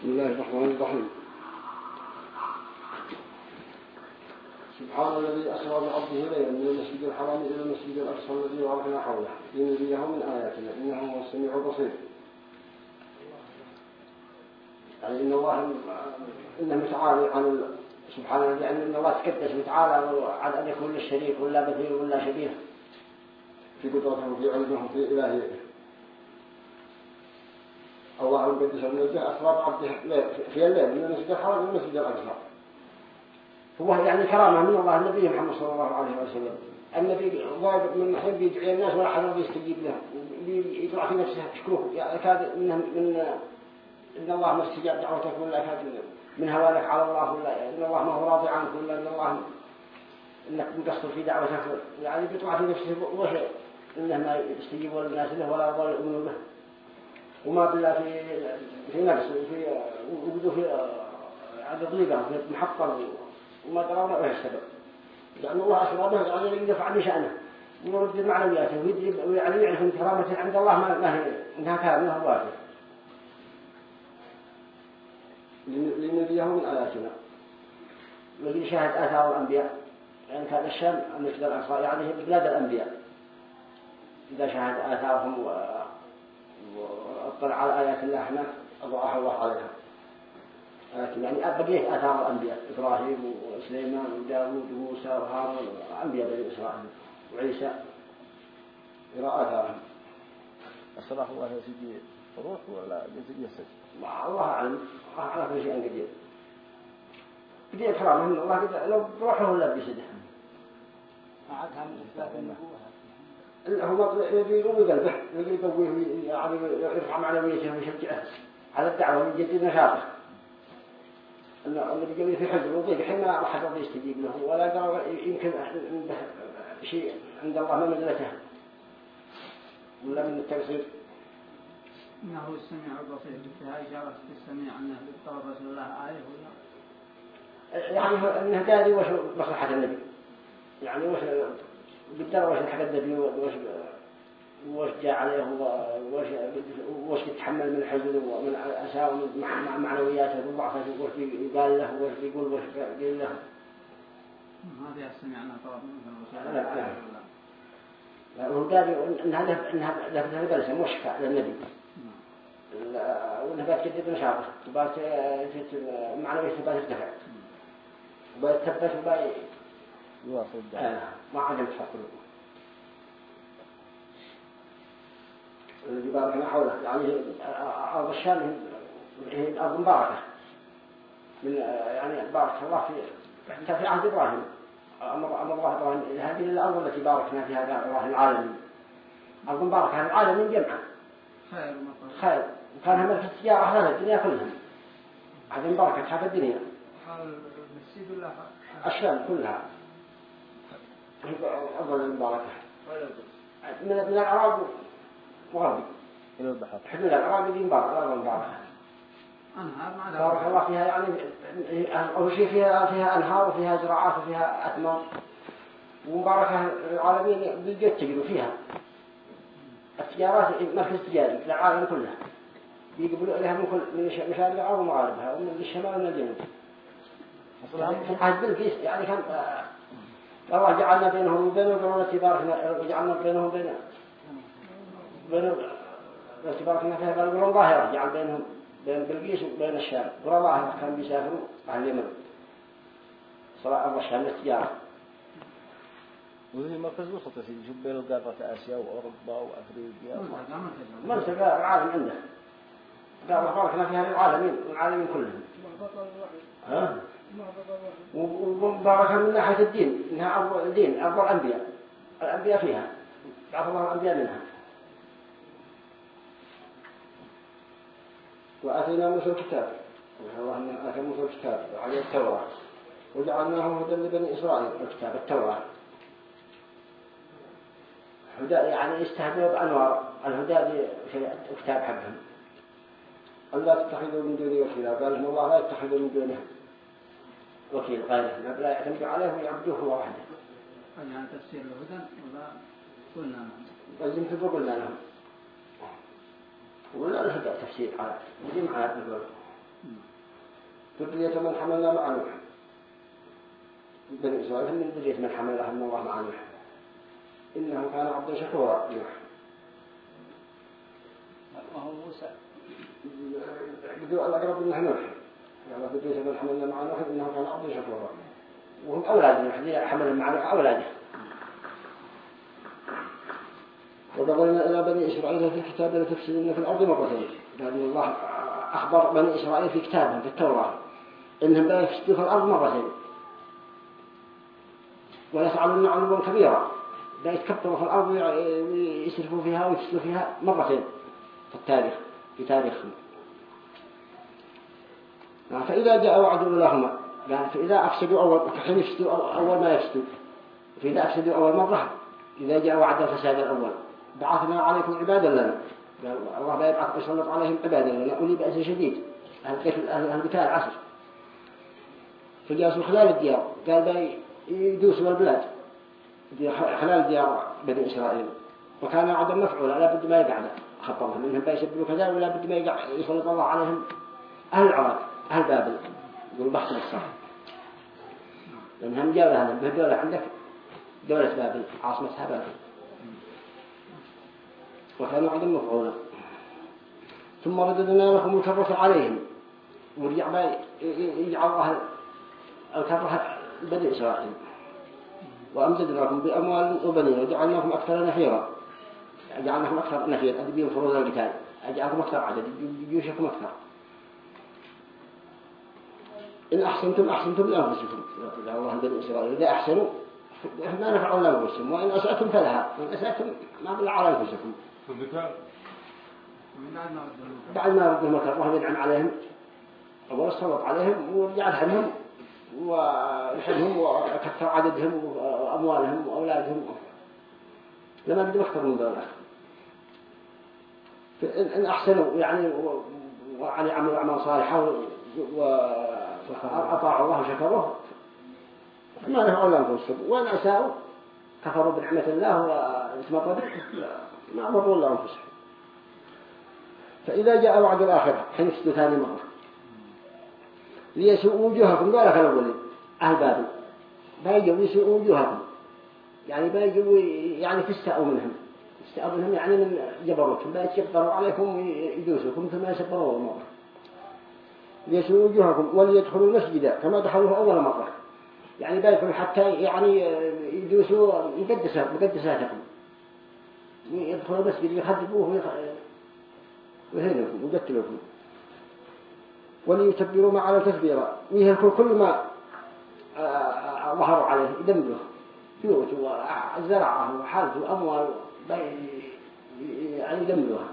بسم الله الرحمن الرحيم. سبحان الذي أسرى بعبده ليلا من المسجد الحرام إلى المسجد الأقصى الذي باركنا حوله. لنريه من آياتنا إنه هو السميع البصير. يعني إن الله إنه متعالي عن سبحانه يعني إن الله تكدس متعالى عن أن يكون للشريك ولا مثيل ولا شبيه. في قدرته في علمه في إلهيته الله يقدس المنزه أسرى بعبده في الليل من المسجد الحرام إلى المسجد الأقصى. هو يعني كرامة من الله النبي محمد صلى الله عليه وسلم. النبي ضارب من محيط بيدعي الناس ولا حد يستجيب له. يطلع في نفسه شكوك يكاد من من إن الله ما استجاب دعوتك ولا كاد من هوالك على الله ولا إن الله ما هو راضي عنك ولا إن الله إنك مقصر في دعوتك. يعني بيطلع في نفسه وش إنه ما يستجيب الناس له ولا يؤمنوا به. وما بالله في في نفسه في وجوده في عند ضيقه في محطة وما درون إيش السبب لأن الله أسرى به يعني يدفع عن شأنه. ويرد معنوياته ويعني يعرف أن كرامته عند الله ما هي إنها كاملة واجب. لنريه من آياتنا. الذي شاهد آثار الأنبياء يعني كان الشام مثل الأنصار يعني بلاد الأنبياء. إذا شاهد آثارهم واطلع على آيات الله هناك أضاعها الله عليها. يعني بقيت آثار الأنبياء إبراهيم وسليمان وداود وموسى وهارون أنبياء بني إسرائيل وعيسى يرى آثارهم. الصلاة الله يا سيدي روح ولا جسد الله أعلم. الله على كل شيء قدير. قدير كرامه الله قد لو بروحه ولا بجسده عادها من إثبات النبوة. هو يقوم بقلبه يقويه يعني يرفع معنويته ويشجعه على الدعوة من جد نشاطه الذي قال في حزن وضيق حين ما أحد رضي يستجيب له ولا قال يمكن عنده شيء عند الله ما مدلته ولا من التقصير إنه السميع البصير. فيها إشارة في السميع أنه بالطلب رسول الله آية ولا؟ يعني أنه داري وش مصلحة النبي يعني وش بالدار وش الحق النبي وش وش جاء عليه وش وش يتحمل من حزن ومن أسى ومن معنوياته وضعفه وش يقال له وش يقول وش قال له. السميع أنها طلب من لا لا. لا هو داري إن هذا إن هذا بلسم وشفاء للنبي. وإنها بات جديد نشاطه وبات معنويته بات ارتفع وبات تثبت وبات يواصل الدعوة آه ما عدم تفكر الذي باركنا حوله يعني أرض الشام هي الأرض مباركة. من يعني بارك الله في حتى في عهد إبراهيم. أمر أمر الله إبراهيم هذه الأرض التي باركنا فيها الله العالمين أرض مباركة العالمين جمعا. خير خير. وكانها ملك التجارة هذا الدنيا كلها. هذه مباركة حتى الدنيا. حال المسجد ولا الشام كلها. أفضل من من وغربي البحر الله فيها يعني أول شيء فيها فيها أنهار وفيها زراعات وفيها أثمار ومباركة العالمين بالجد تجدوا فيها التجارات مركز تجاري في العالم كله يقبلوا إليها من كل من مشارق الأرض. ومغاربها ومن الشمال ومن الجنوب عهد يعني كان الله جعلنا بينهم وبين القرون التي باركنا جعلنا بينهم بين بين التي باركنا فيها بين القرون ظاهرة. جعل بينهم. بين بلقيس وبين الشام. قرى ظاهرة. كانوا بيسافروا. أهل اليمن. صلاة أرض الشام للتجارة وهي مركز وسط يا سيدي شوف بين قارة آسيا وأوروبا وأفريقيا. منطقة العالم عنده. قال الله باركنا فيها للعالمين العالمين. كلهم. ها؟ ومباركة من ناحية الدين إنها أفضل الدين أفضل الأنبياء الأنبياء فيها. بعث الله الأنبياء منها. وآتينا موسى الكتاب. الله أن آتى موسى الكتاب عليه التوراة. وجعلناه هدى لبني إسرائيل. الكتاب التوراة. هدى يعني يستهدوا بأنوار الهدى في الكتاب حقهم. ألا تتخذوا من دوني وكيلا. قال الله لا يتخذوا من دونه وكيل غيره لا يعتمدوا عليه ويعبدوه هو وحده. يعني تفسير الهدى ولا قلنا نعم لازم تقول قلنا لهم ولا الهدى تفسير على معنا نقول ذرية من حملنا مع نوح. بني إسرائيل من ذرية من حملها من الله مع نوح. إنه كان عبدا شكورا نوح. وهو موسى. بدو الأقرب منه نوح. يعني من حملنا عبدا شكورا وهم أولاد نوح حمل مع نوح أولاده وقضينا إلى بني إسرائيل في الكتاب لتفسدن في الأرض مرتين. لأن الله أخبر بني إسرائيل في كتابهم في التوراة. إنهم لا يفسدوا في الأرض مرتين. ويفعلون علوا كبيرا. لا يتكبروا في الأرض ويسرفوا فيها ويفسدوا فيها مرتين في التاريخ في تاريخهم. فإذا جاء وعد لهما يعني فإذا أفسدوا أول فحين يفسدوا أول ما يفسدوا فإذا أفسدوا أول مرة إذا جاء وعد الفساد الأول. بعثنا عليكم عبادا لنا. قال الله لا يبعث يسلط عليهم عبادا لنا. أولي بأس شديد. أهل القتال عصر فجاسوا خلال الديار. قال بي يدوسوا البلاد. خلال ديار بني إسرائيل. وكان عدم مفعول لا بد ما يقع. خطرهم منهم بيسببوا كذا ولا بد ما يقع. يسلط الله عليهم أهل العراق. أهل بابل يقولوا بحث بالصح لأنهم جاءوا لها دولة عندك؟ دولة بابل عاصمتها بابل وكان عدم مفعولا ثم رددنا لكم الكرة عليهم. ورجع يجعل الله الكرة بني إسرائيل. وأمددناكم بأموال وبنين. وجعلناكم أكثر نفيرا. جعلناكم أكثر نفير أدبين فروض القتال أجعلكم أكثر عدد. جيوشكم أكثر. إن أحسنتم أحسنتم لأنفسكم الله بني إسرائيل إذا أحسنوا ما نفعوا لأنفسهم وإن أسأتم فلها. وإن أسأتم ما بلا على أنفسكم. بعد ما ردهم الكرة ينعم عليهم أول سلط عليهم ورجع لهم ويحبهم وكثر عددهم وأموالهم وأولادهم. لما بدهم أكثر من ذلك إن أحسنوا يعني وعلي عملوا أعمال صالحة وأطاعوا الله وشكروه ما نفعوا لأنفسهم وإن أساءوا كفروا بنعمة الله واتمطوا ما ضروا الله أنفسهم فإذا جاء وعد الآخرة حين يفسدوا ثاني مرة. ليسوء وجوهكم. قال لك الأولين أهل بابل. بيجوا يسوء وجوهكم. يعني بيجوا يعني تستأوا منهم. تستأوا منهم يعني من جبروتهم بيتجبروا عليكم ويدوسوكم ثم يسبروا المرة ليسوء وجوهكم وليدخلوا المسجد كما دخلوه أول مرة. يعني بيكم حتى يعني يدوسوا مقدساتكم. يدخلوا المسجد يخذبوه ويهلكم ويقتلوكم وليتبروا ما على تكبيرا ويهلكوا كل ما آه، آه، ظهروا عليه يدمره بيوت وزرعه وحالته وأموال يعني يدمروها.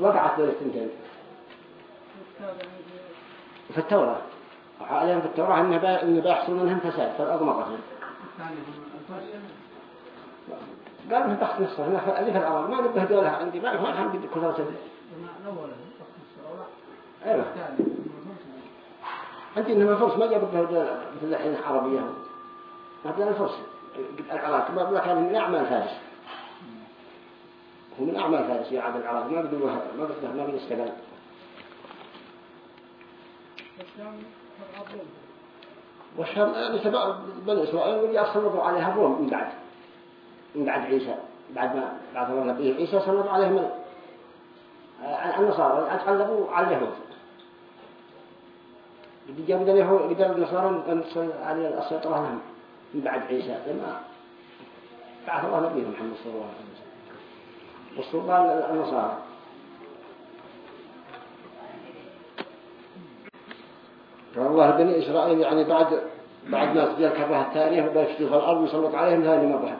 وقعت دولة السنتين في التوراة. عليهم في التوراة إنه بيحصل منهم فساد مرة قالوا في بحث مصر هنا في الأرض. ما نبه دولها عندي ما ما هم كثرة أيوة. أنت إنما فرص ما جابت مثل الحين عربية ما بلا الفرص العراق ما بلا كان من أعمال فارس هو من أعمال فارس يا عبد العراق ما بدو ما بدو ما بدو استقل والشام يعني سبع بني إسرائيل واللي أصلوا عليها الروم من بعد. من بعد عيسى. بعد ما بعد الله نبيه عيسى سلطوا عليهم النصارى أتغلبوا على اليهود. بدي جابوا اليهود قدر النصارى على السيطرة لهم من بعد عيسى. لما بعث الله نبيه محمد صلى الله عليه وسلم. والسلطان النصارى فالله بني إسرائيل يعني بعد بعد ما سجل كره الثانية وبيشتغل في الأرض ويسلط عليهم ثاني مرة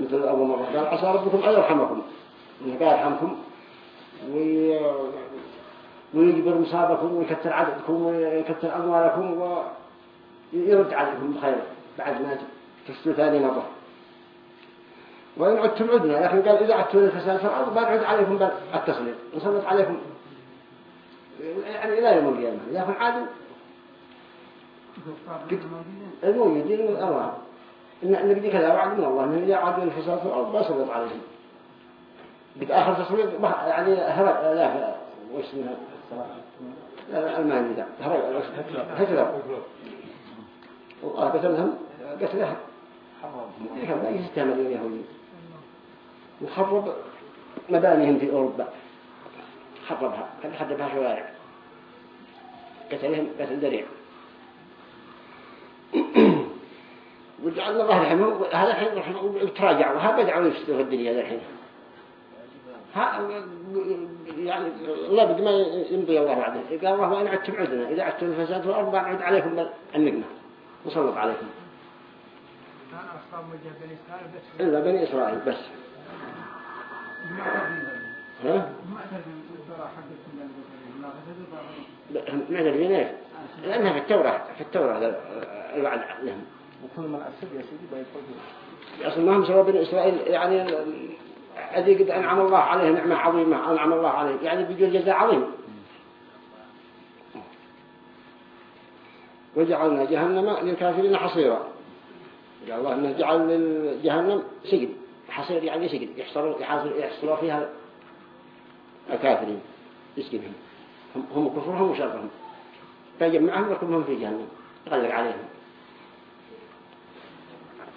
مثل أول مرة. قال عسى ربكم أن يرحمكم. إنه قال يرحمكم. ويجبر مصابكم ويكثر عددكم ويكثر أموالكم ويرد عليكم بخير بعد ما تفسدوا ثاني مرة وإن عدتم عدنا لكن قال إذا عدتم الفساد في الأرض بنعد عليكم التسليط نسلط عليكم. يعني إلى يوم القيامة. لكن عادوا الموجودين من الأرواح إن نقدي كذا وعد من الله إنه إذا عدوا الفساد في الأرض بسلط عليهم. قد آخر تصوير يعني هرب لا وش اسمها؟ لا الماني ذا هرب هتلر والله قتلهم قتلهم حرم لا يستعمل اليهودي يخرب مبانيهم في أوروبا. خربها. خربها شوارع. قتلهم قتل ذريع. وجعلنا الله رحمه. هذا الحين تراجع وهذا بدعوا يفسدوا في الدنيا هذا الحين. يعني الله بد ما يمضي الله وعده قال الله وإن عدتم عدنا. إذا عدتم الفساد في الأرض بعد عليكم النقمة. نسلط عليكم. إلا بني إسرائيل بس. ها؟ ما ليش لأنها في التوراة في التوراة الوعد. لهم وكل من أسد يا سيدي بيقول أصل ما هم سوى بني إسرائيل يعني الذي قد أنعم الله عليه نعمة عظيمة أنعم الله عليه يعني بيجوا جزاء عظيم. وجعلنا جهنم للكافرين حصيرا. قال الله أنه جعل للجهنم سجن. حصير يعني سجن يحصروا يحصروا فيها الكافرين يسجنهم. هم كفرهم وشرهم. فيجمعهم وكلهم في جهنم يغلق عليهم.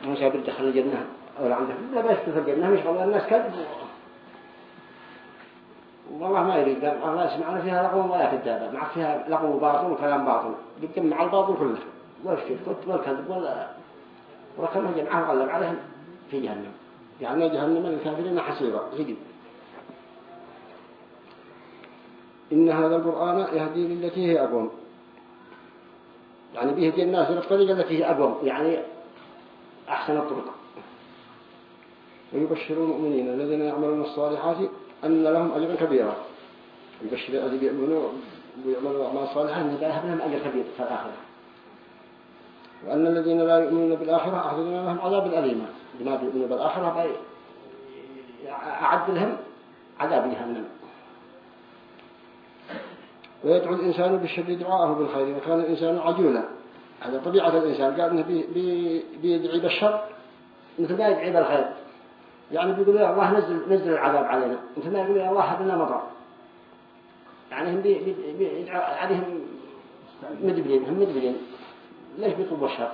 موسى بدخل الجنة أو عندك لا بس في الجنة مش والله الناس كذب والله ما يريد. الله يسمعنا فيها لغو ولا كذابة. معك فيها لغو باطل وكلام باطل. بيجمع الباطل كله. ولا الشرك ولا وكما جمعه غلب عليهم في جهنم. يعني جهنم للكافرين حسيرة زجل إن هذا القرآن يهدي للتي هي أقوم. يعني بيهدي الناس إلى التي هي أقوم. يعني أحسن الطرق. ويبشر المؤمنين الذين يعملون الصالحات أن لهم أجرا كبيرا. يبشر الذين يؤمنون ويعملوا أعمال صالحة أن لهم أجر كبير في الآخرة. وأن الذين لا يؤمنون بالآخرة أعتدنا لهم عذاب أليما. بما يؤمنون بالآخرة أعد لهم عذاب جهنم. ويدعو الإنسان بالشر دعاءه بالخير وكان الإنسان عجولا. هذا طبيعة الإنسان. قال إنه بي بي بيدعي بالشر مثل ما يدعي بالخير. يعني بيقول يا الله نزل نزل العذاب علينا. مثل ما يقول يا الله هب لنا مطر. يعني هم بيدعوا عليهم مدبرين هم مدبرين. ليش بيطلبوا الشر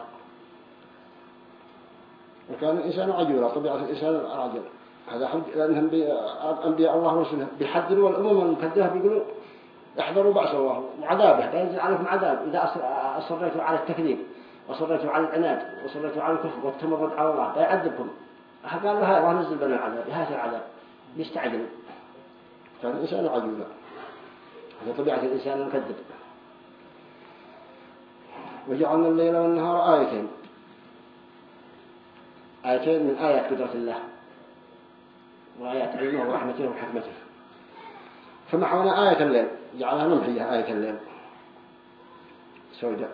وكان الإنسان عجولا طبيعة الإنسان عجل هذا حد لأنهم أنبياء الله ورسوله بيحذروا الأمم المكذبة بيقولوا احذروا بأس الله وعذابه. بينزل عليكم عذاب إذا أصريتوا على التكذيب وصريتوا على العناد وصريتوا على الكفر والتمرد على الله. بيعذبكم قال له الله نزل بنا العذاب هذا العذاب. يستعجل. كان الإنسان عجولا. هذا طبيعة الإنسان المكذب. وجعلنا الليل والنهار آيتين. آيتين من آيات قدرة الله. وآيات علمه ورحمته وحكمته. فمحونا آية الليل. جعلها نمحية آية الليل. سوداء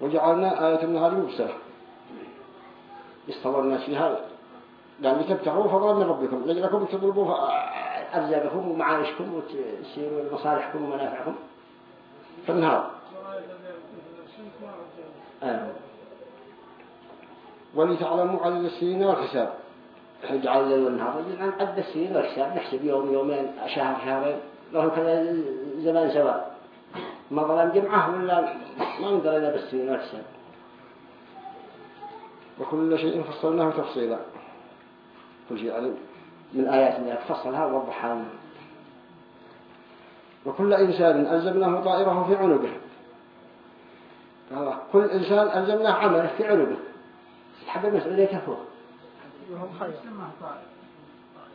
وجعلنا آية النهار مبصرة استوى الناس فيها. قال لتبتغوا فضلا من ربكم. لجلكم تضربوا أرزاقكم ومعايشكم وتسيروا مصالحكم ومنافعكم. في النهار آه. ولتعلموا عدد السنين والحساب. جعل الليل والنهار عدد السنين والحساب. نحسب يوم يومين شهر شهرين. لهم كذا زمان سواء. ما ظلم جمعة ولا ما نقدر إلا بالسنين والحساب. وكل شيء فصلناه تفصيلا. كل شيء علم من آيات الله تفصلها ووضحها. وكل إنسان ألزمناه طائره في عنقه. كل إنسان ألزمناه عمله في عنقه حب المسؤولية كفوه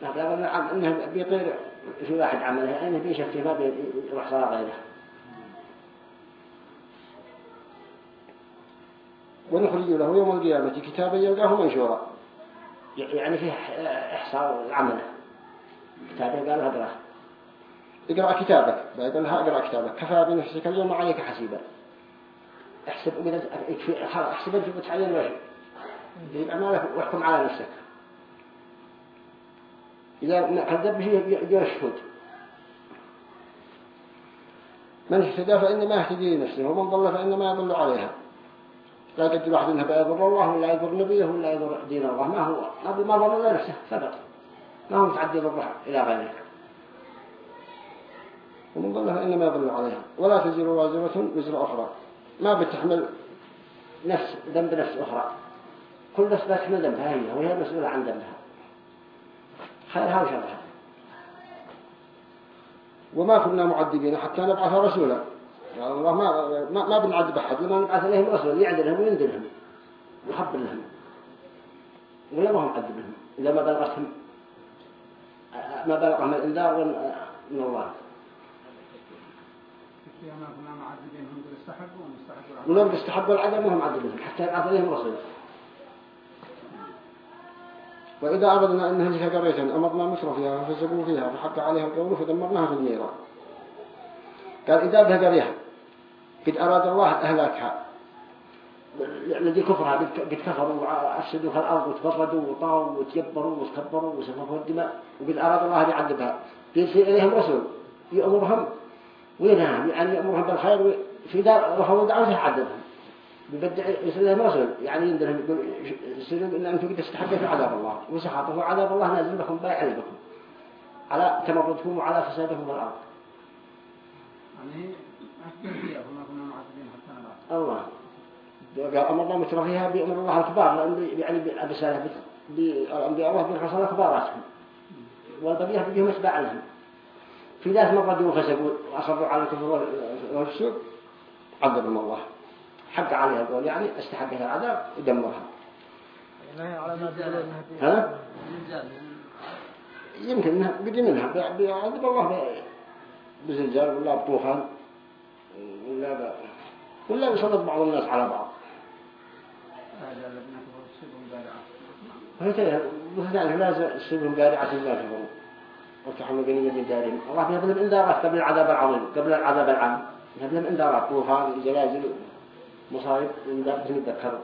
لا إنه بيطير في واحد عمله يعني بيشفي ما بيروح صلاة غيره. ونخرج له يوم القيامة كتابا يلقاه منشورا. يعني فيه إحصاء العمل كتابا قال هدره اقرأ. كتابك. بيقول لها اقرأ كتابك. كفى بنفسك اليوم عليك حسيبا. احسب احسب انت بتعين وجه يجيب أعمالك واحكم على نفسك. إذا كذب به يشهد. من اهتدى فإنما اهتدي لنفسه ومن ضل فإنما يضل عليها. لا تجد واحد انه بيضر الله ولا يضر نبيه ولا يضر دين الله. ما هو؟ ما ضر إلا نفسه فقط ما هو متعدي بالضحى إلى غيره ومن ضمنها إنما يضل عليها. ولا تزر وازرة وزر أخرى. ما بتحمل نفس ذنب نفس أخرى. كل نفس بتحمل ذنبها هي وهي مسؤولة عن ذنبها. خيرها وشرها وما كنا معذبين حتى نبعث رسولا. يعني الله ما ما, ما بنعذب أحد. لما نبعث إليهم رسول يعدلهم وينذرهم يخبر لهم. ولا ما هم معذبهم إذا ما بلغتهم ما بلغهم الإنذار من الله. ولو بيستحبوا العدم وهم عدلهم حتى يبعث إليهم رسول. وإذا أردنا أن نهلك قرية أمرنا مصر فيها ففسقوا فيها فحق عليها القول فدمرناها في الميران قال إذا بها قرية قد أراد الله أهلاكها. الذي كفرها قد كفروا وأفسدوا في الأرض وتفردوا وطاوا وتيبروا وتكبروا وسفكوا الدماء. وقد أراد الله أن يعذبها. يرسل إليهم رسول يأمرهم. وينهاهم يعني يأمرهم بالخير في دار رفضوا دعوته عذبهم بيبدع يرسل لهم رسول يعني ينذرهم يقول يسألون إن أنتم قد استحقتوا عذاب الله. وسخطوا عذاب الله نازل بكم بايع بكم على تمردكم وعلى فسادكم في الأرض. يعني ما كنا معذبين حتى الله. أمر الله متر فيها بأمر الله الكبار. يعني بأبسالة بالأنبياء الله بالحصل كباراتهم. والبقية بيهم اتباع لهم. في ذات مرة وفسقوا وأصروا على الكفر والفسوق عذبهم الله. حق عليها القول يعني استحقها العذاب ودمرها ها؟ يمكن إنها بدي منها بيعذب الله. بزلزال ولا بطوفان ولا ولا يسلط بعض الناس على بعض. هذا لا سبهم قارعة لا كفروا وتحمل بني من دارهم. الله يهب لهم انذارات قبل العذاب العظيم قبل العذاب العام. يهب لهم انذارات طوفان زلازل مصائب نتذكر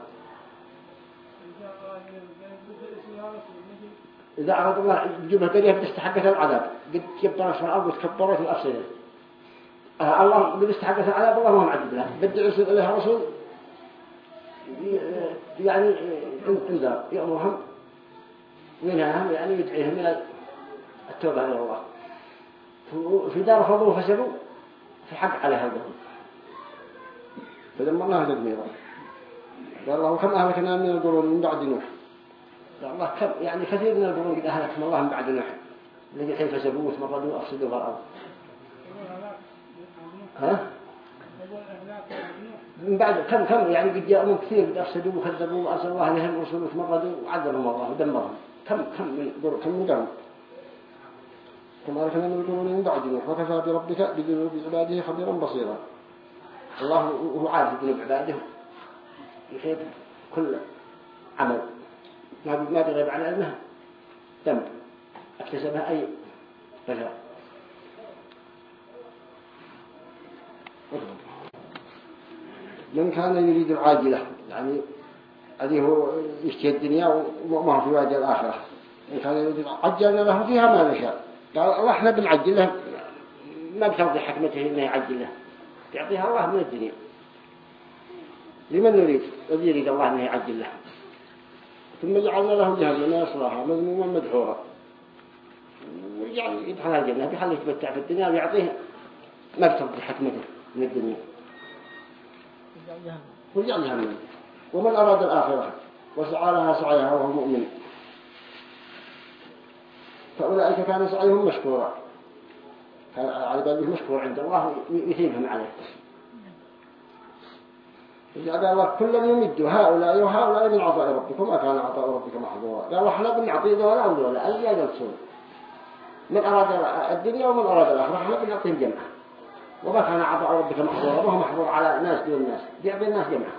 إذا أراد الله يجيبها قرية بتستحقت العذاب. قد يبطرش في الأرض وتكبرت الأفسدة. آه الله قد استحقت العذاب الله ما معذب لها. بدي يرسل إليها رسول يعني انذار يأمرهم منها يعني يدعيهم إلى التوبة إلى الله. في دار فضوا فسروا في حق على هذا فدمرناها تدميرا قال الله كم أهلكنا من القرون من بعد نوح؟ قال الله كم؟ يعني كثير من القرون قد أهلكنا الله من بعد نوح. الذي حين فسدوا وتمردوا وأفسدوا في الأرض. ها؟ من بعد كم كم؟ يعني قد جاءوا كثير قد أفسدوا وكذبوا وأرسل الله لهم رسول وتمردوا وعذبهم الله ودمرهم. كم كم من قرون كم من قرون كما أهلكنا من بعد نوح وكفى بربك بذنوب عباده خبيرا بصيرا. الله هو عارف ذنوب عباده. يحيط كل عمل. ما بيغيب عن علمه ذنب. اكتسبها أي بشر من كان يريد العاجلة يعني هذه هو يشتهي الدنيا وما هو في واجه الآخرة. من كان يريد عجلنا له فيها ما نشاء قال الله إحنا بنعجل له ما بتوضي حكمته إنه يعجل له. يعطيها الله من الدنيا. لمن نريد الذي يريد الله أنه يعجل له. ثم جعلنا له جهنم يصلاها مذموما مدحورا. ويجعل يدخلها الجنة بحال يتمتع في الدنيا ويعطيه مكتب بحكمته من الدنيا. ويجعل جهنم. ومن أراد الآخرة وسعى لها سعيها وهو مؤمن. فأولئك كان سعيهم مشكورا. على بالله مشكور عند الله يثيبهم عليه. قال الله كل يمد هؤلاء وهؤلاء من عطاء ربك وما كان عطاء ربك محظورا. قال إحنا بنعطي ذولا وذولا أي يلبسون من أراد الدنيا ومن أراد الآخرة إحنا بنعطيهم جمعة. وما كان عطاء ربك محظورا وهو محظور على ناس دون الناس. بيعطي الناس جمعة.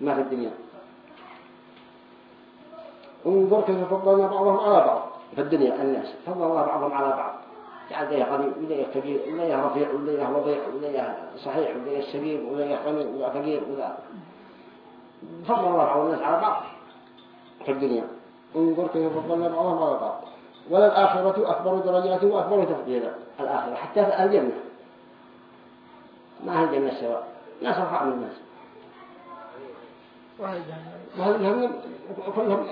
ما في الدنيا. انظر كيف فضلنا بعضهم على بعض. في الدنيا الناس فضل الله بعضهم على بعض. جعل ذي غني وذي كبير وذي رفيع وذي وضيع وذي صحيح وذي سبيل وذي غني وذي فقير وذي فضل الله بعض الناس على بعض في الدنيا. انظر كيف فضلنا بعضهم على بعض. وللآخرة أكبر درجات وأكبر تفضيلا. الآخرة حتى في الجنة. ما هي الجنة سواء ناس رفع من الناس. وهل جهنم كلهم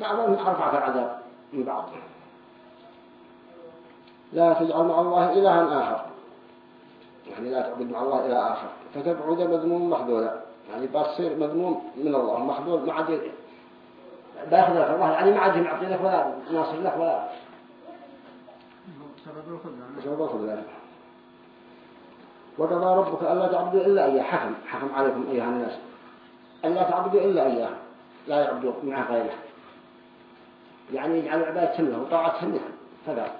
بعضهم أرفع في العذاب. من بعض لا تجعل مع الله إلها آخر. يعني لا تعبد مع الله إله آخر. فتبعد مذموم محذولا يعني بتصير مذموم من الله محذول ما عاد باخذ لك الله. يعني ما عاد يعطي لك ولا ناصر لك ولا. سبب الخذلان وقضى ربك ألا تعبدوا إلا إياه. حكم حكم عليكم أيها الناس. ألا تعبدوا إلا إياه. لا يعبدوا مع غيره. يعني يجعل عبادة له وطاعة له فلا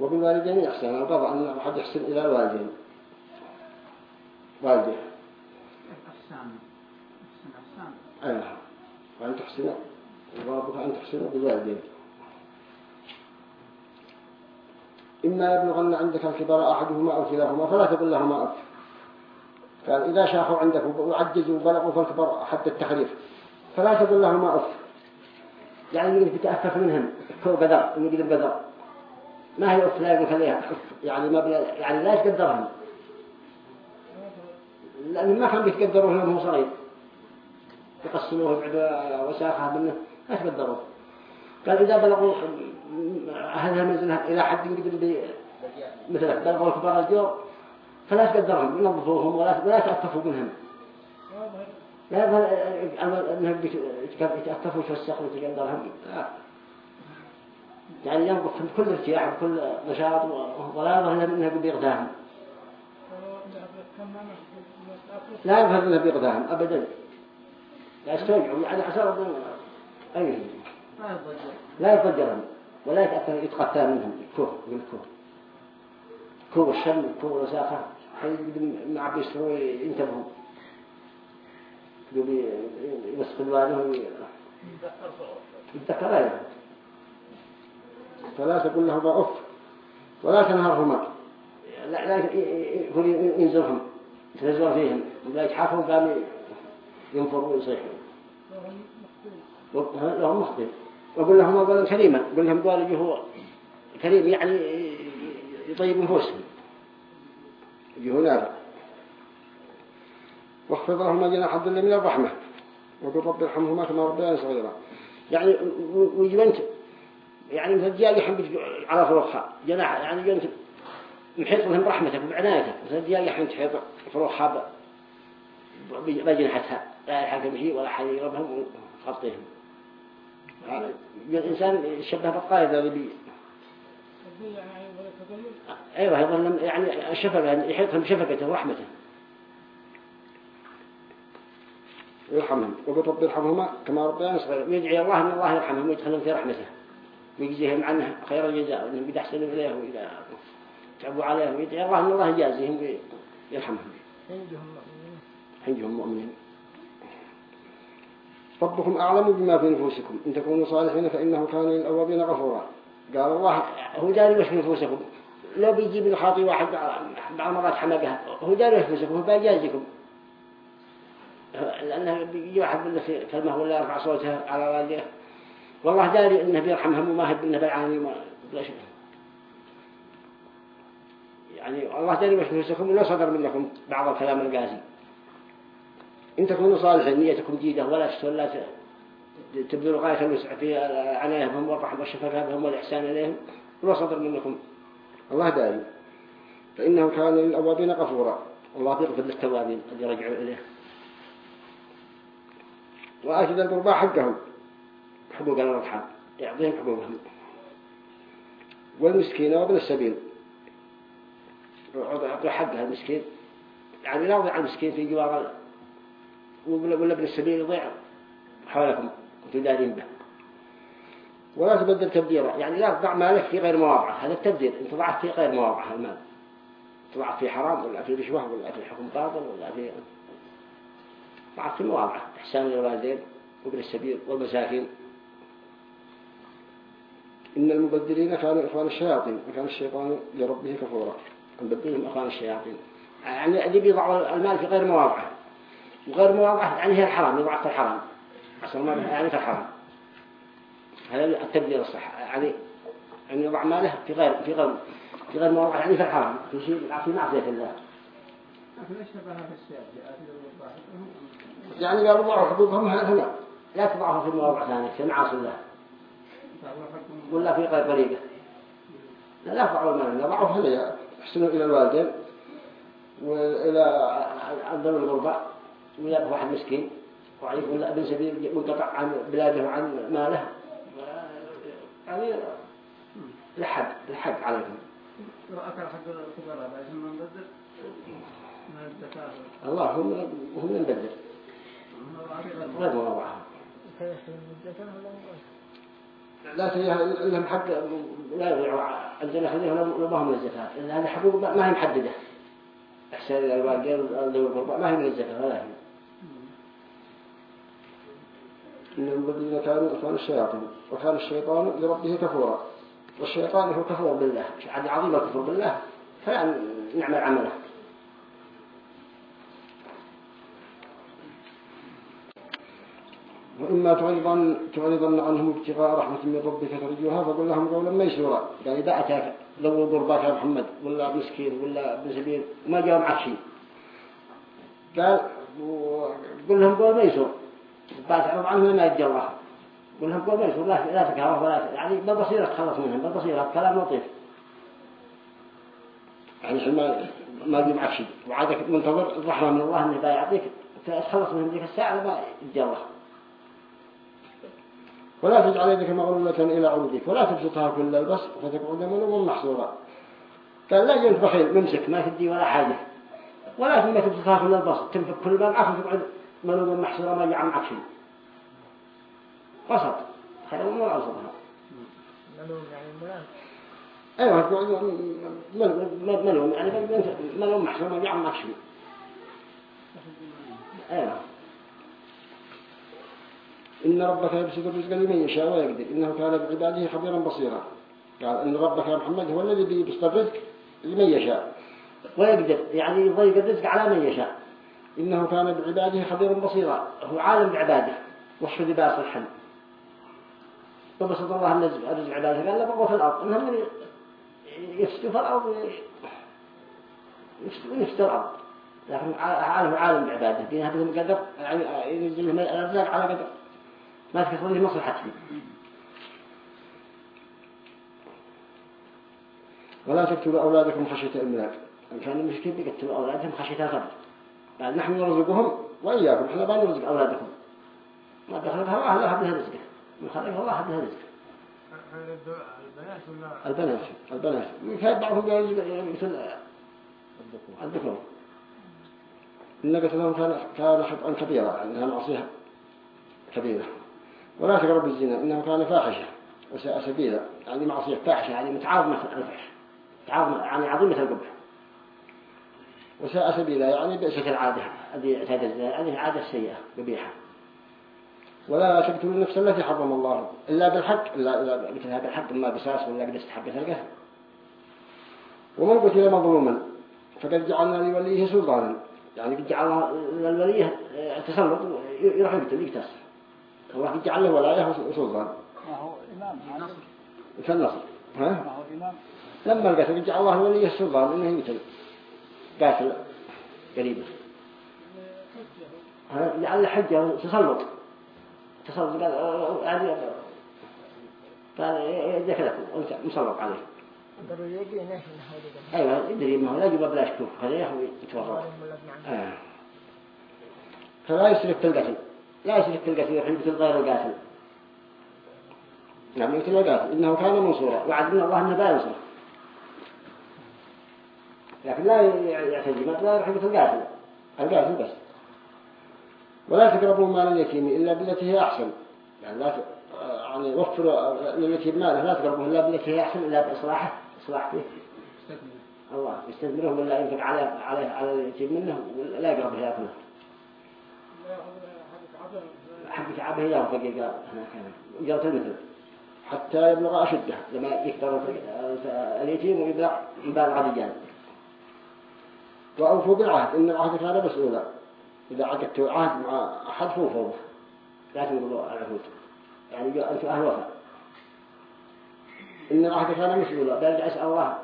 وبالوالدين إحسانا وقضى أن أحد يحسن إلى الوالدين. والده إحسان إحسان إحسان. أي نعم. وأن تحسن. وربك أن تحسن بالوالدين. إما يبلغن عندك الكبر أحدهما أو كلاهما فلا تقل لهما أف. قال إذا شاخوا عندك وعجزوا وبلغوا في الكبر حتى التخليف فلا تقل لهما أف. يعني يقول بتأفف منهم كو قدر يقول بدر ما هي أف لا يقول عليها يعني ما بلا يعني لا يتقدرهم. لأن ما كان بيتقدروه هو صغير. يقسموه بعد وساخة منه ما يتقدروه قال إذا بلغوا هذا منزلها إلى حد يقدر مثلا بلغوا كبار الجور فلا تقدرهم ينظفوهم ولا تأتفوا منهم. لا يظهر أنهم يتأتفوا في السقف ويتقدرهم يعني ينظفهم بكل ارتياح وكل نشاط ولا يظهر أنه بيغداهم لا يظهر أنه بيغداهم أبدا. لا يستوجعوا يعني حسب أي لا يضجرهم ولا يتأثر يتقطع منهم. الكوه بالكوه كوه الشم كوه الوساخة. مع بيسروا ينتبهوا. يمسك الوالده يتذكر أيضا فلا تقول لهما ولا تنهرهما. لا لا ينزلهم. يتنزل فيهم. ولا يتحافوا قام ينفروا ويصيحوا لهم مخطئ. وقل لهم قولا كريما. قل لهم قول هو كريم يعني يطيب نفوسهم يجيه نافع. واخفض لهما جناح الظل من الرحمة. وقل رب ارحمهما كما ربياني صغيرا. يعني ويجب أنت يعني مثل الديال يحب على فروخها جناح يعني أنت محيط لهم رحمتك وبعنايتك. مثل الديال يحب تحيط فروخها بجنحتها لا يحكم شيء ولا حد يربهم ويغطيهم الإنسان شبه بالطائر الذي بي أيوة يظل يعني الشفقة يحيطهم بشفقته ورحمته. يرحمهم. وقل رب يرحمهما كما ربيان صغير ويدعي الله أن الله يرحمهم ويدخلهم في رحمته. ويجزيهم عنه خير الجزاء وأنهم قد أحسنوا إليه وإذا تعبوا عليه. ويدعي الله أن الله يجازيهم ويرحمهم. عندهم مؤمنين. ربكم أعلم بما في نفوسكم. إن تكونوا صالحين فإنه كان للأوابين غفورا. قال الله هو داري وش نفوسكم؟ لو بيجيب الخاطي واحد بعض حمقها هو داري وش نفوسكم؟ هو بيجازيكم. لأنه بيجي واحد من في كلمة ولا يرفع صوتها على والده والله داري إنه بيرحمهم وما هب إنه بالعاني بلا شيء يعني الله داري وش في نفوسكم ولو صدر منكم بعض الكلام القاسي. إن تكونوا صالحين نيتكم جيدة ولا ولا تبذلوا غاية الوسع في عناية بهم والرحمة والشفقة بهم والإحسان إليهم ولا صدر منكم. الله داري فإنه كان للأوابين غفورا. الله بيغفر للتوابين الذي رجعوا إليه. وآتي ذا حقهم حقوق الأرحام يعطيهم حقوقهم والمسكين وابن السبيل. يعطي حقها المسكين. يعني لا يضيع المسكين في جوار ولا ابن السبيل يضيع حولكم كنتوا دارين به. ولا تبدل تبديرا يعني لا تضع مالك في غير مواضعه. هذا التبدير انت ضعت في غير مواضعه المال. تضع في حرام ولا في رشوة ولا في حكم باطل ولا في ضعت في مواضعه إحسان للوالدين وابن السبيل والمساكين. إن المبدلين كانوا إخوان الشياطين وكان الشيطان لربه كفورا. المبدلين إخوان الشياطين. يعني اللي بيضع المال في غير مواضعه. وغير مواضعه يعني هي الحرام يضع في الحرام أصل ما يعني في الحرام هذا التبديل الصح. يعني يعني يضع ماله في غير في غير في غير مواضعه يعني في الحرام. في شيء في معصية الله. يعني قالوا ضعوا حقوقهم هنا لا تضعها في مواضع ثانية في معاصي الله. ولا في غير طريقة لا يرفعوا المال يضعوا هنا يحسنوا إلى الوالدين وإلى ذوي الغرباء ويبقى واحد مسكين. ويكون ابن سبيل منقطع عن بلاده وعن ماله. يعني لحد لحد عليكم الله هم هم ينبدل لا تجيها لهم حق لا يضيعوا عندنا خليهم لو من الزكاة. لأن هذه حقوق ما هي محددة. إحسان الوالدين ذوي القربى ما هي من الزكاة ولا هي. إن الذين كانوا كانوا الشياطين وكان الشيطان لربه كفورا. والشيطان هو كفور بالله عظيم الكفر بالله. فلا نعمل عمله. وإما تعرضن تعرضن عنهم ابتغاء رحمة من ربك ترجوها فقل لهم قولا ميسورا. يعني إذا أتاك لو ضرباك يا محمد ولا مسكين ولا ابن سبيل وما جاء معك شيء. قال قل لهم قول ميسور تعرض عنهم ما الله قل لهم قول ميسور لا تكره ولا يعني بالبصيرة تخلص منهم بالبصيرة كلام لطيف. يعني ما ما يجي معك شيء. وعادك منتظر الرحمة من الله إنه يعطيك تخلص منهم ذيك الساعة ما الله ولا تجعل يدك مغلولة إلى عنقك ولا تبسطها كل البسط فتقعد ملوما محصورا قال لا جنت بخيل ممسك ما تدي ولا حاجة. ولا تبسطها كل البسط تنفك كل ما معك وتقعد ملوما محصورا ما يجعل معك شيء وسط خير من يعني ملام أيوه تقعد ملوم يعني ملوم محصور ما يجعل معك شيء أيوه. إن ربك يبسط الرزق لمن يشاء ويقدر. إنه كان بعباده خبيرا بصيرا. قال إن ربك يا محمد هو الذي بيبسط الرزق لمن يشاء ويقدر. يعني يضيق الرزق على من يشاء. إنه كان بعباده خبيرا بصيرا. هو عالم بعباده. في لباس الحل وبسط الله الرزق. عباده. قال لا بقوا في الأرض. إنهم يفسدوا في الأرض. يفسدوا الأرض. لكن عالم عالم بعباده. دين هذا المقدر يعني ينزل لهم الأرزاق على قدر. ما تكثر له مصلحته ولا تقتلوا أولادكم خشية إملاق إن كان المشكلة يقتلوا أولادهم خشية الغدر يعني نحن نرزقهم وإياكم إحنا نرزق أولادكم. ما دخلها الله حد رزقه من خلقها الله حد رزقه البنات البنات. كان بعضهم يرزق مثل الذكور. إن قتلهم كان كان خطأ كبيرا يعني كان عصيها كبيرة. ولا تقربوا الزنا إنه كان فاحشة وساء سبيلا يعني معصية فاحشة يعني متعاظمة الفحش متعاظمة يعني عظيمة القبح. وساء سبيلا يعني بئسة العادة هذه اعتاد هذه عادة سيئة قبيحة ولا تقتلوا النفس التي حرم الله إلا بالحق إلا إلا مثل هذا الحق ما بساس ولا قد استحق القتل. ومن قتل مظلوما فقد جعلنا لوليه سلطانا يعني قد جعلنا للوليه تسلط يروح يقتل يقتص الله يجعل له ولاية وسلطان. ما هو إمام نصر في النصر. ها؟ ما هو إمام. لما القتل يجعل الله ولي السلطان إنه يقتل قاتل. قريبا جعل له حجة تسلط. تسلط قال قال وانت مسلط عليه. أيوه يدري ما هو لا يجب بلاش كوف هذا يهوي يتورط آه. فلا يسرف في القتل لا يشرك في القتل يحب مثل غير القاتل. نعم مثل القاتل إنه كان منصورا. وعد من الله أنه لا ينصر. لكن لا يعتدي لا يحب مثل القاتل. القاتل بس. ولا تقربوا مال اليتيم إلا بالتي هي أحسن. يعني لا يعني وفروا لليتيم ماله لا تقربوه إلا بالتي هي أحسن إلا بإصلاحه إصلاح فيه. الله يستثمره ولا ينفق على على على اليتيم منه لا يقربه يأكله حق فقيقا هنا كان جرت المثل حتى يبلغ أشده لما يكبر اليتيم ويبلغ يبالغ الرجال وأوفوا بالعهد إن العهد كان مسؤولا. إذا عقدت عهد مع أحد فوفوا لا تنقضوا العهود. يعني أنتم أهل وفاء. إن العهد كان مسؤولا بل أسأل الله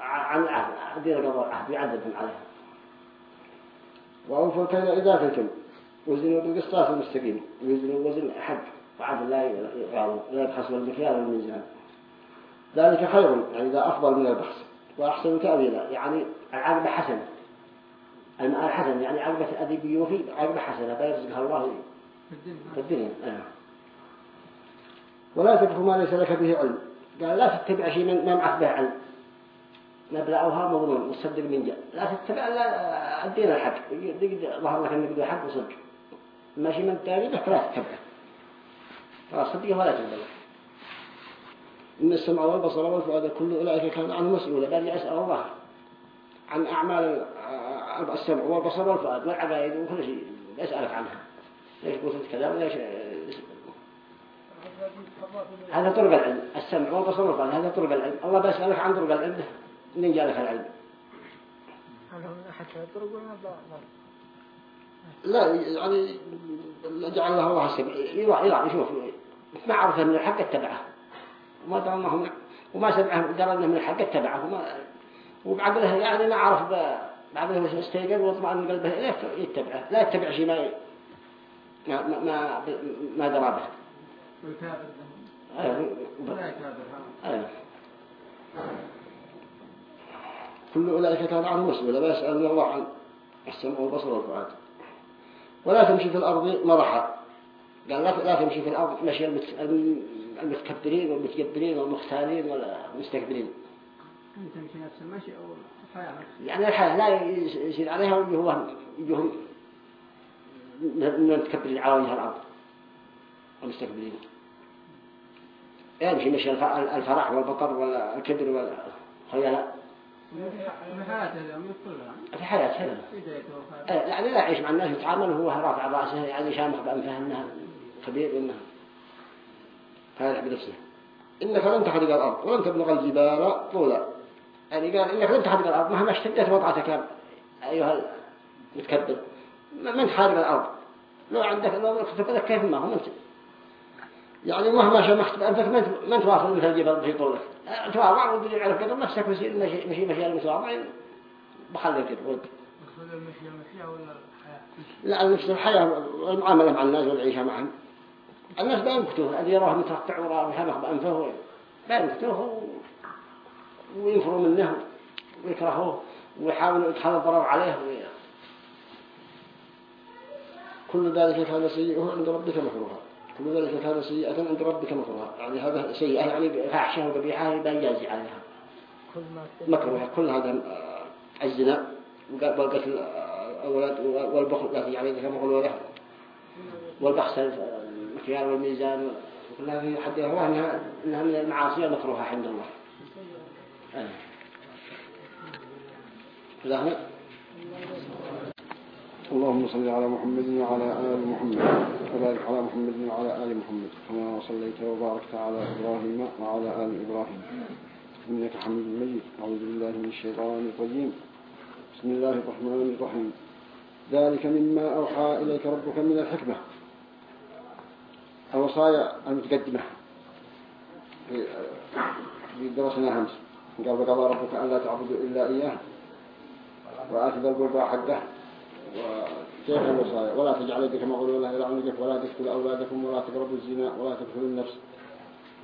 عن العهد دير قضاء العهد يعذبهم عليها. وأوفوا الكيل إذا كنتم. وزنوا بالقسطاس المستقيم. وزنوا وزن حق وعدل لا يغالوا لا يبحثوا المكيال والميزان ذلك خير. يعني ذا أفضل من البحث وأحسن تأويلا يعني العقبة حسنة المآل حسن يعني عقبة الأدب يوفي عقبة حسنة. فيرزقها الله في الدنيا. آه. ولا تكف ما ليس لك به علم. قال لا تتبع شيء من ما معك به علم. نبلعها مظلوم. مصدق من جاء لا تتبع لا الدين الحق. ظهر لك إنك حق وصدق. ماشي من التالي لك لا تتبع خلاص صدقه ولا تتبع إن السمع والبصر والفؤاد كل أولئك كان عنه مسؤولا. بل يسأل الله عن أعمال السمع والبصر والفؤاد والعقائد وكل شيء. يسألك عنها. ليش قلت كذا وليش هذا طرق العلم. السمع والبصر والفؤاد هذا طرق العلم. الله بيسألك عن طرق العلم. من جاء لك العلم لا يعني جعل الله الله السمع يروح يروح يشوف ما عرفه من الحق اتبعه. وما دام وما سمعه درجه من الحق اتبعه. وما وبعقله يعني ما عرف بعقله استيقظ واطمئن قلبه إليه يتبعه لا يتبع شيء ما ما ما ما درى به. كافر كل أولئك كان عنه مسؤولا لا يسأل الله عن السمع والبصر والفؤاد. ولا تمشي في الأرض مرحا. قال لا تمشي في الأرض مشي المتكبرين والمتجبرين والمختالين والمستكبرين. تمشي نفس المشي أو الحياة يعني الحياة لا يصير عليها وجههم وجههم من المتكبرين على وجه الأرض والمستكبرين. يمشي مشي الفرح والبطر والكبر والخيلاء في حياته يعني لا يعيش مع الناس يتعامل وهو رافع رأسه يعني شامخ بأنفه أنها كبير وأنها فارح بنفسه إنك لن تحرق الأرض ولن تبلغ الجبال طولا يعني قال إنك لن تحرق الأرض مهما اشتدت وضعتك أيها المتكبر من تحرق الأرض لو عندك لو كيف ما هو من يعني مهما شمخت بأنفك من تواصل مثل الجبل في طولك. تواضع وتجي على قدر نفسك مشي مشي مشي المتواضع كده ولد لا نفس الحياة والمعاملة مع الناس والعيشة معهم. الناس بينكتوه الذي يراه متقطع وراه وشمخ بأنفه بينكتوه وينفروا منه ويكرهوه ويحاولوا يدخلوا الضرر عليه. كل ذلك كان سيئه عند ربك مكروها. كل ذلك كان سيئة عند ربك مكروها يعني هذا سيئة يعني فاحشة وقبيحة يبقى يجازي عليها. مكروها كل هذا آه، الزنا. والقتل الأولاد آه، والبخل. التي يعني ذكر مغلوله والبخس المكيال والميزان. وكل هذه حد الله إنها, إنها من المعاصي المكروهة عند الله. آه. اللهم صل على محمد وعلى آل محمد وبارك على محمد وعلى آل محمد كما صليت وباركت على إبراهيم وعلى آل إبراهيم. إنك حميد مجيد. أعوذ بالله من الشيطان الرجيم. بسم الله الرحمن الرحيم. ذلك مما أوحى إليك ربك من الحكمة. الوصايا المتقدمة. في درسنا همس قال بقضى ربك أن لا تعبدوا إلا إياه. وآتي ذا القربى حقه. وكيف الوصايا ولا تجعل يدك مغلولة إلى عنقك ولا تقتل أولادكم ولا تقربوا الزنا ولا تقتلوا النفس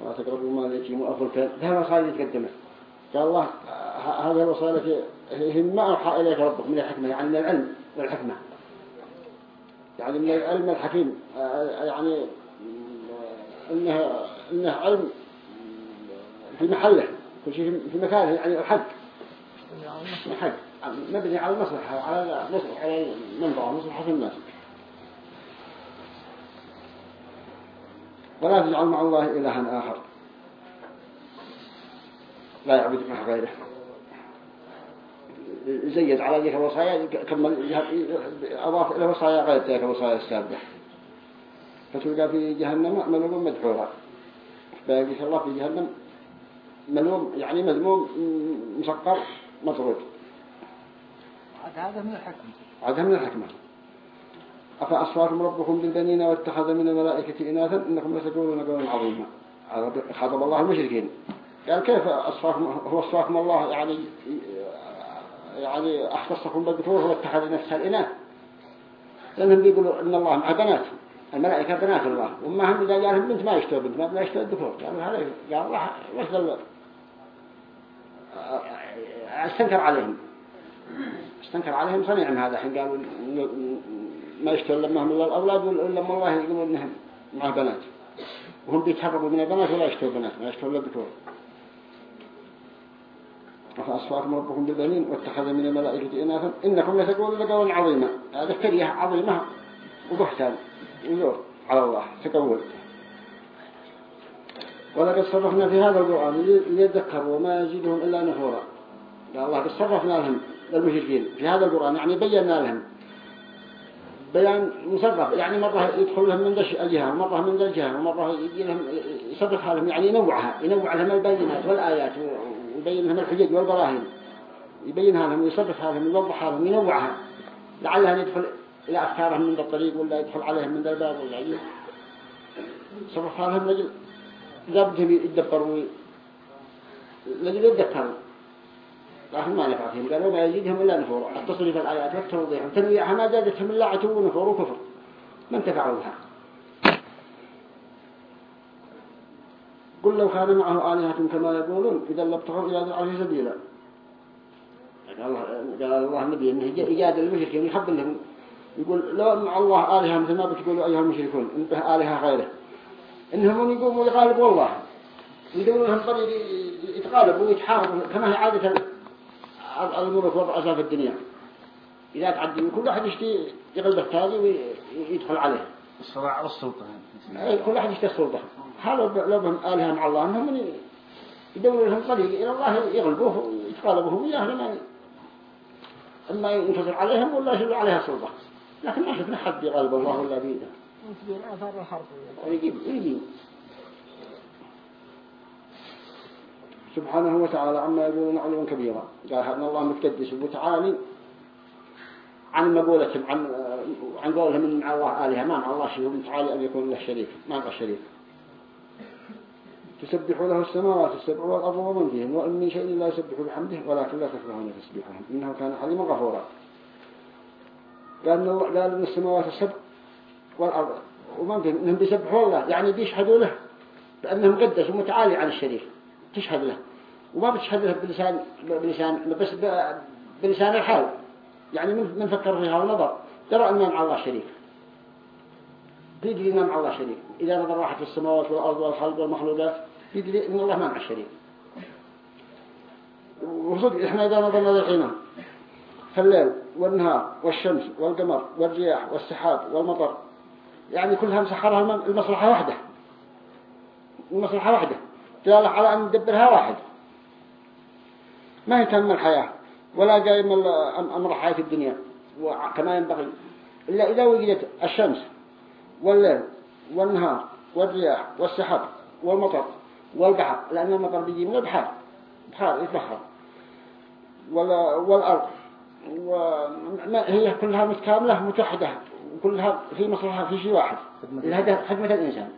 ولا تقربوا مال اليتيم وأخو الكلب هذه الوصايا تقدمت قال الله هذه الوصايا التي هي ما أوحى إليك ربك من الحكمة يعني من العلم والحكمة. يعني من العلم الحكيم يعني إنه, إنه علم في محله كل شيء في مكانه يعني الحق. الحق. مبني على المصلحة وعلى على المنفعة مصلحة الناس. ولا تجعل مع الله إلها آخر. لا يعبد مع غيره. زيد على ذلك الوصايا كمل أضاف إلى وصايا غير ذلك الوصايا السابقة. فتلقى في جهنم ملوم مدحورا. باقي الله في جهنم ملوم يعني مذموم مسقر مطرود. هذا من الحكمة هذا من الحكمة. أفأصفاكم ربكم بالبنين واتخذ من الملائكة إناثا إنكم لتقولون قولا عظيما. خاطب الله المشركين. قال كيف أصفاكم هو أصفاكم الله يعني يعني أختصكم بالذكور واتخذ نفسها الإناث. لأنهم بيقولوا إن الله مع بنات. الملائكة بنات الله. وما هم إذا جالهم بنت ما يشتوا بنت ما يشتوا الذكور قالوا هذا قال الله مثل أستنكر عليهم. استنكر عليهم صنيعهم هذا حين قالوا ما يشتغل لما هم الأولاد ولا ما الله يقولون إنهم مع بنات وهم بيتهربوا من البنات ولا يشتغلوا بنات ما يشتغلوا الذكور فأصفاكم ربكم بالبنين واتخذ من الملائكة إناثا إنكم لتقولون قولا عظيما. هذا كريه عظيمة وبهتان. وزور على الله تقول. ولقد صرفنا في هذا القرآن ليذكروا وما يزيدهم إلا نفورا. قال الله قد صرفنا لهم. المشركين. في هذا القرآن يعني بينا لهم بيان مصرف. يعني مرة يدخل لهم من ذا الجهة ومرة من ذا الجهة ومرة يجي لهم يصرفها لهم. يعني ينوعها ينوع لهم البينات والآيات ويبين لهم الحجج والبراهين. يبينها لهم ويصرفها لهم يوضحها لهم ينوعها. لعلها يدخل إلى أفكارهم من ذا الطريق ولا يدخل عليهم من ذا الباب ولا يجي. صرفها لهم لجل إذا بدهم يدبروا لجل يتذكروا لكن ما نفع فيهم قالوا ما يزيدهم إلا نفور. التصريف الآيات والتوضيح. وتنويعها ما زادتهم إلا عتو ونفور وكفر. ما انتفعوا بها. قل لو كان معه آلهة كما يقولون إذا لابتغوا إلى ذي العرش سبيلا. قال الله النبي إنه إيجاد المشركين يحب لهم. يقول لو مع الله آلهة مثل ما بتقولوا أيها المشركون انتهى آلهة غيره. إنهم يقوموا يغالبوا الله. يدوروا لهم طريق يتغالبوا ويتحاربوا. كما هي عادة الملك والرؤساء في الدنيا. إذا تعدي كل واحد يشتي يغلب الثاني ويدخل عليه. الصراع على السلطة. كل واحد يشتي السلطة. حالوا لو بهم آلهة مع الله أنهم يدوروا لهم طريق إلى الله يغلبوه ويتغالبوه وياه لما إما ينتصر عليهم ولا يشيلوا عليها سلطة لكن ما شفنا حد يغلب الله ولا بيده. آثار الحرب سبحانه وتعالى عما يقولون علوا كبيرا. قال أن الله متقدس ومتعالي عن مقولتهم عن عن قولهم من الله آلهة ما مع الله شيء متعالي أن يكون له شريك ما مع شريك. تسبح له السماوات السبع والأرض ومن فيهن وإن من شيء لا يسبح بحمده ولكن لا تفقهون تسبحهم إنه كان حليما غفورا. قال الله قال إن السماوات السبع والأرض ومن فيهن إنهم بيسبحوا الله يعني بيشهدوا له بأنهم قدس ومتعالي عن الشريك. تشهد له. وما بتشهد له بلسان بلسان بس بلسان الحال. يعني من من فكر فيها ونظر ترى أن مع الله شريك. بيدري أن مع الله شريك. إذا نظر في السماوات والأرض والخلق والمخلوقات يدري أن الله ما مع الشريك وصدق إحنا إذا نظرنا الحين في الليل والنهار والشمس والقمر والرياح والسحاب والمطر. يعني كلها مسخرها المصلحة واحدة المصلحة واحدة دلالة على أن ندبرها واحد. ما يتم الحياة ولا قائم أمر حياة الدنيا كما ينبغي. إلا إذا وجدت الشمس والليل والنهار والرياح والسحاب والمطر والبحر لأن المطر بيجي من البحر. بحر يتبخر والأرض. وما هي كلها متكاملة متوحدة. وكلها في مصلحة في شيء واحد. الهدف خدمة الإنسان.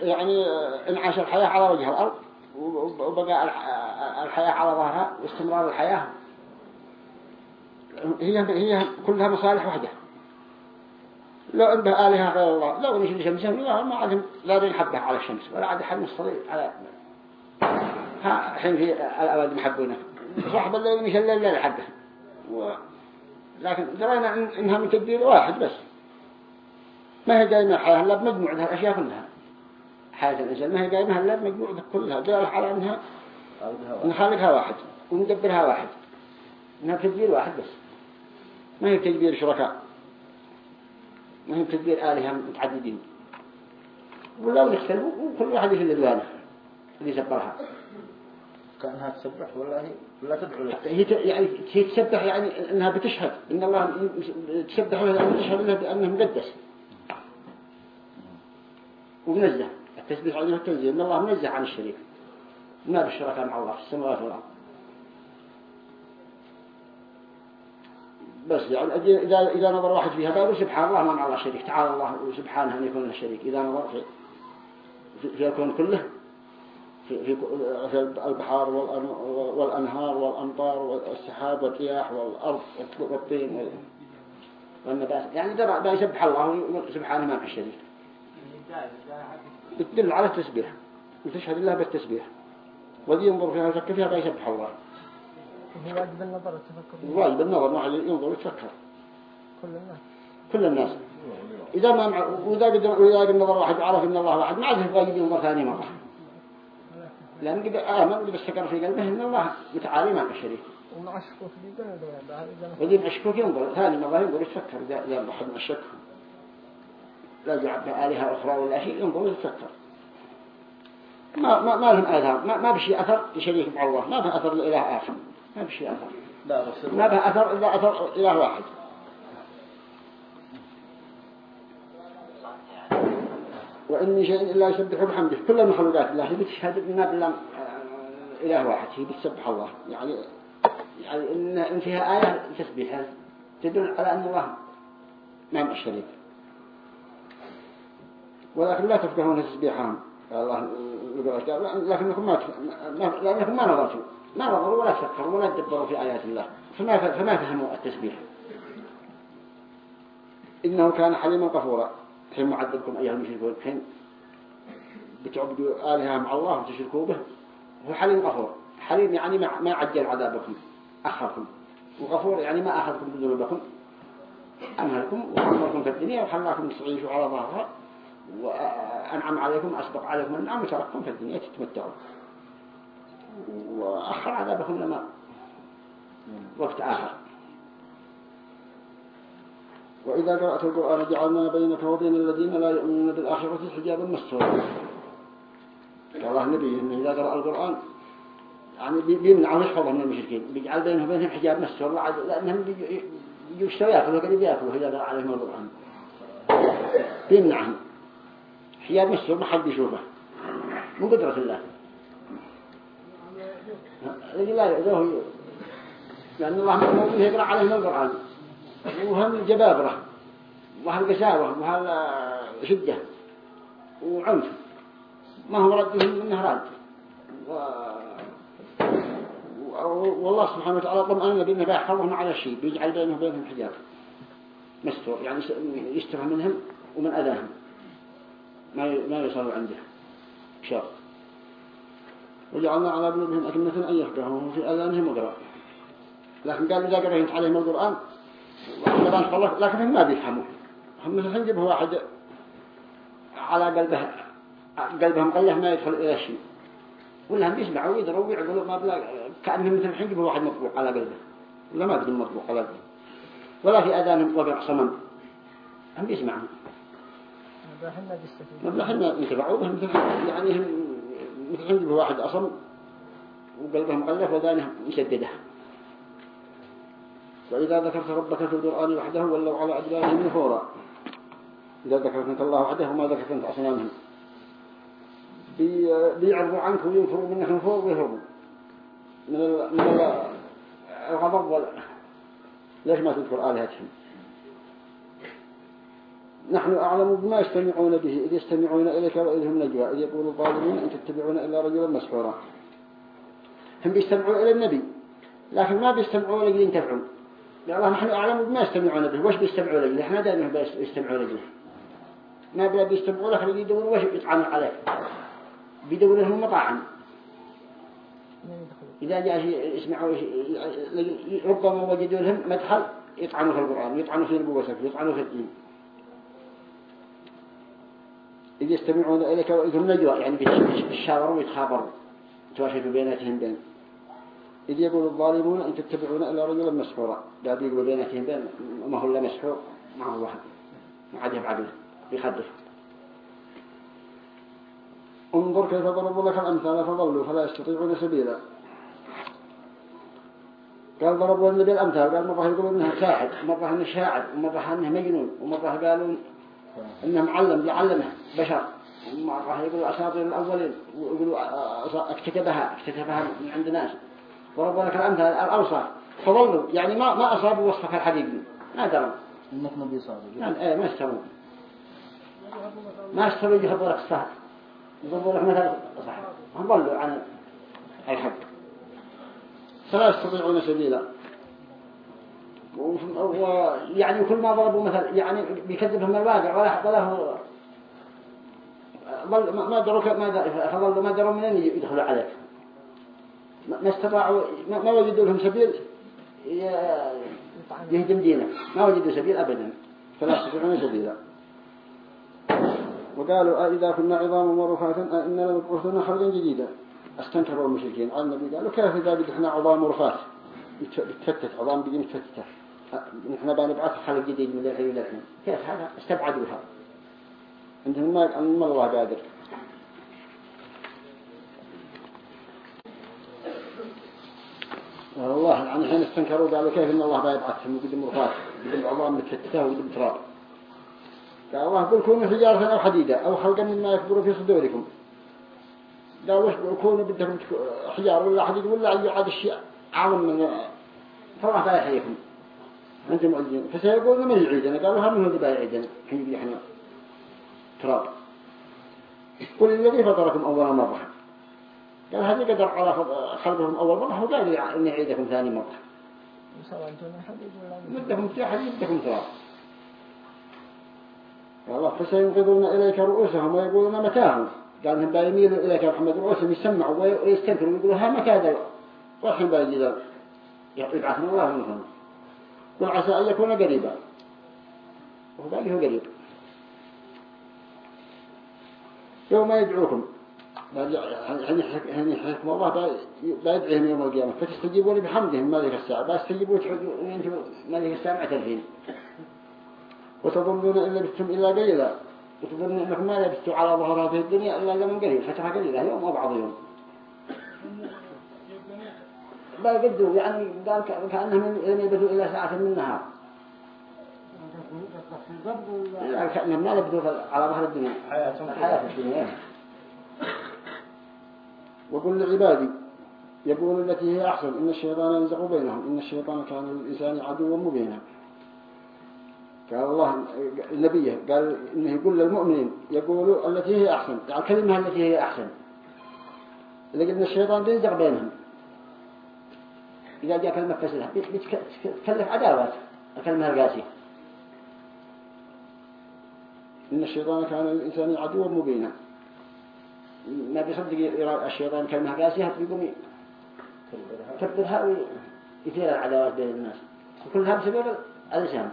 يعني انعاش الحياة على وجه الأرض وبقى الحياة على ظهرها واستمرار الحياة. هي هي كلها مصالح واحدة لو عنده آلهة غير الله لو نشل شمسه ما عاد لا ينحبه على الشمس ولا عاد حد مصطلي على ها الحين في الأولاد محبونه صاحب الليل مش الليل لا يحبه. و... لكن درينا إنها من واحد بس. ما هي جاي من الحياة إلا بمجموع الأشياء كلها. حياة الإنسان ما هي قائمة إلا مجموعة كلها. دلالة على أنها نخالقها واحد. وندبرها واحد. إنها تدبير واحد بس. ما هي تدبير شركاء. ما هي تدبير آلهة متعددين. ولو نختلفوا وكل واحد يفل الدوانة اللي يسبرها كأنها تسبح ولا هي؟ ولا تدعو لك هي يعني هي تسبح يعني إنها بتشهد. إن الله تسبح لها تشهد لها بأنه مقدس. ومنزه. التسبيح عندنا التنزيه إن الله منزه عن الشريك ما بالشركاء مع الله في السماوات والأرض. بس يعني إذا إذا نظر واحد فيها قالوا سبحان الله ما مع الله شريك. تعالى الله سبحانه أن يكون له شريك. إذا نظر في في الكون كله في في البحار والأنهار والأمطار والسحاب والرياح والأرض والطين والنبات. يعني ده يسبح الله سبحانه ما مع الشريك بتدل على التسبيح. وتشهد الله بالتسبيح. وذي ينظر فيها ويفكر فيها فيسبح الله؟ واجب النظر والتفكر واجب النظر واحد ينظر ويتفكر. كل الناس. كل الناس. إذا ما مع... وإذا قد وإذا قد نظر واحد وعرف إن الله واحد ما عاد يبغى ينظر ثاني مرة. لأن قد آمن قد استقر في قلبه إن الله متعالي مع الشريك ومع مع الشكوك ينظر ثاني مرة ينظر يتفكر إذا إذا واحد من الشك لا جعل بآلهة أخرى ولا شيء ينظر ويتفكر ما ما ما لهم آثار ما ما بشي أثر لشريك مع الله ما به أثر لإله آخر ما بشي أثر. ما به أثر إلا أثر إله واحد. وإن من شيء إلا يسبح بحمده. كل المخلوقات الله هي بتشهد بما بالله آه، إله واحد هي بتسبح الله. يعني يعني إن فيها آية تسبيح تدل على أن الله ما مع الشريك. ولكن لا تفقهون تسبيحهم. الله لكنكم ما لكنكم ما نظرتوا. ما نظروا ولا فكروا ولا تدبروا في آيات الله. فما فما فهموا التسبيح. إنه كان حليما غفورا حين معذبكم أيها المشركون حين بتعبدوا آلهة مع الله وتشركوا به هو حليم غفور حليم يعني ما عجل عذابكم أخركم. وغفور يعني ما أخذكم بذنوبكم. أمهلكم وعمركم في الدنيا وخلاكم تعيشوا على ظهرها. وأنعم عليكم أسبق عليكم النعم وترككم في الدنيا تتمتعوا وأخر عذابكم لما وقت آخر. وإذا قرأت القرآن جعلنا بينك وبين الذين لا يؤمنون بالآخرة حجابا مستورا. قال الله النبي إنه إذا قرأ القرآن يعني بيمنعوا يحفظهم من المشركين. بيجعل بينهم وبينهم حجاب مستور لأنهم يجوا يأكلوا كده بيأكلوا إذا قرأ عليهم القرآن. بيمنعهم. حجاب مستور ما حد بيشوفه من قدرة الله. لا لأن الله مأمور يقرأ عليهم القرآن. وهم الجبابرة. وهالقساوة وهالشدة وعنف ما هو ردهم منه رد. و... والله سبحانه وتعالى طمأن بأنه بيحفظهم على الشيء. بيجعل بينه وبينهم حجاب. مستور يعني يستر منهم ومن أذاهم. ما ما يصلوا عنده شر وجعلنا على قلوبهم أكنة أن يفقهوا في أذانهم وقرأ لكن قالوا إذا قرأت عليهم القرآن لكن ما بيفهموا. هم مثلا جبه واحد على قلبه قلبه مقلح ما يدخل إلى شيء. ولا هم بيسمعوا ويدروا ويعقلوا ما بلا كأنهم مثل جبه واحد مطبوع على قلبه. ولا ما بدهم مطبوع على قلبه. ولا في أذانهم وقع صمم. هم بيسمعوا ما حنا يتبعوا بهم مثل يعني هم مثل واحد أصم وقلبه مقلح وذانه مسدده وإذا ذكرت ربك في القرآن وحده ولوا على أدبارهم نفورا. إذا ذكرت الله وحده وما ذكرت أنت أصنامهم بيعرضوا عنك وينفروا منك نفور ويهربوا من من الغضب ولا ليش ما تذكر آلهتهم؟ نحن أعلم بما يستمعون به إذ يستمعون إليك وإذ هم نجوى إذ يقول الظالمين إن تتبعون إلا رجلا مسحورا. هم بيستمعوا إلى النبي لكن ما بيستمعوا لك ينتفعون. يا الله نحن أعلم بما يستمعون به وش بيستمعوا لك إحنا دائما بيستمعوا لك ما بلا بيستمعوا لك اللي يدوروا وش يطعنوا عليك؟ بيدوروا لهم مطاعم. إذا جاء يسمعوا ربما وجدوا لهم مدخل يطعنوا في القرآن يطعنوا في النبوة يطعنوا في الدين. إذ يستمعون إليك وإذ هم نجوى يعني بيتشاوروا ويتخابروا تواشدوا بيناتهم بين إذ يقول الظالمون إن تتبعون إلا رجلا مسحورا. لا بيقولوا بيناتهم بين ما هو إلا مسحور ما هو واحد. ما عاد يفعله يخدف. انظر كيف ضربوا لك الأمثال فضلوا فلا يستطيعون سبيلا. قال ضربوا النبي الأمثال قال مرة يقولوا إنها ساحر مرة إنه شاعر ومرة إنه مجنون ومرة قالوا إنه معلم يعلمه بشر. ومرة يقولوا أساطير الأولين ويقولوا اكتكبها اكتكبها من عند ناس ضربوا لك الأمثال الأوصاف فظلوا يعني ما ما أصابوا وصفك الحقيقي ما دروا. إنك نبي صادق يعني إيه ما استووا. ما استووا يجهبوا لك السهل يضربوا لك مثل صح هم ضلوا عن الحق. فلا يستطيعون سبيلا. ويعني كل ما ضربوا مثل يعني بيكذبهم الواقع ولا حتى له ما دروا ما فظلوا ما دروا منين يدخلوا عليك. ما استطاعوا ما وجدوا لهم سبيل يهدم دينه ما وجدوا سبيل أبدا. فلا يستطيعون سبيلا. وقالوا أئذا كنا عظاما ورفاتا أئنا لمبعوثون خلقا جديدا. استنكروا المشركين. على النبي قالوا كيف إذا بدنا إحنا عظام ورفات؟ بتفتت عظام بيجي متفتتة أ- نحن بنبعث خلق جديد من الحين إلى الحين كيف هذا؟ استبعدوها عندهم ما أن الله قادر والله يعني الحين استنكروا قالوا كيف إن الله بيبعثهم وقدم رفات قدم عظام متفتته وقدم تراب. قال الله قل كونوا حجارة أو حديدة أو خلقا مما يكبر في صدوركم. قال وش كونوا بدكم حجارة ولا حديد ولا أي عاد الشيء أعظم من فالله يحييكم أنتم معجزين فسيقولون من يعيدنا قالوا هم هو اللي بيعيدنا حين إحنا تراب. قل الذي فطركم أول مرة. قال هذا قدر على خلقهم أول مرة هو قال أن يعيدكم ثاني مرة. في حديد مدكم تراب. قال الله فسينقذون إليك رؤوسهم ويقولون متاهم قال انهم بيميلوا إليك محمد رؤوسهم يسمعوا وي- ويستنكروا ويقولوا ها متى ذا والحين بيجي ذا يبعثنا الله منهم قل عسى أن يكون قريبا. وهو قال هو قريب. يوم يدعوكم. يعني حكم الله بيدعيهم يوم القيامة. فتستجيبون بحمدهم مالك الساعة. بيستجيبوا وأنتم مالك الساعة معترفين وتظنون إن لبثتم إلا قليلا. وتظنون أنكم ما لبثتوا على ظهرها في الدنيا إلا لمن قليل. فترة قليلة يوم وبعض يوم. بيقدوا يعني قال كأنهم لم يلبثوا إلا ساعة من النهار. لا كأنهم ما لبثوا في- على ظهر الدنيا. في الدنيا. وقل لعبادي يقول التي هي أحسن إن الشيطان ينزغ بينهم إن الشيطان كان للإنسان عدوا مبينا. قال الله النبي قال إنه يقول للمؤمنين يقولوا التي هي أحسن يعني الكلمة التي هي أحسن. لقد الشيطان بينزغ بينهم. إذا جاء كلمة فسدها بتكلف عداوات الكلمة القاسية إن الشيطان كان للإنسان عدوا مبينا. ما بيصدق يرى الشيطان كلمة قاسية بيقوم يكبرها ويثير العداوات بين الناس. وكلها بسبب اللسان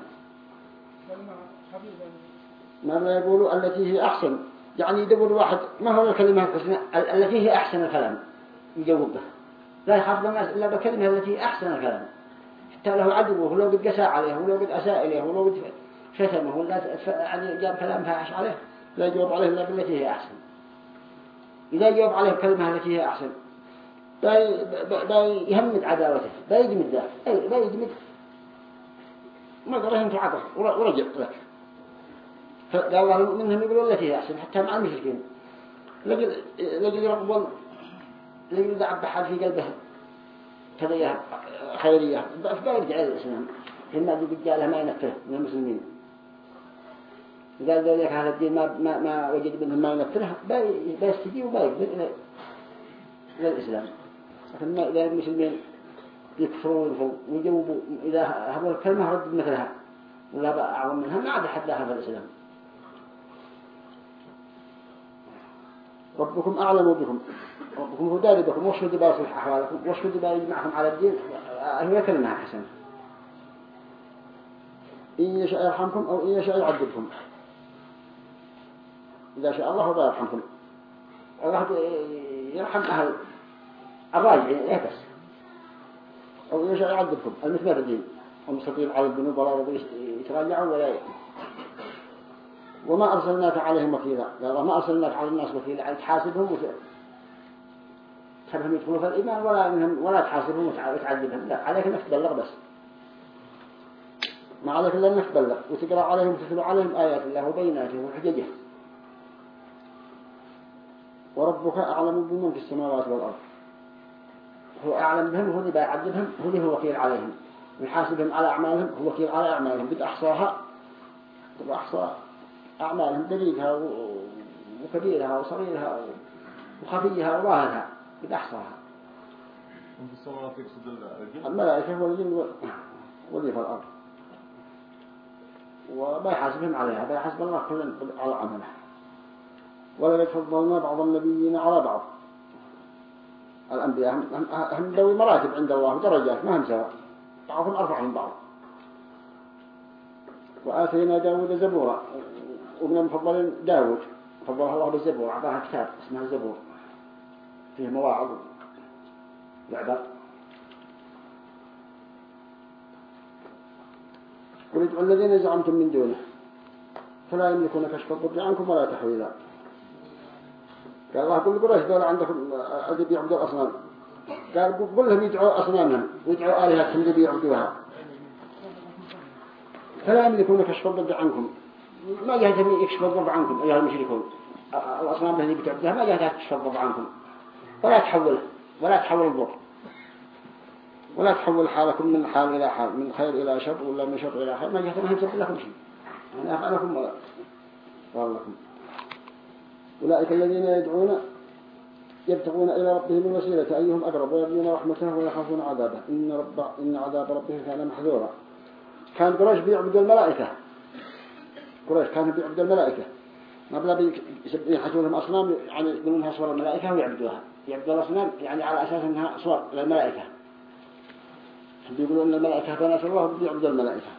ماذا يقولوا التي هي أحسن. يعني يدور واحد ما هو الكلمة الحسنى ال- التي هي أحسن الكلام. يجاوب لا يخاف الناس إلا بالكلمة التي أحسن الكلام. حتى له عدوه ولو قد قسى عليه ولو قد أساء إليه ولو قد شتمه ولا يعني جاب كلام فاحش عليه لا يجاوب عليه إلا بالتي هي أحسن. إذا جاوب عليه الكلمة التي هي أحسن باي يهمد عداوته بيجمد ذاك أي بيجمد ما قال انت عطف ور- ورجع لك فقال الله منهم يقولون التي هي أحسن حتى مع المشركين. لقد لقد يرقبون لقد دعب بحال في قلبه كذا خيرية بس بيرجع إلى الإسلام لما دي رجاله ما ينفره من المسلمين. قال ذلك هذا الدين ما ما ما وجد منهم ما ينفره بي- بيستجيب وبيقبل إلى الإسلام. لكن ما إذا المسلمين يكفرون ويجاوبوا إذا هبوا الكلمة رد مثلها. ولا بقى أعظم منها ما عاد حد داخل في الإسلام. ربكم أعلم بكم. ربكم هو وش ودي بيصلح أحوالكم؟ وش ودي بيجمعكم على الدين؟ هي كلمة حسنة إن يشاء يرحمكم أو إن يشاء يعذبكم. إذا شاء الله هو يرحمكم. الله يرحم أهل الراجعين إيه بس أو إن يشاء يعذبكم. المتمردين المستقيم على الذنوب ولا يرضى يتراجعوا ولا ي... وما أرسلناك عليهم وكيلا. ما أرسلناك على الناس وكيلا. يعني تخلهم يدخلوا في الإيمان ولا منهم ولا تحاسبهم وتع- وتعذبهم. لا عليك أنك تبلغ بس. ما عليك إلا أنك تبلغ وتقرأ عليهم وتتلو عليهم آيات الله وبيناته وحججه وربك أعلم بمن في السماوات والأرض. هو أعلم بهم هو اللي بيعذبهم هو اللي هو وكيل عليهم. ويحاسبهم على أعمالهم هو وكيل على أعمالهم. قد أحصاها قد أحصى أعمالهم دقيقها و- وكبيرها وصغيرها وخفيها وظاهرها قد أحصاها الملائكة والجن وال- واللي في الأرض. وما يحاسبهم عليها بيحاسب الله كل على عمله ولقد فضلنا بعض النبيين على بعض. الأنبياء هم, هم ذوي مراتب عند الله ودرجات ما هم سواء. بعضهم أرفع من بعض. وآتينا داود زبورا ومن المفضلين داود. فضله الله بالزبور أعطاها كتاب اسمه الزبور فيه مواعظ. وعبر قل ادعوا الذين زعمتم من دونه. فلا يملكون كشف الضر عنكم ولا تحويلا. قال الله قل قريش دول عندكم الذي بيعبدوا الأصنام قال قل لهم يدعوا أصنامهم. ويدعوا آلهتهم اللي بيعبدوها فلا يملكون كشف الضر عنكم. ما جهتهم يكشف الضر عنكم أيها المشركون؟ الأصنام الذي بتعبدها ما جهتها تكشف الضر عنكم؟ ولا تحوله ولا تحول الضر ولا تحول حالكم من حال إلى حال من خير إلى شر ولا من شر إلى خير. ما جهتهم هم سبب لكم شيء. أنا أفعلكم ولا والله أولئك الذين يدعون يبتغون إلى ربهم الوسيلة. أيهم أقرب؟ ويرجون رحمته ويخافون عذابه. إن, رب إن عذاب ربهم كان محذورا. كان قريش بيعبدوا الملائكة. قريش كانوا بيعبدوا الملائكة. ما بلا بيحسوا لهم أصنام يعني يقولون لها صور الملائكة ويعبدوها. يعبدوا الأصنام يعني على أساس أنها صور للملائكة. بيقولون أن الملائكة بنات الله بيعبدوا الملائكة.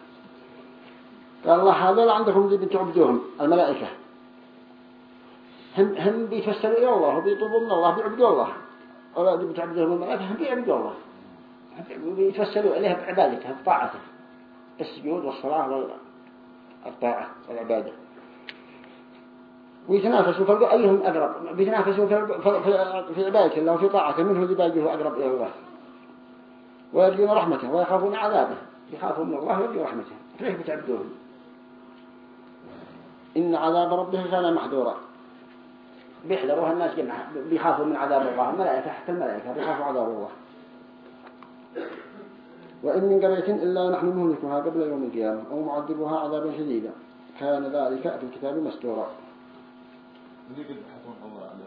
قال الله هذول عندكم اللي بتعبدوهم الملائكة. هم هم بيتوسلوا إلى الله وبيطلبوا من الله بيعبدوا الله. ولا اللي بتعبدوهم الملائكة هم بيعبدوا الله. بيتوسلوا إليه بعبادته بطاعته السجود والصلاة والطاعة والعبادة. ويتنافسوا فلقوا أيهم أقرب. بيتنافسوا في عبادة الله وفي طاعته منه اللي باقيه أقرب إلى الله. ويرجون رحمته ويخافون عذابه. يخافون من الله ويرجون رحمته. فليش بتعبدوهم؟ إن عذاب ربه كان محذورا. بيحذروها الناس جمعا بيخافوا من عذاب الله. الملائكة حتى الملائكة بيخافوا عذاب الله. وإن من قرية إلا نحن مهلكها قبل يوم القيامة أو معذبها عذابا شديدا. كان ذلك في الكتاب مستورا.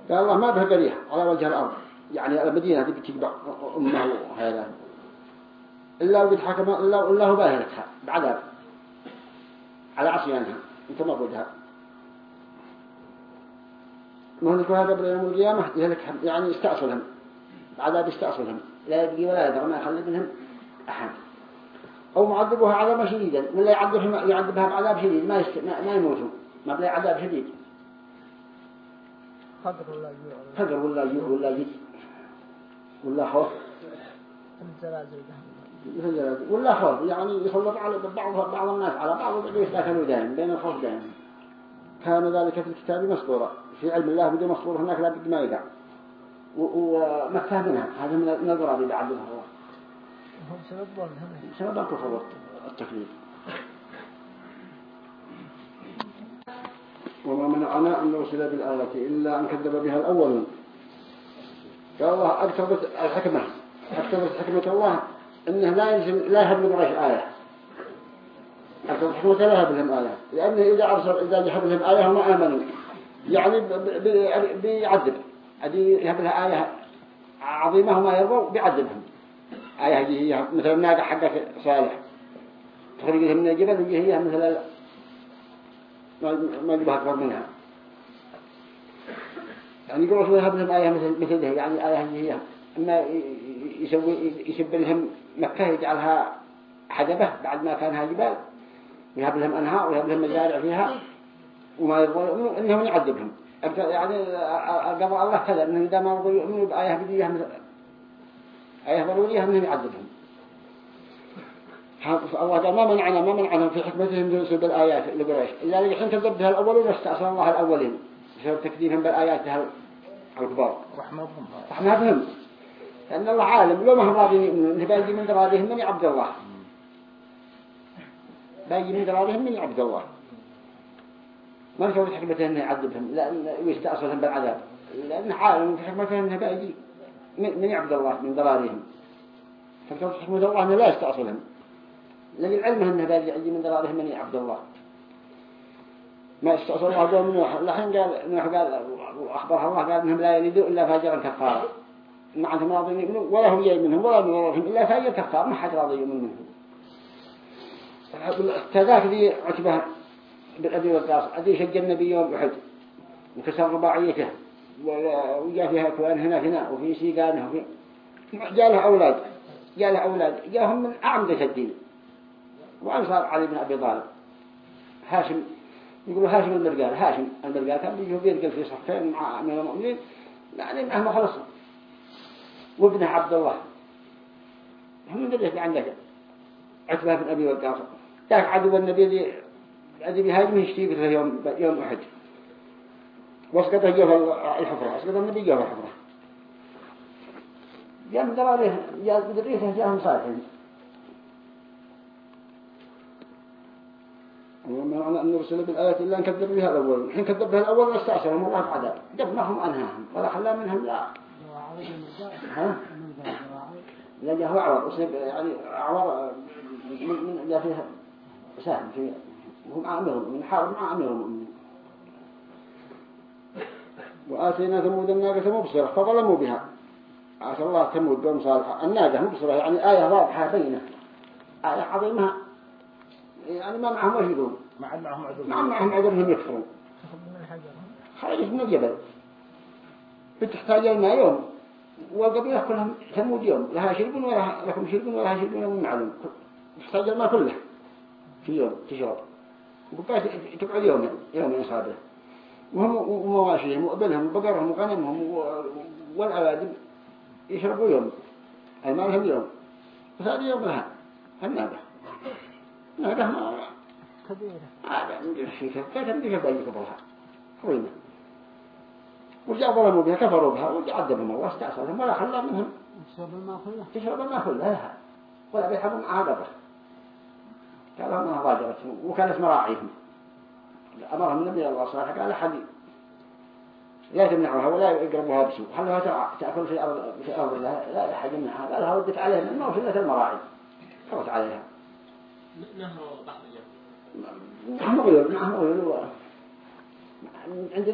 قال الله ما به قرية على وجه الأرض. يعني المدينة دي بتتبع أمه وهذا. إلا وقد حكم إلا هو باهلتها بعذاب على عصيانها أنت مرودها مهلكها قبل يوم القيامة؟ يعني يستأصلهم بعذاب يستأصلهم لا يبقي ولا يدر ما يخلي منهم أحد. أو معذبها عذابا شديدا. ولا يعذبها يعذبها بعذاب شديد. ما. ما يموتوا ما بلا عذاب شديد. فقر ولا جوع فقر ولا جوع ولا جد ولا خوف ولا خوف يعني يسلط على بعض بعض الناس على بعض ويتاكلوا دائما بين الخوف دائما. كان ذلك في الكتاب مسطورا في علم الله بدون مسطور هناك لا بد ما يقع. ومكتاه منها هذا من الضرابي بعد الله بسبب الكفر والتكليف وما منعنا أن نرسل بالآية إلا أن كذب بها الأولون قال الله أكتبت الحكمة. أكتبت حكمة الله إنه لا يلزم لا يهب لقريش آية. أكتبت حكمة لا يهب لهم آية. لأنه إذا أرسل إذا يهب لهم آية هم آمنوا. يعني بيعذب. هذه يهب لها آية عظيمة وما يرضوا بيعذبهم. آية هي مثل الناقة حقة صالح. تخرجها من الجبل هي مثل ما جبها أكبر منها. يعني يقول رسول يهب لهم آية مثل مثل ده يعني آية هي أما يسوي يسب لهم مكة يجعلها حدبة بعد ما كانها جبال. يهب لهم أنهار ويهب لهم مزارع فيها وما يرضوا إنهم يعذبهم. يعني قضى الله كذا إنه إذا ما رضوا يؤمنوا بآية مثل آية ضرورية إنهم يعذبهم. الله قال ما منعنا ما منعنا في حكمتهم يرسل بالآيات لقريش. إلا الحين كذب بها الأولين واستأصل الله الأولين. بسبب تكذيبهم بالآيات الكبار. رحمة بهم لأن الله عالم. لو ما هم راضين يؤمنون باقي من درادهم من عبد الله. باقي من درادهم من عبد الله. ما نسوي حكمته إنه يعذبهم. لأن ويستأصلهم بالعذاب. لأن عالم في حكمته إنه باقي من عبد الله من ضرارهم فكانت حكمة الله أنه لا يستأصلهم. لأن العلم أنه عندي من ضرارهم من عبد الله. ما استأصل الله قوم نوح الحين قال نوح قال وأخبرها الله قال إنهم لا يريدوا إلا فاجرا كفارا. ما عندهم راضين يؤمنون ولا هم جاي منهم ولا من ورهم إلا فاجر كفار. ما حد راضي يؤمن منهم. التذاك ذي عتبة بالأبي والقاص أدي شج النبي يوم أحد. وكسر رباعيته. وجاء فيها كوان هنا هنا وفي سيقان وفي جاء له أولاد. جاء له أولاد. جاءهم من أعمدة الدين. وأنصار علي بن أبي طالب. هاشم يقولوا هاشم المرقال هاشم المرقال كان بيجوا بيرقل في صفين مع أمير المؤمنين يعني مهما خلصوا وابنه عبد الله. هم من اللي عندك؟ عتبة بن أبي وقاص. ذاك عدو النبي اللي الذي بهاجمه يشتيق له يوم يوم أحد. واسقطه جوه الحفرة اسقط النبي جوه الحفرة. جاء من دراره جاء بدريسه جاءهم صالحين. وما معنى أن نرسل بالآيات إلا نكذب بها الأول. الحين كذب بها الأول واستعصرهم الله بعد. دفنهم أنهاهم. ولا خلا منهم لا. ها؟ لا جاء هو أعور أصيب يعني أعور من جاء فيها سهم في هم أمرهم من حارب مع المؤمنين. وآتينا ثمود الناقة مبصرة فظلموا بها. عسى الله ثمود بهم صالحة الناقة مبصرة يعني آية واضحة بينة. آية عظيمة. يعني ما معهم. وش يقولون مع معهم عذر ما معهم عذر انهم يكفرون. خرجت من الجبل بتحتاج الماء يوم. والقبيلة كلهم ثمود يوم. لها شرب ولا لكم شرب ولا شرب من معلوم تحتاج الماء كله في يوم تشرب وبقى تقعد يوم يوم إصابه وهم ومواشيهم وأبلهم وبقرهم وغنمهم و- والأوادم يشربوا يوم. الماء لهم يوم. وثاني يوم لها. النابة نابة ما كبيرة. هذا في كيف من كيف بيجي قبلها وجاء ظلموا بها كفروا بها وعذبهم الله ولا خلى منهم. شرب الماء كله؟ تشرب الماء لها ولا بيحبوا معها قبر قال لهم انها ضاجرتهم وكانت مراعيهم أمرهم النبي الله صالح قال حد لا تمنعوها ولا يقربوها بسوء. خلوها تأكل في أرض في أرض الله؟ لا أحد يمنعها. قال لها ودك عليها من الموت إلا المراعي خلت عليها. نهر جنب معهم غير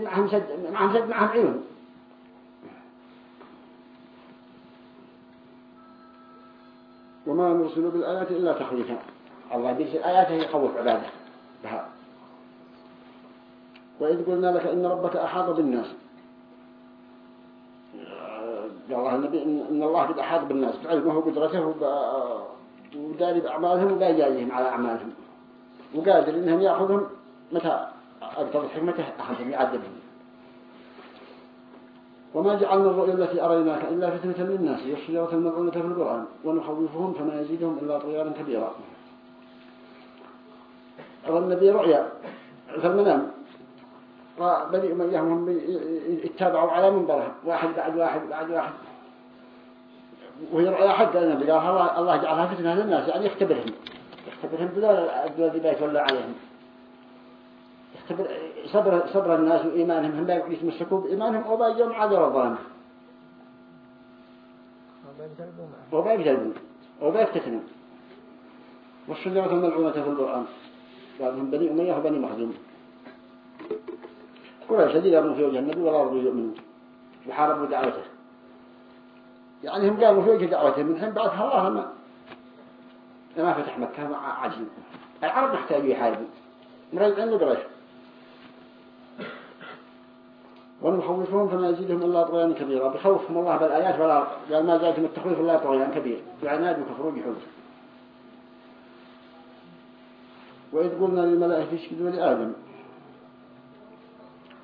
معهم سد معهم سد معهم عيون وما نرسل بالآيات إلا تخويفا. الله يرسل آياته يخوف عبادة. بها. وإذ قلنا لك إن ربك أحاط بالناس. الله النبي إن الله قد أحاط بالناس. بعلمه وقدرته وداري بأعمالهم وبيجازيهم على أعمالهم. وقادر إنهم يأخذهم متى أقتضت حكمته أخذهم يعذبهم وما جعلنا الرؤيا التي أريناك إلا فتنة للناس والشجرة الملعونة في القرآن ونخوفهم فما يزيدهم إلا طغيانا كبيرا. أرى النبي رؤيا في المنام. بني أمية هم يتابعوا على منبره واحد بعد واحد بعد واحد. وهي رؤيا حق قال الله جعلها فتنة للناس يعني يختبرهم. يختبرهم الدول اللي بيتولى عليهم. يختبر صبر صبر الناس وإيمانهم هم بيقعدوا يتمسكوا بإيمانهم أو بيجوا عذر الظلمة أو بيجلبوا أو بيفتتنوا والشجرة الملعونة في القرآن. بعضهم بني أمية وبني مخزوم. قريش الذين قاموا في وجه النبي ولا رضوا يؤمنوا. وحاربوا دعوته. يعني هم قاموا في وجه دعوته من حين بعدها الله ما لما فتح مكة مع عجل العرب يحتاجوا يحاربوا. مرجعين لقريش ونخوفهم فما يزيدهم إلا طغيان كبيرا. بخوفهم الله بالآيات ولا قال ما زادهم التخويف إلا طغيان كبير وعناد وكفروا جحود وإذ قلنا للملائكة اسجدوا لآدم.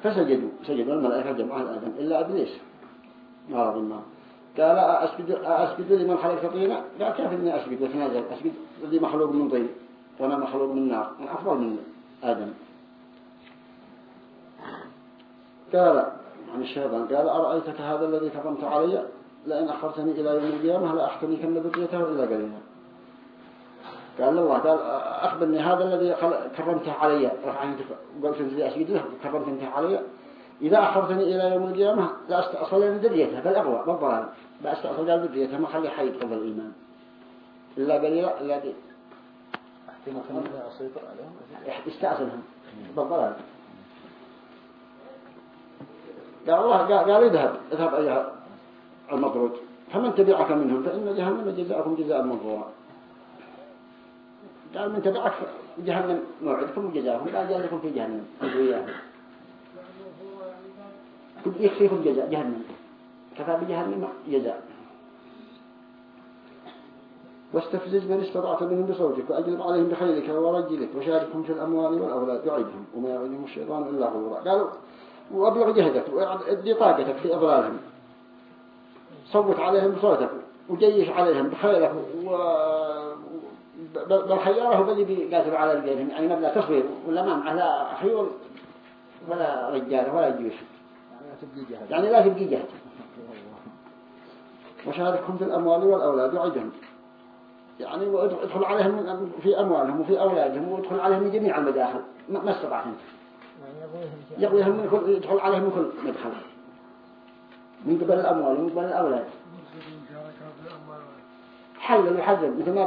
فسجدوا. سجدوا الملائكة جمعوا آدم إلا إبليس. ما رضي الله قال أسجد أسجد لمن خلق طينا قال كيف إني أسجد وتنازل أسجد الذي مخلوق من طين وأنا مخلوق من نار أنا أفضل من آدم. قال عن الشيطان قال أرأيتك هذا الذي كرمت علي؟ لئن أخرتني إلى يوم القيامة لأحتنكن ذريته إلا قليلا قال الله قال أخبرني هذا الذي كرمته علي. رفعني قلت لي أسجد له وكرمت انت علي؟ إذا أخرتني إلى يوم القيامة لا أستأصل ذريته بل أقوى بالضلال بأستأصل ذريته ما خلي حي قبل الإيمان. إلا قليلا إلا دي استأصلهم. بالضلال قال الله قال, قال اذهب اذهب أيها المطرود فمن تبعك منهم فإن جهنم جزاءكم جزاء منظورا. قال من تبعك جهنم موعدكم وجزاءكم قال جازكم في جهنم وياهم يكفيكم جزاء جهنم كفى بجهنم جزاء واستفزز من استطعت منهم بصوتك وأجلب عليهم بخيلك ورجلك وشاركهم في الأموال والأولاد يعيدهم وما يعيدهم الشيطان إلا غرورا قالوا وأبلغ جهدك وأدي طاقتك في إضلالهم صوت عليهم بصوتك وجيش عليهم بخيلك و بالخيارة هو الذي بيقاتل على رجالهم. يعني مبلغ تصوير ولا ما معه لا خيول ولا رجال ولا جيوش يعني لا تبقي جهد وشاركهم في الأموال والأولاد يعيدهم يعني وادخل عليهم في أموالهم وفي أولادهم وادخل عليهم من جميع المداخل. ما استطعت أنت. يغويهم من كل يدخل عليهم من كل مدخل. من قبل الأموال ومن قبل الأولاد. حلل وحزم مثل ما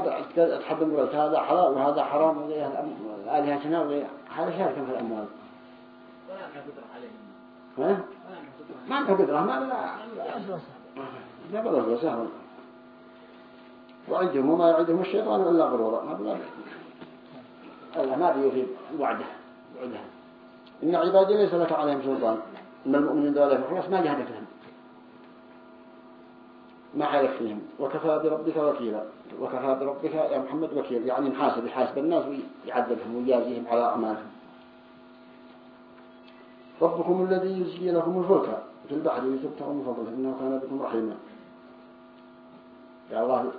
تحدم قلت هذا حلال وهذا حرام الآلهة هنا هذا شارك في الأموال. ها؟ ما عنده قدرة ما لا لا. بلا سهل وعندهم وما يعدهم الشيطان إلا غرورا ما بلا الله ما بيوفي وعده وعده. إن عبادي ليس لك عليهم سلطان إن المؤمنين ذلك خلاص ما جهدك لهم. ما حالك فيهم وكفى بربك وكيلا وكفى بربك يا محمد وكيل يعني محاسب يحاسب الناس ويعذبهم ويجازيهم على أعمالهم. ربكم الذي يزجي لكم الفلك. في البحر يتبتغوا من فضله. إنه كان بكم رحيما. يا الله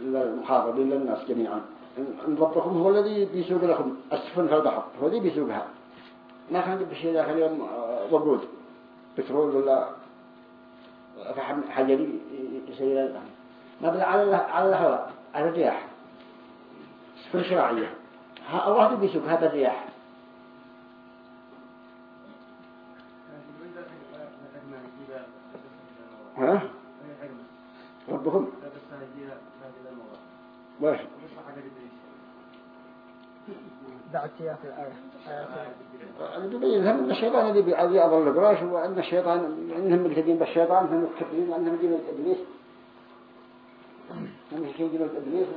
للمخاطبين للناس جميعا. إن ربكم هو الذي بيسوق لكم. السفن في البحر. هو الذي بيسوقها. ما كان بشيء آه، وقود بترول ولا فحم حجري يسير الآن ما على على الهواء على الرياح. سفن شراعية. الله بيسوق هذا الرياح ها ربهم واش بعد سياق الآية. أن الشيطان الذي بيعذي أضل القراش وأن الشيطان إنهم مقتدين بالشيطان هم مكتبين وأنهم جنود إبليس هم يشكين جنود إبليس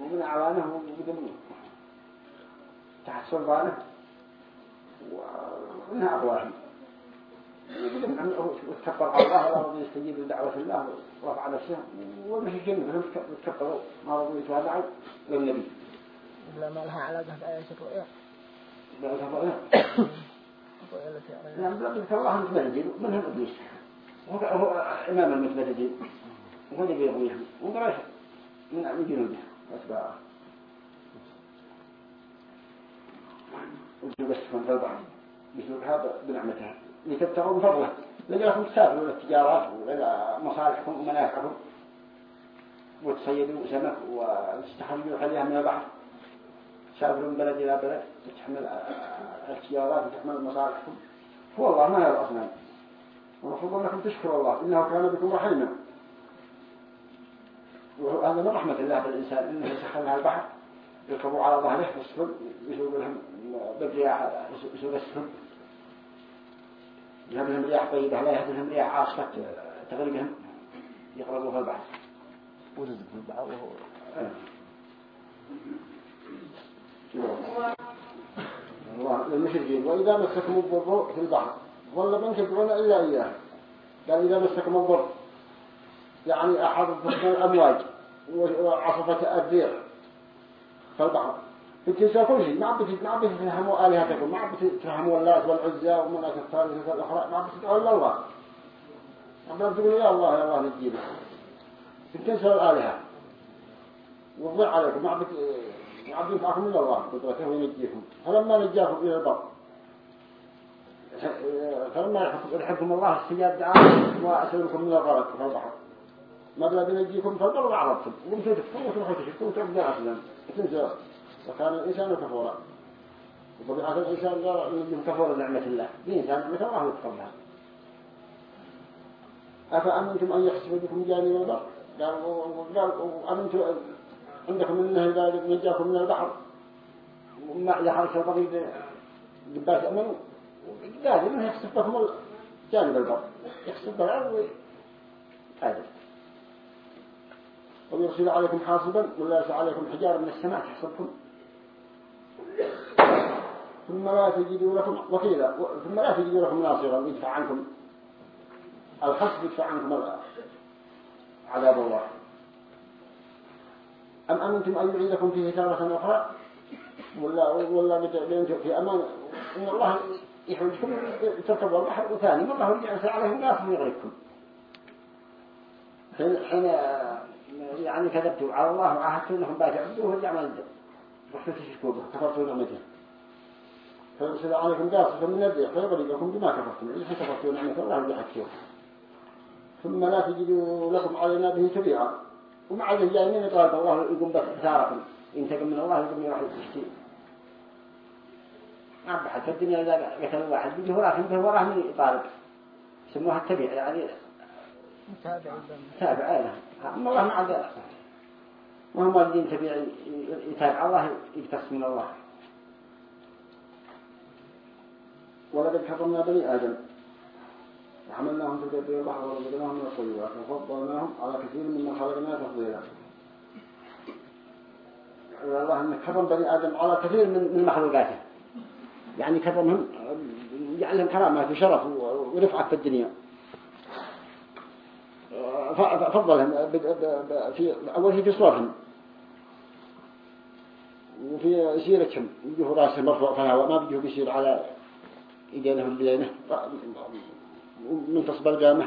ومن أعوانه ومن تحت سلطانه ومنها أقواهم يقولون أنه استكبر على الله ولا رضي يستجيب لدعوة الله ورفع نفسه والمشركين مثلهم تكبروا ما رضوا يتوابعوا للنبي إلا ما لها علاقة بآية الرؤيا بآية الرؤيا نعم بلغة الله المتمردين منهم إبليس هو إمام المتمردين وهو اللي بيغويهم وقراش من جنوده أتباعه وجب السفن في البحر بسببها بنعمتها لتبتغوا من فضله لجلكم تسافروا للتجارات وإلى مصالحكم ومنافعكم وتصيدوا سمك وتستخرجوا حليها من البحر تسافروا من بلد إلى بلد وتحمل التجارات وتحمل مصالحكم هو الله ما هي الأصنام ونفضل لكم تشكروا الله إنه كان بكم رحيما. وهذا من رحمة الله بالإنسان إنه يسخر لها البحر يركبوا على ظهره في يسوق لهم بالرياح يسوق السفن يهب رياح طيبة لا يهب رياح عاصفة تغرقهم يقربوا في البحر ورزق في البحر وهو الله للمشركين وإذا مسكم الضر في البحر ظل من تدعون إلا إياه. قال إذا مسكم الضر يعني أحد الأمواج وعصفة الريح في البحر. بتنسى كل شيء ما عم ما عم بتفهموا آلهتكم. ما عم بتفهموا اللات والعزى ومناة الثالثة الأخرى ما عم بتدعوا إلا الله. عم تقولوا يا الله يا الله نجينا بتنسى الآلهة. وضع عليكم. ما عم ما عم ينفعكم إلا الله. قدرته وينجيكم فلما نجاكم إلى البر. فلما يحبكم الله استجاب دعاء وأسألكم من الغرق في البحر. ما بلا بنجيكم فالبر وعرضتم ومتى تكفروا وتروحوا تشكوا أسلم تنسى وكان الإنسان كفورا وطبيعة الإنسان يجب كفور نعمة الله. بإنسان نعمة الله يتقبلها أفأمنتم أن يحسب بكم جانب البر؟ قال وأمنتم عندكم إنه إذا نجاكم من البحر؟ وما إذا حرش الطريق جبات أمنوا. قال إنه يحسب بكم جانب البر؟ يحسب بالعرض ويتعادل ويرسل عليكم حاصبا ولا يرسل عليكم حجارة من السماء تحسبكم. ثم لا تجدوا لكم وكيلا ثم لا تجدوا لكم ناصرا يدفع عنكم. الخص يدفع عنكم عذاب الله. أم أمنتم أن يعيدكم فيه تارة أخرى؟ ولا ولا بينتم في أمان إن الله يحوجكم تركبوا البحر وثاني والله يجعل عليهم ناس ويغرقكم حين حين يعني كذبتوا على الله وعاهدتوا انهم باتعبدوه اللي عمل رحتوا تشكوا به كفرتوا نعمته فيرسل عليكم قاصفا من الريح فيغرقكم بما كفرتم إذا كفرتوا نعمة الله بحكيهم ثم لا تجدوا لكم علينا به تبيعا. ومع ذلك جايين يطالب الله يقوم بثاركم ينتقم من الله يقوم يروح يشتي ما بحث الدنيا إذا قتل واحد بيجي وراه به وراه من يطالب سموها التبيع يعني متابع تابع له أما الله مع ذلك وهم الدين تبيع يتابع الله يقتص من الله. ولقد كرمنا بني آدم. وحملناهم في البر والبحر ورزقناهم من الطيبات وفضلناهم على كثير مما خلقنا تفضيلا. والله أن كرم بني آدم على كثير من مخلوقاته. يعني كرمهم جعلهم كرامات وشرف ورفعة في الدنيا. فضلهم في أول شيء في صورهم وفي سيرتهم. يجيه راسه مرفوع فالهواء ما بيجيه بيصير على إيدينه البينه منتصب القامة.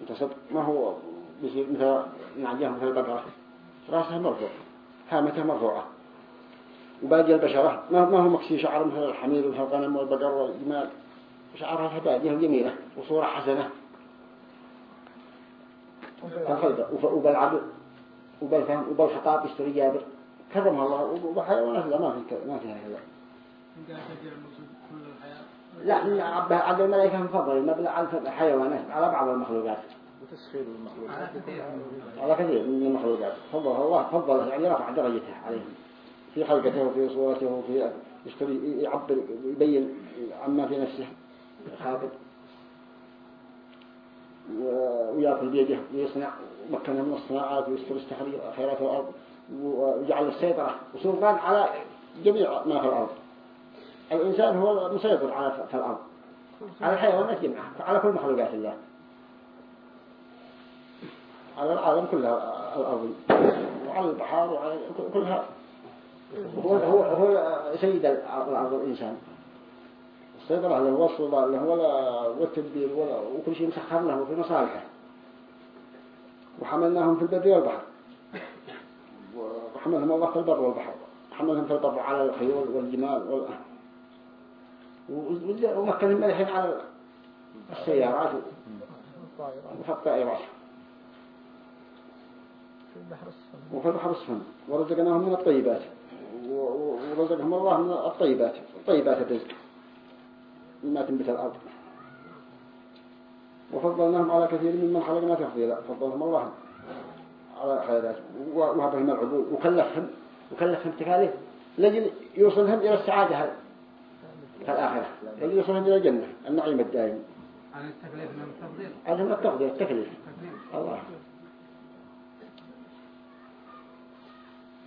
منتصب ما هو بيصير مثل نعجيه مثل البقرة. راسه مرفوع. هامته مرفوعة. وباقي البشرة. ما هو مكسي شعر مثل الحمير مثل الغنم والبقر والجمال شعرها باقيه جميلة وصورة حسنة. وبالعدل. وبالفهم وبالخطاب يشتري جابر. كرمها الله. وبحيوانات لا ما في ما فيها هذا. لا من عبد عبد الملائكة مفضل ما بلا على الحيوانات على بعض المخلوقات. وتسخير المخلوقات. على كثير. من المخلوقات. فضل الله فضل يعني رفع درجته عليهم. في خلقته وفي صورته وفي يشتري يعبر يبين عما في نفسه. خاطب ويأكل بيده ويصنع مكنه من الصناعات ويستر استخرج خيرات الأرض ويجعل السيطرة وسلطان على جميع ما في الأرض. الإنسان هو المسيطر على في الأرض. على الحيوانات جمعها على كل مخلوقات الله. على العالم كلها الأرض. وعلى البحار وعلى كلها. هو هو سيد الأرض الإنسان. السيطرة له والسلطان له ولا والتدبير ولا وكل شيء مسخر له في مصالحه. وحملناهم في البر والبحر. وحملهم الله في البر والبحر. حملهم في البر على الخيول والجمال وال... ومكنهم الحين على السيارات وفي الطائرات وفي البحر الصفن. ورزقناهم من الطيبات. ورزقهم الله من الطيبات. الطيبات الرزق. مما تنبت الأرض. وفضلناهم على كثير ممن خلقنا تفضيلا. فضلهم الله على خيرات. وهبهم العبود. وكلفهم. وكلفهم تكاليف. لجل يوصلهم إلى السعادة. في الآخرة يوصلهم إلى الجنة النعيم الدائم. عن التكليف من التفضيل. هذا التفضيل التكليف. الله.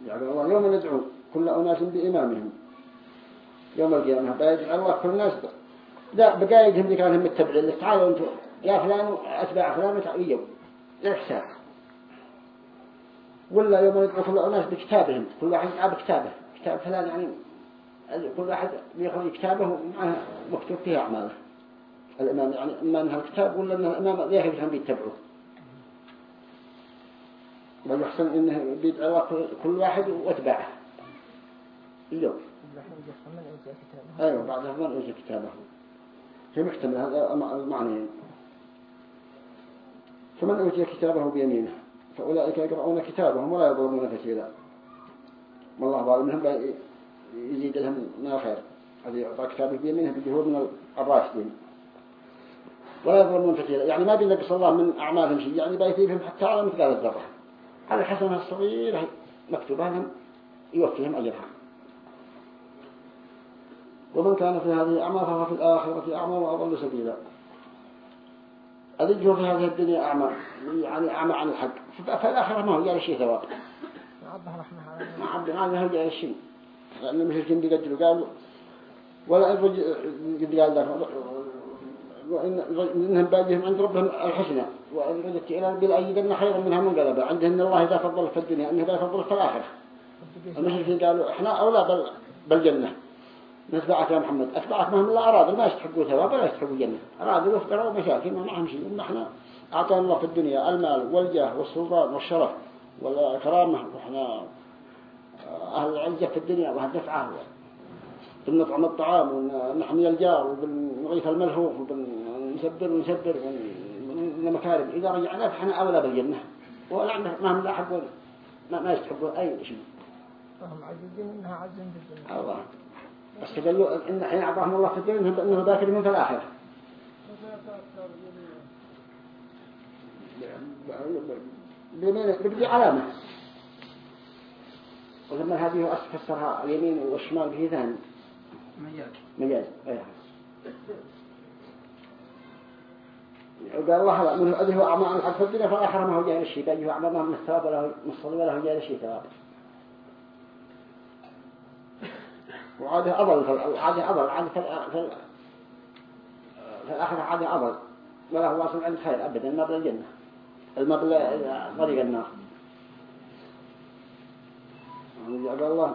يعني الله يوم ندعو كل أناس بإمامهم يوم القيامة. بيجعل الله كل الناس لا بقايدهم اللي كانوا متبعين تعالوا أنتم يا فلان أتباع فلان وتعيوا الإحسان ولا يوم يدعو كل الناس بكتابهم. كل واحد يدعى بكتابه. كتاب فلان يعني كل واحد بيأخذ كتابه معه مكتوب فيه أعماله. الإمام يعني إما أنها الكتاب ولا أنها الإمام ذيك كان بيتبعوه بل يحسن إنه بيدعى كل واحد وأتباعه. اليوم أيوة بعد من أوتي كتابه. هي محتمل هذا المعنى فمن أوتي كتابه بيمينه فأولئك يقرؤون كتابهم ولا يظلمون فتيلا والله ظالم منهم يزيد لهم من الخير. هذه يعطى كتابه بيمينه بجهود من الراشدين. ولا يظلمون فتيلا يعني ما بينقص الله من أعمالهم شيء يعني بيثيبهم حتى على مثقال الذرة. هذه الحسنة الصغيرة مكتوبة لهم يوفيهم أجرها. ومن كان في هذه أعمى فهو في الآخرة أعمى وأضل سبيلا. أذجه في هذه الدنيا أعمى يعني أعمى عن الحق. فالآخرة ما هو جاء شيء ثواب. ما عبد ما هو جاء شيء المشركين بيقدروا قالوا ولا قد قال لك وإن إنهم باجهم عند ربهم الحسنى وإن ردت إلى بالأيدن خيرا منها عندهم إن الله إذا فضل في الدنيا أنه إذا فضل في الآخرة. المشركين قالوا إحنا أولى بال بالجنة نتبعك يا محمد أتبعك مهم لا أراد ما يستحقوا ثواب ولا يستحقوا جنة أرادوا يفقروا مشاكل ما معهم شيء ونحن أعطانا الله في الدنيا المال والجاه والسلطان والشرف والكرامة وإحنا أهل العزة في الدنيا وأهل دفعه بنطعم الطعام ونحمي الجار وبنغيث الملهوف وبنسبر ونسبر المكارم. إذا رجعنا فإحنا أولى بالجنة. ولا ما هم لا حقون ما, ما يستحقون أي شيء. فهم عزيزين إنها عزين بالدنيا الله. استدلوا إن حين أعطاهم الله في الدنيا إنه باكر من في الآخرة. بدي علامة. ولما هذه فسرها اليمين والشمال به ثاني مجاز. مجاز. أيه. قال الله من أجه أعمال الحق في الدنيا فالآخرة ما هو جاي الشيء بأجه أعمال من الثواب الصلي ولا هو جاي الشيء ثواب وعاده أضل عاده أضل عاده في في في الآخرة عاده أضل. ولا هو واصل عند خير أبدا بلا الجنة. بلا طريق النار. قال الله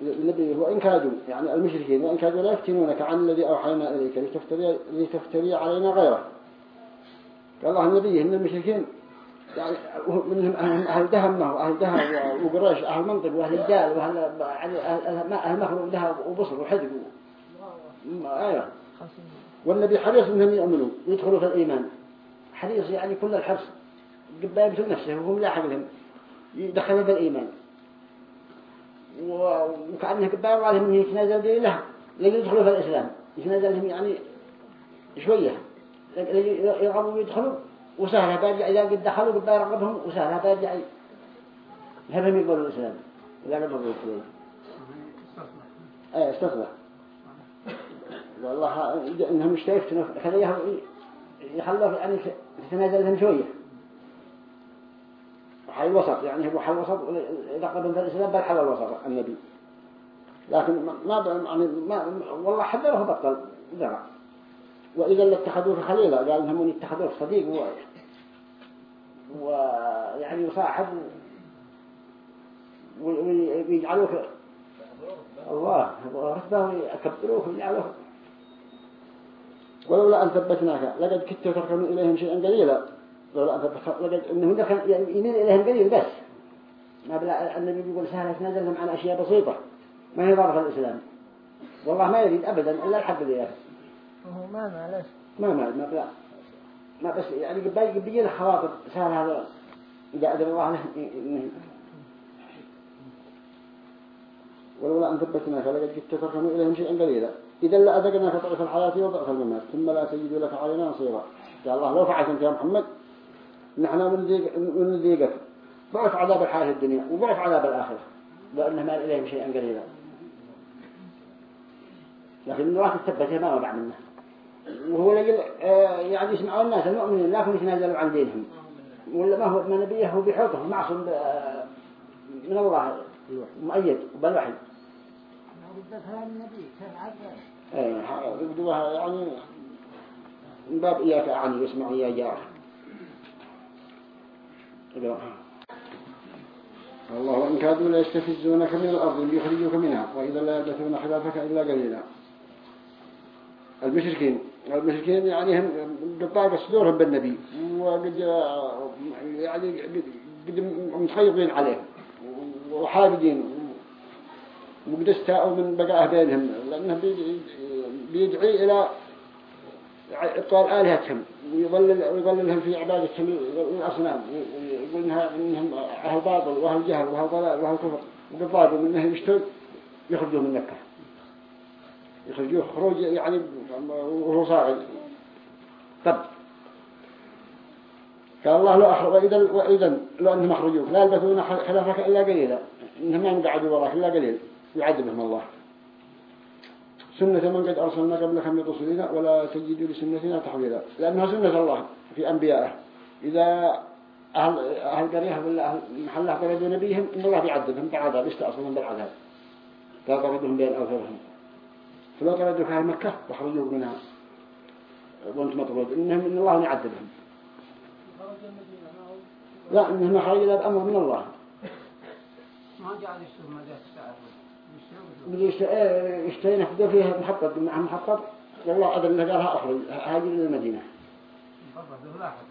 النبي وإن كادوا يعني المشركين وإن كادوا لا يفتنونك عن الذي أوحينا إليك لتفتري, لتفتري علينا غيره. قال الله النبي إن المشركين يعني منهم أهل دهم وأهل دهم وقريش أهل منطق وأهل الجال وأهل يعني أهل مخلوق ذهب وبصر وحدق أيوة. والنبي حريص إنهم يؤمنوا يدخلوا في الإيمان. حريص يعني كل الحرص. قبل نفسه وهم لاحق لهم يدخلوا في الإيمان. وكأنه قبل عليهم أنه يتنازل به له يدخلوا في الإسلام. يتنازل لهم يعني شوية. يرغبوا ويدخلوا وسهلة بيرجع إذا قد دخلوا قد يرغبهم وسهلة بيرجع هبهم يقولوا الإسلام. إذا رغبوا فيه إيه استصلح والله إنهم مش تيفتنوا خليه يخلوا يعني يتنازل لهم شوية. حي وسط يعني هو حي وسط إذا في الإسلام بل حل الوسط النبي. لكن ما يعني ما والله حذره بطل ذرع وإذا اتخذوه خليلا قال انهم يتخذوه صديق و... ويعني يصاحب ويجعلوك الله ورثبه ويكبروه ويجعلوه ولولا أن ثبتناك لقد كنت تركن إليهم شيئا قليلا. لقد إنهم ذكر يعني يمين إليهم قليل بس. ما بلا النبي بيقول سهل يتنازل لهم عن أشياء بسيطة. ما هي ضرف الإسلام. والله ما يريد أبدا إلا الحق ذي وهو ما معلش ما ما ما بلا ما بس يعني قبل بيجي له خواطر سهل هذا. إذا أدر الله له ولولا أن ثبتناك لقد جئت تركن إليهم شيئا قليلا. إذا لا أذقناك ضعف الحياة وضعف الممات ثم لا تجد لك علينا نصيرا. قال الله لو فعلت أنت يا محمد نحن من ذيقك ضعف عذاب الحياة الدنيا وضعف عذاب الآخرة. لأنه ما إليهم شيئا قليلا. لكن من واحد ثبته ما وقع منه. وهو يقول يعني يسمعوا الناس المؤمنين لكن يتنازلوا عن دينهم. ولا ما هو ما نبيه هو بحوطه معصوم من الله. مؤيد بالوحي إيه يبدوها يعني من باب إياك أعني يسمع يا جار الله وإن كادوا لا يستفزونك من الأرض ليخرجوك منها وإذا لا يلبثون خلافك إلا قليلا. المشركين المشركين يعني هم قطاع صدورهم بالنبي. وقد يعني قد متخيطين عليه وحابدين وقد استاءوا من بقائه بينهم لأنه بيدعي إلى إطوال آلهتهم ويضلل ويضللهم في عبادتهم الأصنام يقول إنها إنهم أهل باطل وأهل جهل وأهل ضلال وأهل كفر. وقد منهم يشتغل يخرجوا من مكة. يخرجوه خروج يعني وهو صاعد طب. قال الله لو أخرج وإذا, وإذا لو أنهم أخرجوك لا يلبثون خلافك إلا قليلا. إنهم ما يقعدوا وراك إلا قليل. يعذبهم الله. سنة من قد أرسلنا قبلك من رسلنا ولا تجدوا لسنتنا تحويلا لأنها سنة الله في أنبيائه إذا أهل, أهل قرية ولا أهل محلة قردوا نبيهم إن الله بيعذبهم بعذاب يستأصلهم بالعذاب؟ فقردهم بين أوثرهم فلو قردوا أهل مكة وخرجوا منها وانت مطرود. إنهم إن الله يعذبهم. لا إنهم خرج إلى الأمر من الله. ما قاعد يشتغل ما قاعد اللي يشتري ياخذوا فيها؟ محطة معهم محطة والله أدري إنه قالها أخرج. هاجر لاحظ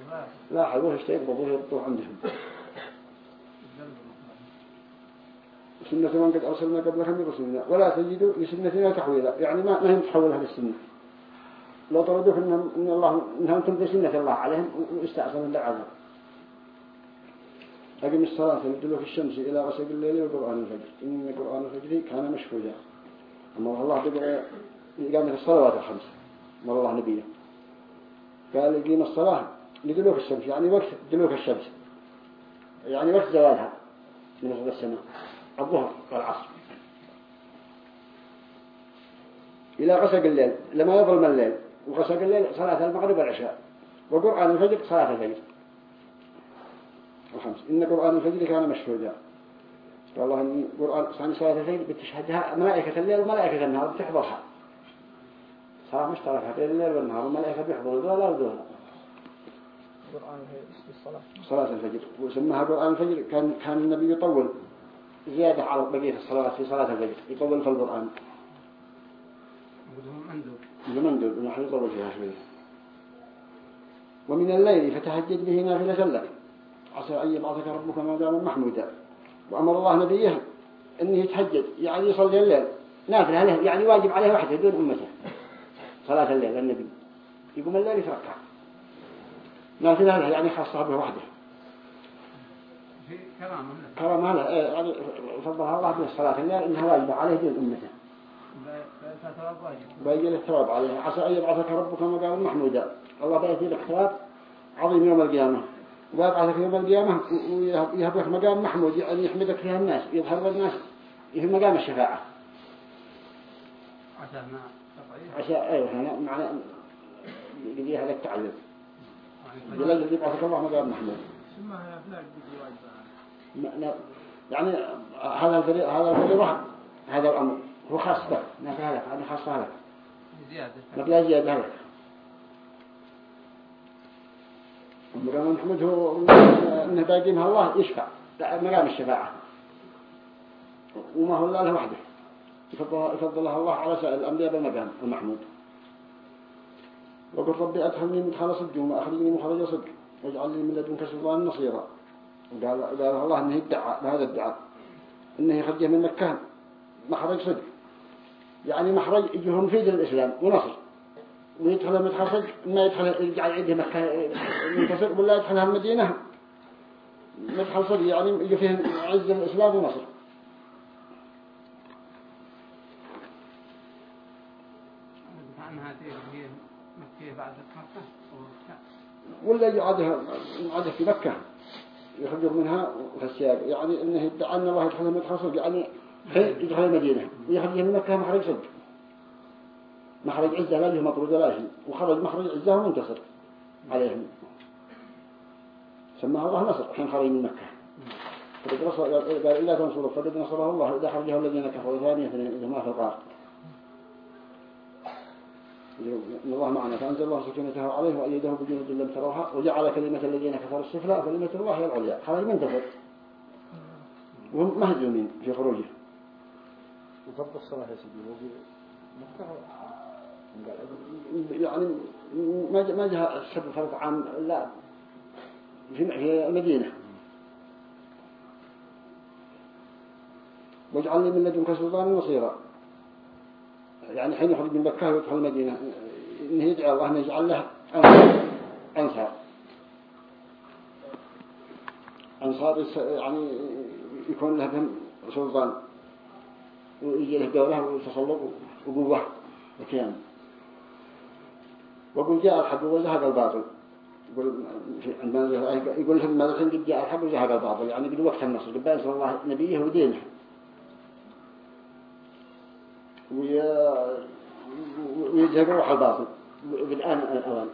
لا حلوة يشتري يقبضوه يبطوه عندهم. سنة من قد أرسلنا قبلها من رسولنا ولا تجدوا لسنتنا تحويلا. يعني ما ما هم تحولها للسنة لو إنهم إن الله إنهم تمضي سنة الله عليهم واستعصوا من العذاب أقم الصلاة لدلوك الشمس إلى غسق الليل وقرآن الفجر إن قرآن الفجر كان مشهودا. أمر الله بقى إقامة الصلوات الخمس. أمر الله نبيه قال يقيم الصلاة لدلوك الشمس يعني وقت دلوك الشمس. يعني وقت زوالها من غسق السماء. الظهر والعصر. إلى غسق الليل. لما يظلم الليل. وغسق الليل صلاة المغرب والعشاء. وقرآن الفجر صلاة الفجر. الخمس إن قرآن الفجر كان مشهودا. قال الله إن قرآن صلاة صلاة الفجر بتشهدها ملائكة الليل وملائكة النهار بتحضرها. صلاة مشتركة بين الليل والنهار والملائكة بيحضروا ذولا وذولا القرآن هي الصلاة صلاة الفجر. وسماها قرآن الفجر. كان كان النبي يطول زيادة على بقية الصلوات في صلاة الفجر. يطول في القرآن. بدهم مندوب المندوب نحن يطول فيها شوية. ومن الليل فتهجد به نافلة لك. عسى أن يبعثك ربك مقاما محمودا. وأمر الله نبيه أنه يتهجد يعني يصلي الليل. نافلة له يعني واجب عليه وحده دون أمته. صلاة الليل النبي. يقوم الليل يتركع نافلة له يعني خاصة به وحده. هنا كرم هذا يعني فضلها الله بالصلاة الليل إنها واجبة عليه دون أمته. فتواب واجب بيجي له ثواب عليه. عسى أن يبعثك ربك مقاما محمودا. الله بيجي لك ثواب عظيم يوم القيامة. ويبعثك يوم القيامة ويهب لك مقام محمود يعني يحمدك فيها الناس يظهر الناس في مقام الشفاعة. عشان ما عشان أيوه هنا معنى يجي هذا التعلم. يلاقي يبعثك الله مقام محمود. لا- يعني هذا الفريق هذا الفريق هذا الأمر. هو خاص بك. في هذا خاص لك زيادة. بلا زيادة. لك محمود هو انه باقيمها الله يشفع. مقام الشفاعة. وما هو الله له وحده. يفضل- يفضلها الله على سائر الأنبياء بالمقام المحمود. وقل ربي أدخلني مدخل صدق وأخرجني مخرج صدق. واجعل لي من لدنك سلطان نصيرا. قال الله إنه ادعى بهذا الدعاء. إنه يخرجه من مكة مخرج صدق. يعني مخرج يجيه مفيد للإسلام ونصر. ويدخل مدخل صدق ما يدخل يرجع يعيده مكة منتصر ولا يدخلها المدينة. مدخل صدق يعني يجي فيه عز الإسلام ونصر و- ولا يعادها يعادها في مكة. يخرج منها في السياق يعني إنه يدعى أن الله يدخل صدق يعني حين يدخل المدينة. ويخرج من مكة مخرج صدق مخرج عزة يجي مطرود شيء. وخرج مخرج عزة ومنتصر عليهم. سماه الله نصر. حين خرج من مكة. فقد قال إلا تنصروا. فقد نصره الله. إذا خرجه الذين كفروا. ثانية إذا ما في الغار الله معنا. فأنزل الله سكينته عليه وأيده بجنود لم تروها. وجعل كلمة الذين كفروا السفلى وكلمة الله هي العليا. خرج منتصر وهم مهزومين في خروجه. وفرض الصلاة يا سيدي. يعني ما ما جاء السبب فرق عام لا. في في المدينة. واجعل لي من لدنك سلطانا نصيرا يعني حين يخرج من مكة ويدخل المدينة. إنه يدعى الله أن يجعل له أنصار. أنصار يعني يكون له بهم سلطان. ويجي له دولة وتسلط وقوة وكيان. وقل جاء الحق وزهق الباطل. يقول يقول لهم ماذا قد جاء الحق وزهق الباطل؟ يعني قد وقت النصر. قد بأنزل الله نبيه ودينه. وي- ويزهق روح الباطل. بالآن الأوان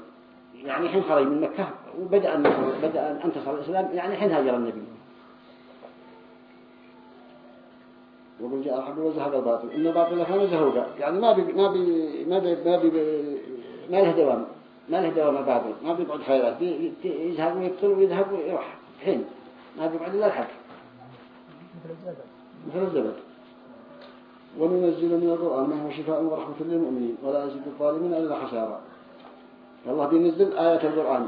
يعني حين خرج من مكة وبدأ النصر بدأ أن انتصر الإسلام. يعني حين هاجر النبي. وقل جاء الحق وزهق الباطل. إن الباطل كان زهوقا. يعني ما بي ما بي ما بي ما بي ما له دوام ما له دوام باطل ما بيقعد بي- يذهب ويبطل ويذهب ويروح حين ما بيقعد إلا الحق مثل الزبد. وننزل من القرآن ما هو شفاء ورحمة للمؤمنين ولا يزيد الظالمين إلا خسارة. الله بينزل آيات القرآن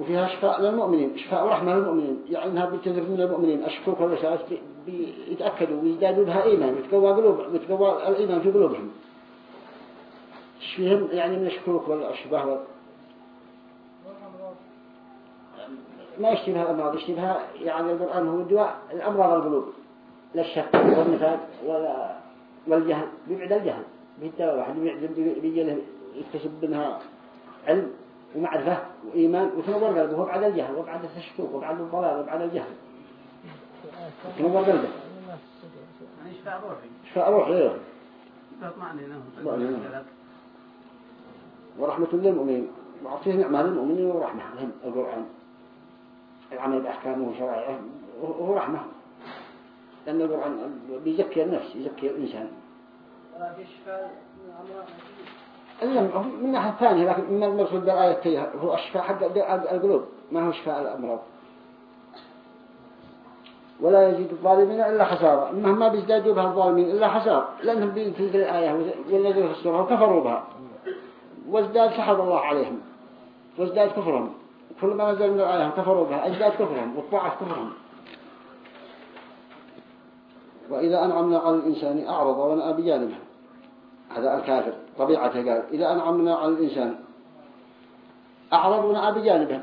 وفيها شفاء للمؤمنين شفاء ورحمة للمؤمنين. يعني إنها بتنزل من المؤمنين أشكوك والوسائل بيتأكدوا ويزدادوا بها إيمان ويتقوى قلوب ويتقوى الإيمان في قلوبهم. تشفيهم يعني من الشكوك والأشباه وال... ما يشتبه الأمراض يشتبه يعني القرآن هو دواء الأمراض القلوب لا الشك والنفاق ولا والجهل بيبعد الجهل بالدواء واحد بيجي يكتسب منها علم ومعرفة وإيمان وتنور قلبه وبعد الجهل وبعد التشكوك وبعد الضلال وبعد الجهل. تنور قلبه. شفاء روحي. شفاء روح غيره تطمئنينه طمأنينة. ورحمة للمؤمنين. وعطيه نعمة للمؤمنين ورحمة. لهم القرآن. العمل بأحكامه وشرائعه وهو رحمة لأن القرآن بيزكي النفس يزكي الإنسان. من ناحية ثانية لكن من المقصود بالآية هو الشفاء حق القلوب ما هو شفاء الأمراض. ولا يزيد الظالمين إلا خسارة. إنهم ما بيزدادوا بها الظالمين إلا خسارة. لأنهم بتلك الآية والذين خسروها وكفروا بها. وازداد سحر الله عليهم. وازداد كفرهم. كل ما نزل من الآية وكفروا بها. ازداد كفرهم. وضاعف كفرهم. وإذا أنعمنا على الإنسان أعرض ونأى بجانبه هذا الكافر. طبيعته قال إذا أنعمنا على الإنسان أعرض ونأى بجانبه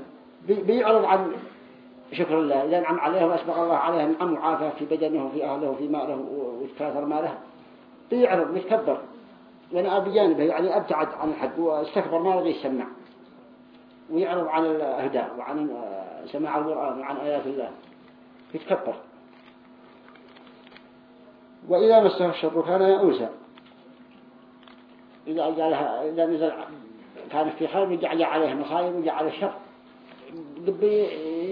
بي- بيعرض عن شكر الله. إذا أنعم عليه وأسبق الله عليه نعم وعافى في بدنه وفي أهله وفي ماله وتكاثر ماله. بيعرض يتكبر ونأى بجانبه يعني أبتعد عن الحق واستكبر ما رضي يسمع. ويعرض عن الهدى وعن سماع القرآن وعن آيات الله. يتكبر. وإذا مسه الشر كان يئوسا إذا جعلها إذا نزل كان في خير وجعل عليه مصائب وجعل الشر.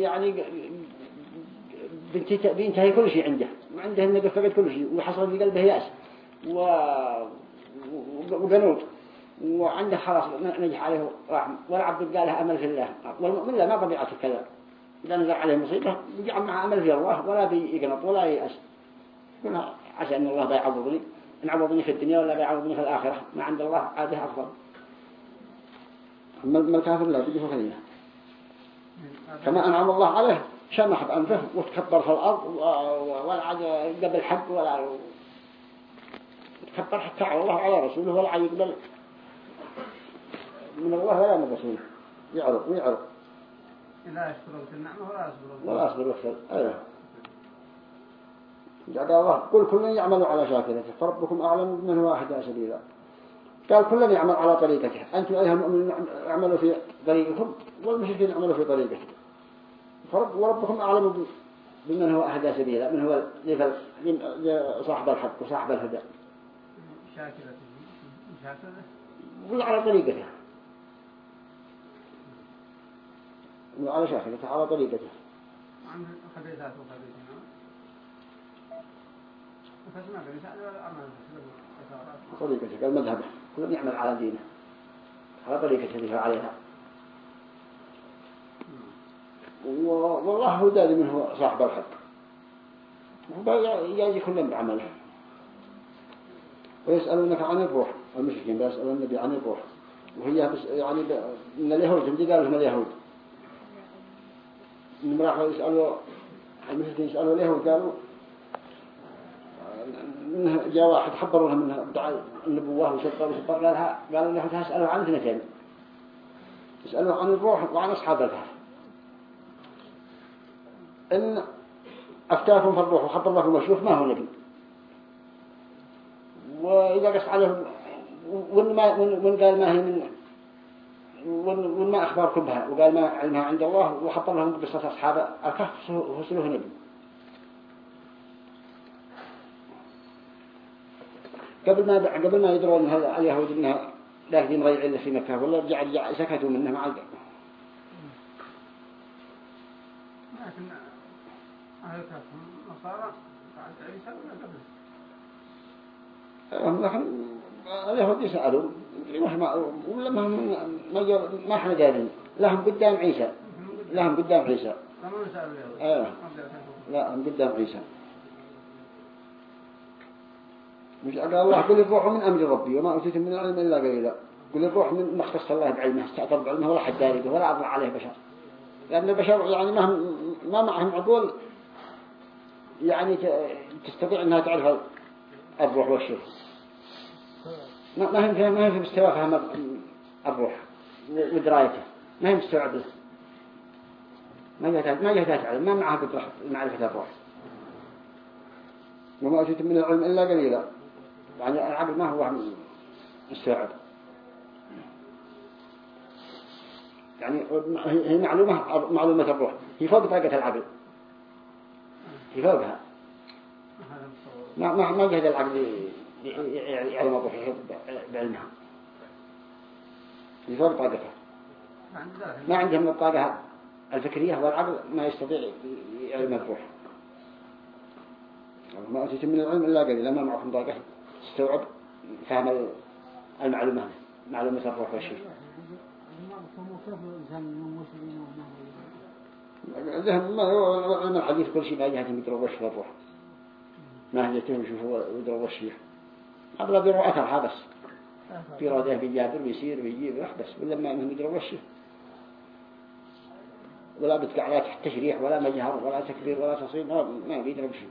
يعني بينتهي كل شيء عنده. وعنده النقل فقد كل شيء وحصل في قلبه يأس. و وقنوط وعنده خلاص نجح عليه رحم والعبد قال له أمل في الله. والمؤمن لا ما طبيعته كذا إذا نزل عليه مصيبة يجعل معه أمل في الله ولا بيقنط ولا يأس. عسى أن الله بيعوضني. إن عوضني في الدنيا ولا بيعوضني في الآخرة. ما عند الله عاده أفضل. أما الكافر لا بده خليه كما أنعم الله عليه شمح بأنفه وتكبر في الأرض ولا عاد قبل حق ولا تكبر حتى على الله وعلى رسوله ولا يقبل من الله ولا من رسوله يعرض ويعرض لا يشكرون في النعمة ولا يصبرون ولا أصبر وكثر أيوه. جعل الله قل كل يعمل على شاكلته فربكم أعلم من هو أهدى سبيلا. قال كل يعمل على طريقته. أنتم أيها المؤمنون اعملوا في طريقكم والمشركين يعملوا في طريقته. فرب وربكم أعلم بمن هو أهدى سبيلا. من هو صاحب الحق وصاحب الهدى. شاكرة شاكرة وعلى طريقته وعلى شاكلته على طريقته عن خبيثات وخبيثين فسمع بالإنسان ولا أعمل كثارات طريقته قال مذهبه كل يعمل على دينه. على طريقته اللي عليها. و- والله هو داري من هو صاحب الحق. يجازي كل بعمله ويسألونك عن الروح. المشركين بيسألون النبي عن الروح. وهي بس يعني. من اليهود هم قالوا هم اليهود. من راحوا يسألوا المشركين يسألوا اليهود قالوا جاء واحد خبروا لهم منها ادعى النبوة وسبر وسبر قالها قالوا اليهود هسألوا عن اثنتين. يسألوا عن الروح وعن أصحاب الكهف إن أفتاكم في الروح وخبر لكم مشروف ما هو نبي. وإذا قص عليهم وإن ما وإن قال ما هي من وإن ما أخبركم بها وقال ما علمها عند الله وخبر لهم قصة أصحاب الكهف وصلوه نبي. قبل ما قبل ما يدرون هذا اليهود إنها لاقين غير إلا في مكة ولا رجع رجع سكتوا منه مع القلب لكن أهل الكهف هم نصارى بعد عيسى ولا قبل؟ لكن اليهود يسألوا ما ولا ما ما ما, إحنا دارين لهم قدام عيسى. لهم قدام عيسى. إيه لا هم قدام عيسى. مش قال الله قل الروح من أمر ربي. وما أوتيت من العلم إلا قليلا. قل الروح من ما اختص الله بعلمه استعطر بعلمه ولا حد داري به ولا أضع عليه بشر. لأن البشر يعني ما هم ما معهم عقول يعني تستطيع أنها تعرف الروح والشيء. ما ما هم ما هم في مستوى فهم الروح ودرايته ما هم مستوعب له ما جهتها ما جهتها تعلم ما معها قدرة معرفة الروح. وما أوتيت من العلم إلا قليلا. يعني العقل ما هو مستوعب يعني هي معلومة معلومة الروح. هي فوق طاقة العقل هي فوقها. ما ما ما جهد العقل يعلم يحيط بعلمها. عند ذلك ما عندهم الطاقة الفكرية والعقل ما يستطيع يعلم الروح. ما أوتيت من العلم إلا قليلا ما معكم طاقة تستوعب فهم المعلومات معلومة الروح والشيء. ذهب هو علم الحديث كل شيء ما جهتهم يدروا الروح. ما هجتهم يشوفوا يدروا وش هذا بيروا أثرها بس. ده بيجابر بيصير بيجيب يروح بس. ولا ما انهم يدروا فيه ولا بتقع لا تحت تشريح ولا مجهر ولا تكبير ولا تصير ما ما بيدروا وش فيه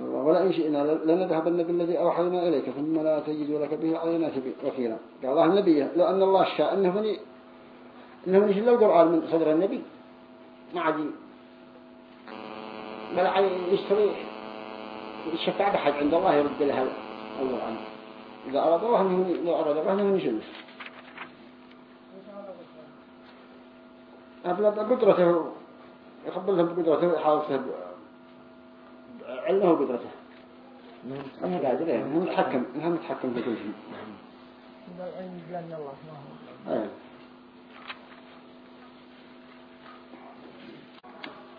ولا إن شئنا لنذهبن بالذي أوحينا إليك ثم لا تجد لك به علينا وكيلا. قال الله النبي لو أن الله شاء أنه فني إنه من يشيل القرآن من صدر النبي؟ ما عاد بل عاد يشتري الشفاعة بحد عند الله يرد لها القرآن إذا أراد الله أنه أراد الله أنه يشيل أبلغ بقدرته يقبلهم بقدرته ويحاول علمه وقدرته أنا قادر إيه هو متحكم هو متحكم في كل شيء. لأن الله ما هو أيه.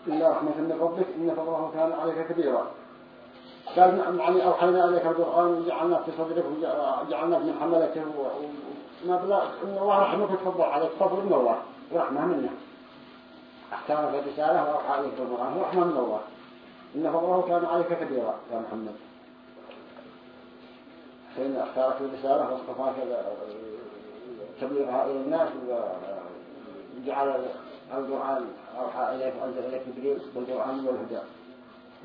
إلا رحمة من ربك إن فضله كان عليك كبيرا. قال نعم يعني أوحينا إليك القرآن وجعلناك في صدرك وجعلناك من حملته وما بلا إن الله رحمك تفضل عليك فضل من الله ورحمة منه احترم في الرسالة وأوحى إليك القرآن ورحمة من الله. إن فضله كان عليك كبيرا يا محمد. فإن اختارك الرسالة واصطفاك تبليغها إلى الناس وجعل القرآن أوحى إليك وأنزل إليك جبريل بالقرآن والهدى.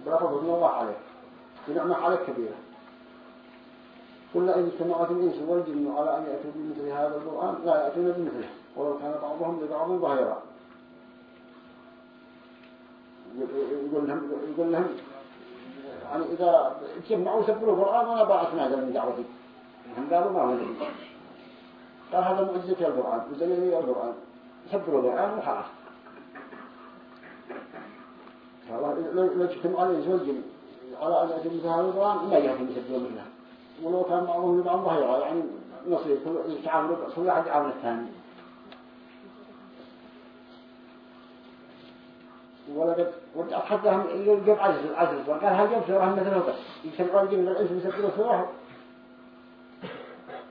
بلا فضل من الله عليك. بنعمة عليك كبيرة. كل إن اجتمعت الإنس والجن على أن يأتوا بمثل هذا القرآن لا يأتون بمثله ولو كان بعضهم لبعض ظهيرا يقول لهم يقول لهم يعني إذا اجتمعوا سبروا القرآن وأنا بعثنا هذا من دعوتي. هم قالوا ما هو قال هذا معجزة القرآن وزليل القرآن. سبروا القرآن وخلاص. فالله لو لو اجتمعوا على على أن يأتوا مثل يسبروا مثله ولو كان بعضهم لبعض ظهيرا يعني نصير كل يتعاون كل واحد يعاون الثاني. ولقد ورجع حتى يجيب عجز عجز وقال هل جاب سورة مثله بس يسمعوا الجن من الإنس يسبروا سورة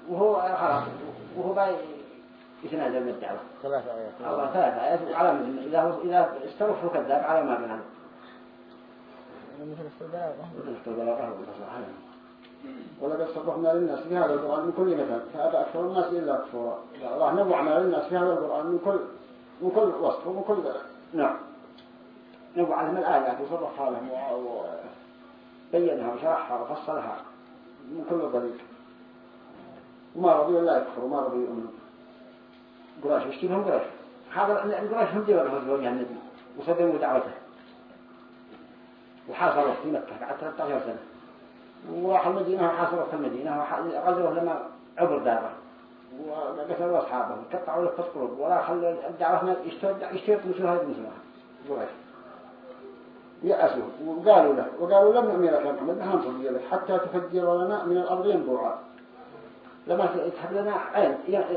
وهو خلاص وهو باي يتنازل من الدعوة. ثلاث آيات. الله ثلاث آيات. على إذا إذا استوفوا كذاب على ما بينهم ولقد صرفنا للناس في هذا القرآن من كل مثل. فأبى أكثر الناس إلا كفورا الله نوعنا للناس في هذا القرآن من كل من كل وصف ومن كل نوع نوع لهم الآيات وصرفها لهم وبينها وشرحها وفصلها من كل طريق. وما رضي الله يكفر وما رضي يؤمن. قراش يشتيهم قراش هذا القراش هم دي ورفض وجه النبي وصدموا دعوته. وحاصروا في مكة بعد 13 سنة. وراح المدينة وحاصروا في المدينة وغزوه لما عبر دارة. وقتلوا أصحابه وقطعوا له في القلوب ولا خلوا الدعوة ما يشترط مثل هذه مثلها قريش. يأسوا وقالوا له وقالوا لم نؤمن لك محمد ما نصلي لك حتى تفجر لنا من الأرض ينبوعا لما تحب لنا عين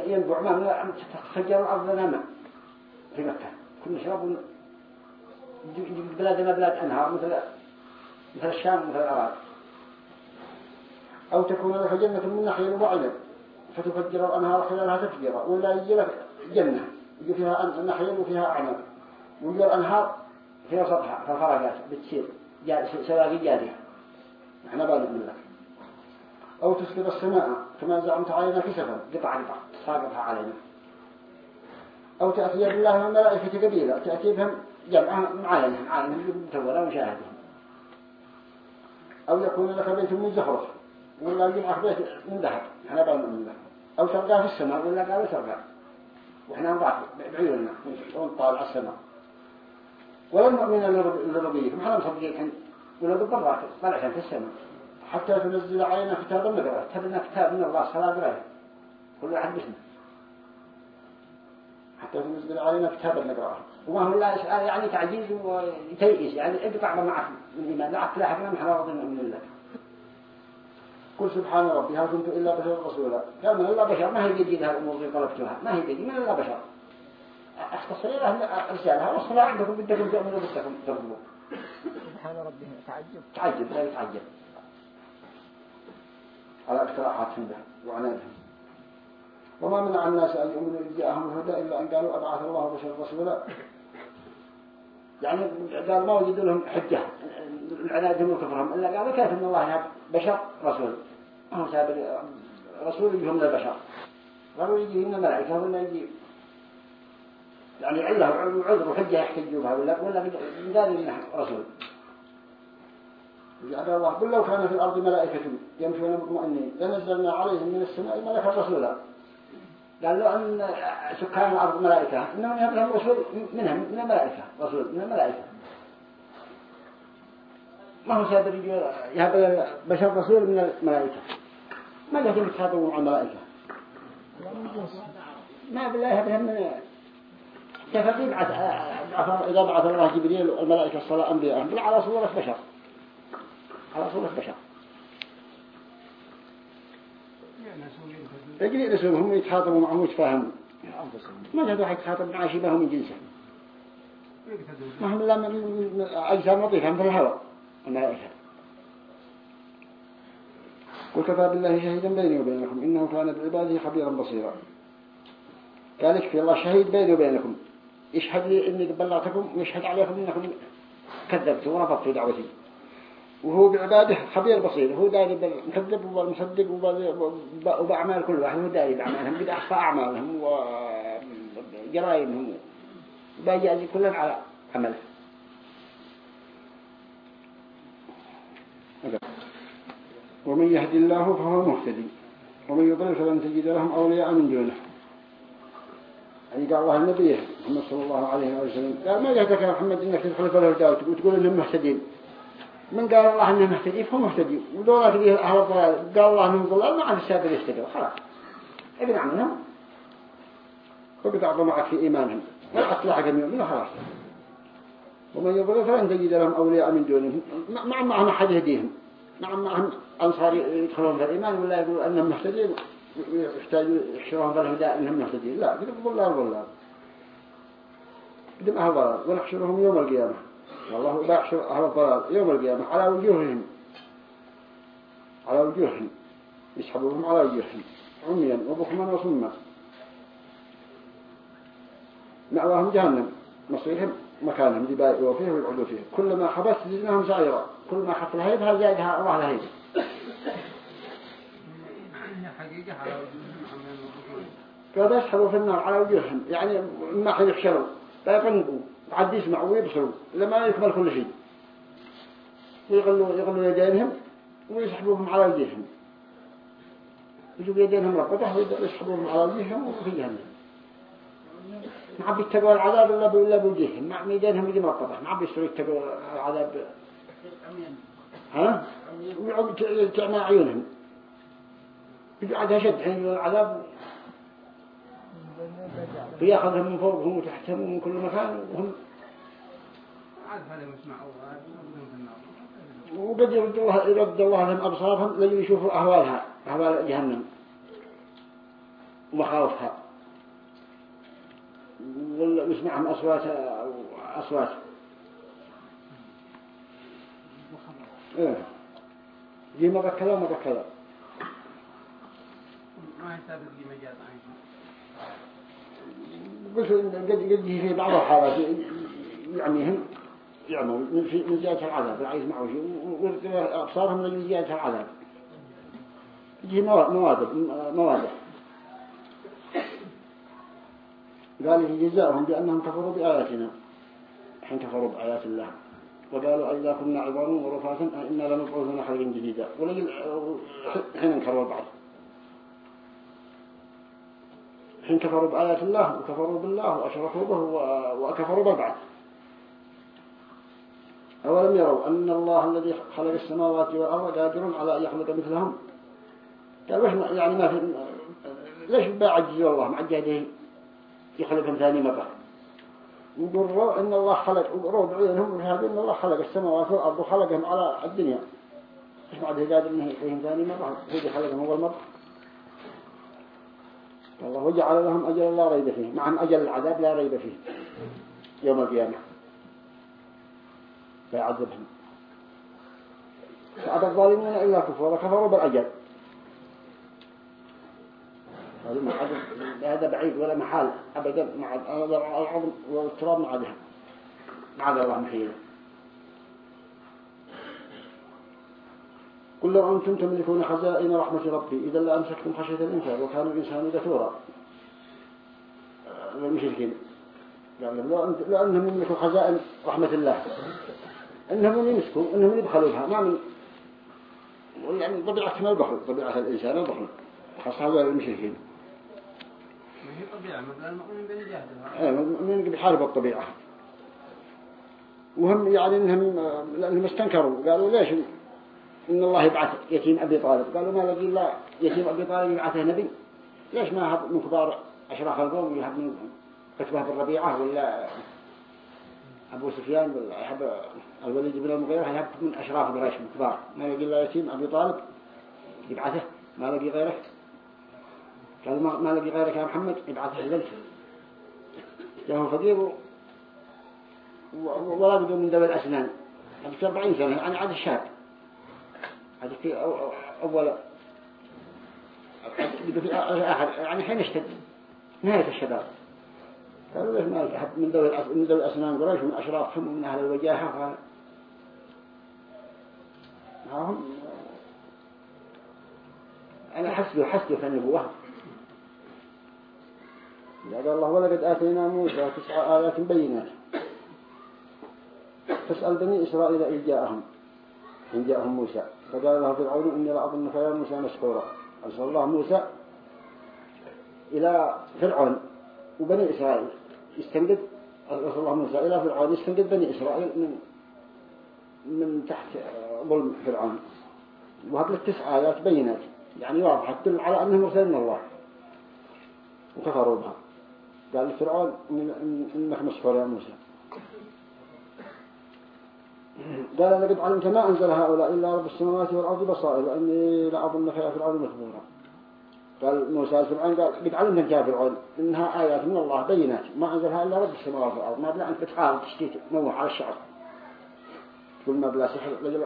ينبوع ماء من تفجر الأرض لنا ماء. في مكة. كنا نشرب بلادنا بلاد أنهار مثل مثل الشام مثل العراق. أو تكون لك جنة من نخيل وعنب فتفجر الأنهار خلالها تفجيرا ولا يجي لك جنة يجي فيها نخيل وفيها عنب ويجي الأنهار فيها سطحة فالفرقات بتصير سواقي جارية. إحنا بالغ لك. أو تسقط السماء كما زعمت علينا كسفا قطع قطع ساقطها علينا. أو تأتي بالله والملائكة قبيلة تأتي بهم جمعها معاينة معاينة متولى ومشاهدهم أو يكون لك بيت من زخرف ولا يجمع بيت من ذهب. إحنا بالغ من ذهب. أو تلقاه في السماء ولا قالوا تلقاه وإحنا نضعف بعيوننا. ونطالع السماء. ولم نؤمن لربيكم إحنا مصدقين ولا بالضبط طلعت في السماء. حتى تنزل علينا كتابا نقرأ تبنا كتاب من الله صلاة قرأه كل واحد باسمه حتى تنزل علينا كتابا نقرأه وما هو الله يعني تعجيز وتيئس يعني اقطع معك من الإيمان لا تلاحقنا من حرارة من الله. قل سبحان ربي هل كنت إلا بشر رسولا؟ قال من الله بشر. ما هي لها الأمور اللي طلبتها؟ ما هي بيجي من الله بشر. اختصر لها رسالها والصلاة عندكم بدكم تؤمنوا بدكم ترضوا سبحان ربي تعجب. تعجب لا يتعجب. على اقتراحاتهم وعنادهم وما منع الناس أن يؤمنوا إذ جاءهم الهدى إلا أن قالوا أبعث الله بشر رسولا. يعني قال ما وجدوا لهم حجة. العنادهم وكفرهم إلا قالوا كيف أن الله يهب بشر رسول. ما هو سابر رسول يجيهم البشر. قالوا يجي من الملائكة ولا يجي. يعني عله عذر وحجة يحتجوا بها ولا ولا قال إنه رسول. جعل الله قل لو كان في الأرض ملائكة يمشون مطمئنين. لنزلنا عليهم من السماء ملكا رسولا. قال له أن سكان الأرض ملائكة. إنهم يهب لهم رسول منهم من الملائكة رسول من الملائكة. ما هو سابر يهب بشر رسول من الملائكة؟ ما لهم يتخاطبوا مع الملائكة؟ ما بالله يهب لهم من يبعث إذا بعث الله جبريل والملائكة الصلاة أنبياء على صورة بشر. على صورة بشر. يجري رسولهم يتخاطبوا معهم ويتفاهموا ما جدوا حيتخاطب مع شبههم من جنسه. ما هم إلا من أجسام لطيفة مثل الهواء. الملائكة وكفى بالله شهيدا بيني وبينكم إنه كان بعباده خبيرا بصيرا. قال في الله شهيد بيني وبينكم. يشهد لي إني بلغتكم ويشهد عليكم إنكم كذبتوا ورفضتوا دعوتي. وهو بعباده خبير بصير هو داري بالمكذب والمصدق وبأعمال كل واحد هو داري بأعمالهم قد أعمالهم وجرائمهم. بيجازي كلهم على عمله. ومن يهد الله فهو مهتدي ومن يضلل فلن تجد لهم أولياء من دونه. يعني قال الله النبي محمد صلى الله عليه وسلم قال ما يهدك يا محمد إنك تدخل في الهدى. وتقول إنهم مهتدين. من قال الله إنه مهتدي فهو مهتدي. ودولا تجيه أهل الضلال قال الله إنهم ضلال ما عاد السابق يستقر خلاص. ابن عمهم. وبتعطوا معك في إيمانهم. ولا اطلع جميع منه خلاص. ومن يضلل فلن تجد لهم أولياء من دونهم. مع معهم أحد يهديهم. مع معهم أنصار يدخلون في الإيمان ولا يقولوا إنهم مهتدين. ويحتاجوا يحشرون في الهدى إنهم مهتدين. لا قد ضلال ضلال قد أهل ضلال ونحشرهم يوم القيامة. والله بيحشر أهل الضلال يوم القيامة على وجوههم. على وجوههم. يسحبوهم على وجوههم. عميا وبخما وصما. مأواهم جهنم. مصيرهم مكانهم اللي بايقوا فيه ويقعدوا فيه كلما حبست زدناهم سعيرا. كل ما حط الهيبها زادها الله الهيبة فهذا يسحبوا في النار على وجوههم. يعني ما حد يحشروا لا يطنقوا عاد يسمعوا ويبصروا لما يكمل كل شيء. ويغلوا يغلوا يدينهم ويسحبوهم على وجههم. يجوا بيدينهم رقبته ويسحبوهم على وجههم وفي جهنم. ما عم يتقوا العذاب إلا إلا بوجههم. ما يدينهم يجي مرقبة ما عم يسروا يتقوا العذاب. ها؟ ويعود تعمى عيونهم. يقعد هشد حين العذاب. ويأخذهم من فوقهم وتحتهم ومن كل مكان وهم وقد يرد الله لهم أبصارهم لجوا يشوفوا أهوالها أهوال جهنم ومخاوفها ويسمعهم أصوات أصوات. إيه. دي مرة كذا مرة كذا ما يحتاج في مجال عين قلت قد قد في بعض الحالات يعني هم يعمل من في من جهة العذاب لا يسمعوا شيء وأبصارهم من جهة العذاب. يجي مواد مواد قال جزاؤهم بأنهم كفروا بآياتنا. حين كفروا بآيات الله. وقالوا إذا كنا عظاما ورفاتا إنا لمبعوثون خلقا جديدا حين انكروا البعض حين كفروا بآيات الله وكفروا بالله وأشركوا به وكفروا بالبعض أولم يروا أن الله الذي خلق السماوات والأرض قادر على أن يخلق مثلهم؟ قال وإحنا يعني ما في ليش بعجز الله؟ مع جهده يخلقهم ثاني مرة. يقولوا إن الله خلق وقروا بعينهم وشهدوا إن الله خلق السماوات والأرض وخلقهم على الدنيا. إيش بعد قادر إنه يخلقهم ثاني مرة هو خلقهم أول مرة. الله وجعل لهم أجل لا ريب فيه معهم أجل العذاب لا ريب فيه. يوم القيامة. فيعذبهم فأبى الظالمون إلا كفر وكفروا بالأجل. هذا بعيد ولا محال أبدا مع العظم والتراب مع ذهب مع الله محيله قل لو أنتم تملكون خزائن رحمة ربي إذا لأمسكتم خشية الإنسان وكان الإنسان دثورا. المشركين يعني لو أنهم يملكوا خزائن رحمة الله. إنهم يمسكوا إنهم يبخلوا بها. ما من يعني طبيعة البخل طبيعة الإنسان البخل خاصة هذا المشركين ما هي طبيعة مثلا المؤمن بنجاهدها إيه المؤمن بيحارب الطبيعة. وهم يعني إنهم لأنهم استنكروا. قالوا ليش إن الله يبعث يتيم أبي طالب. قالوا ما لقي الله يتيم أبي طالب يبعثه نبي. ليش ما هب من كبار أشراف القوم يهب من كتبه بالربيعة ولا أبو سفيان ولا يحب الوليد بن المغيرة يهب من أشراف قريش من كبار ما لقي الله يتيم أبي طالب يبعثه. ما لقي غيره. قال ما لقي غيرك يا محمد يبعثه لك جاءه فقير ولا بدون من ذوي الأسنان. قبل 40 سنة يعني عاد الشاب. هذا في أول في آخر يعني حين اشتد نهاية الشباب. قالوا ليش ما أحد من ذوي من ذوي الأسنان قريش من أشرافهم ومن أهل الوجاهة. قال هم أنا حسبه حسبه النبوة. قال الله ولقد آتينا موسى تسع آيات بينات. فاسأل بني إسرائيل إذ جاءهم إن جاءهم موسى. فقال له فرعون إني لأظنك يا موسى مشكورا. أرسل الله موسى إلى فرعون وبني إسرائيل. يستنقذ أرسل الله موسى إلى فرعون يستنقذ بني إسرائيل من من تحت ظلم فرعون. وهذه التسع آيات بينات. يعني واضحة تدل على أنهم مرسل من الله. وكفروا بها. قال فرعون إنك مشكور يا موسى. قال لقد علمت ما أنزل هؤلاء إلا رب السماوات والأرض بصائر وإني لأظنك يا فرعون مثبورا. قال موسى فرعون قال قد علمت يا فرعون إنها آيات من الله بينات ما أنزلها إلا رب السماوات والأرض. ما بلا أنت تحاول تشتيت موح على الشعر. كل ما بلا سحر رجل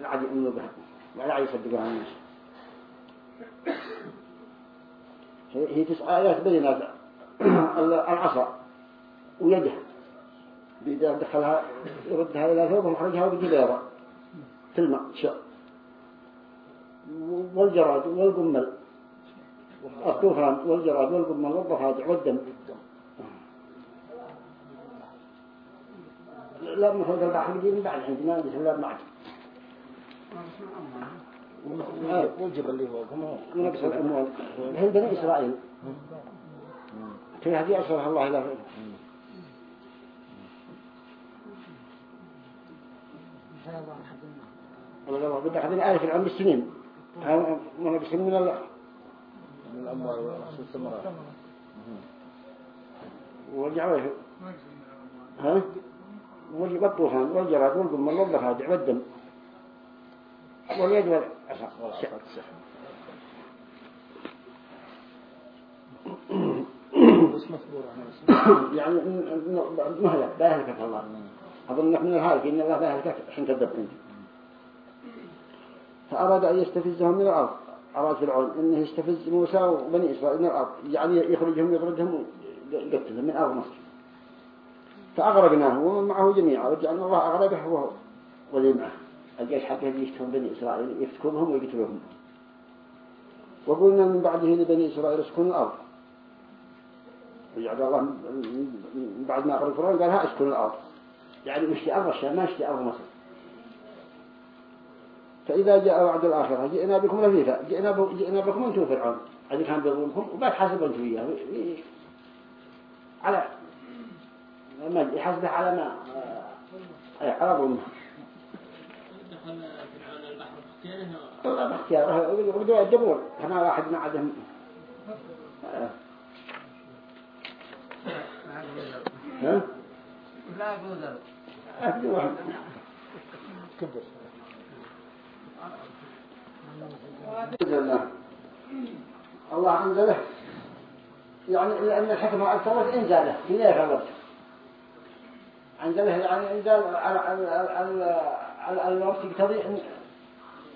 العدي يؤمنوا بها ولا يصدقها الناس. هي تسع آيات بينات. العصا ويده بإذا دخلها يردها إلى ثوبه وخرجها بجبيرة في الماء والجراد والقمل. الطوفان والجراد والقمل والضفادع والدم. لا مفروض البحر من بعد عندنا عندي لا بعد والجبل اللي فوقهم هو؟ نقص الأموال. هل بني إسرائيل. في هذه الله إلى الله بدك هذه آية في العمر السنين من السنين من الله من الأموال والثمرات ورجعوا ها والجب الطوفان والجراد والقمل والضفادع والدم واليد والعصا يعني مهلك باهلكت الله أظن من الهالك إن الله باهلكت حين كذبت أنت. فأراد أن يستفزهم من الأرض. أراد فرعون إنه يستفز موسى وبني إسرائيل من الأرض. يعني يخرجهم يطردهم ويقتلهم من أرض مصر. فأغرقناه ومن معه جميعا. وجعلنا الله أغرقه هو واللي معه. الجيش حقه يشتهم بني إسرائيل يفتكونهم ويقتلوهم وقلنا من بعده لبني إسرائيل اسكنوا الأرض. وجعل الله من بعد ما أغرق فرعون قال ها اسكنوا الأرض. يعني مشتي أرض الشام ما اشتي أرض مصر. فإذا جاء وعد الآخرة جئنا بكم لفيفا جئنا, جئنا بكم أنتم فرعون. هذه كان بيظلمكم وبعد حسب أنتم إياه. على ما يحسبه على ما على ظلمه. دخل فرعون البحر باختياره يقولوا يدبون كما واحد ما عندهم ها؟ لا قدر الله أنزله يعني لأن الحكمة أكثرت إنزاله في ليه الوقت أنزله يعني إنزال على على على الوقت يقتضي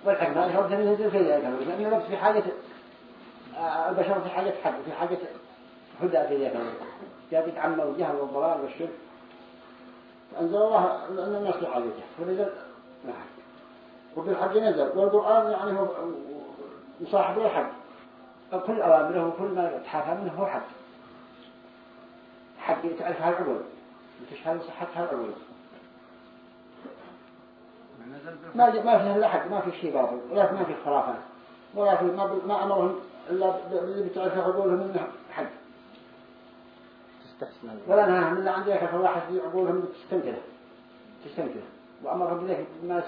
والحكمة أشرت أن ينزل في ذلك. الوقت لأن الوقت في حاجة البشر في حاجة حق في حاجة هدى في ذلك الوقت جاء يتعمى الجهل والضلال والشرك أنزل الله لأن الناس حاجته فنزل نعم وفي الحق نزل. والقرآن يعني هو مصاحب الحق كل أوامره وكل ما يتحافى منه هو حق. حق تعرفها العقول وتشهد صحتها العقول ما ما فيه إلا حق. ما في شيء باطل. ولا ما في خرافات ولا في ما, ما أمرهم إلا باللي بتعرف عقولهم منه حق تستحسن ولا نهاهم إلا عن ذلك فالواحد في عقولهم تستنكره. تستنكره. وأمرهم بذلك الناس.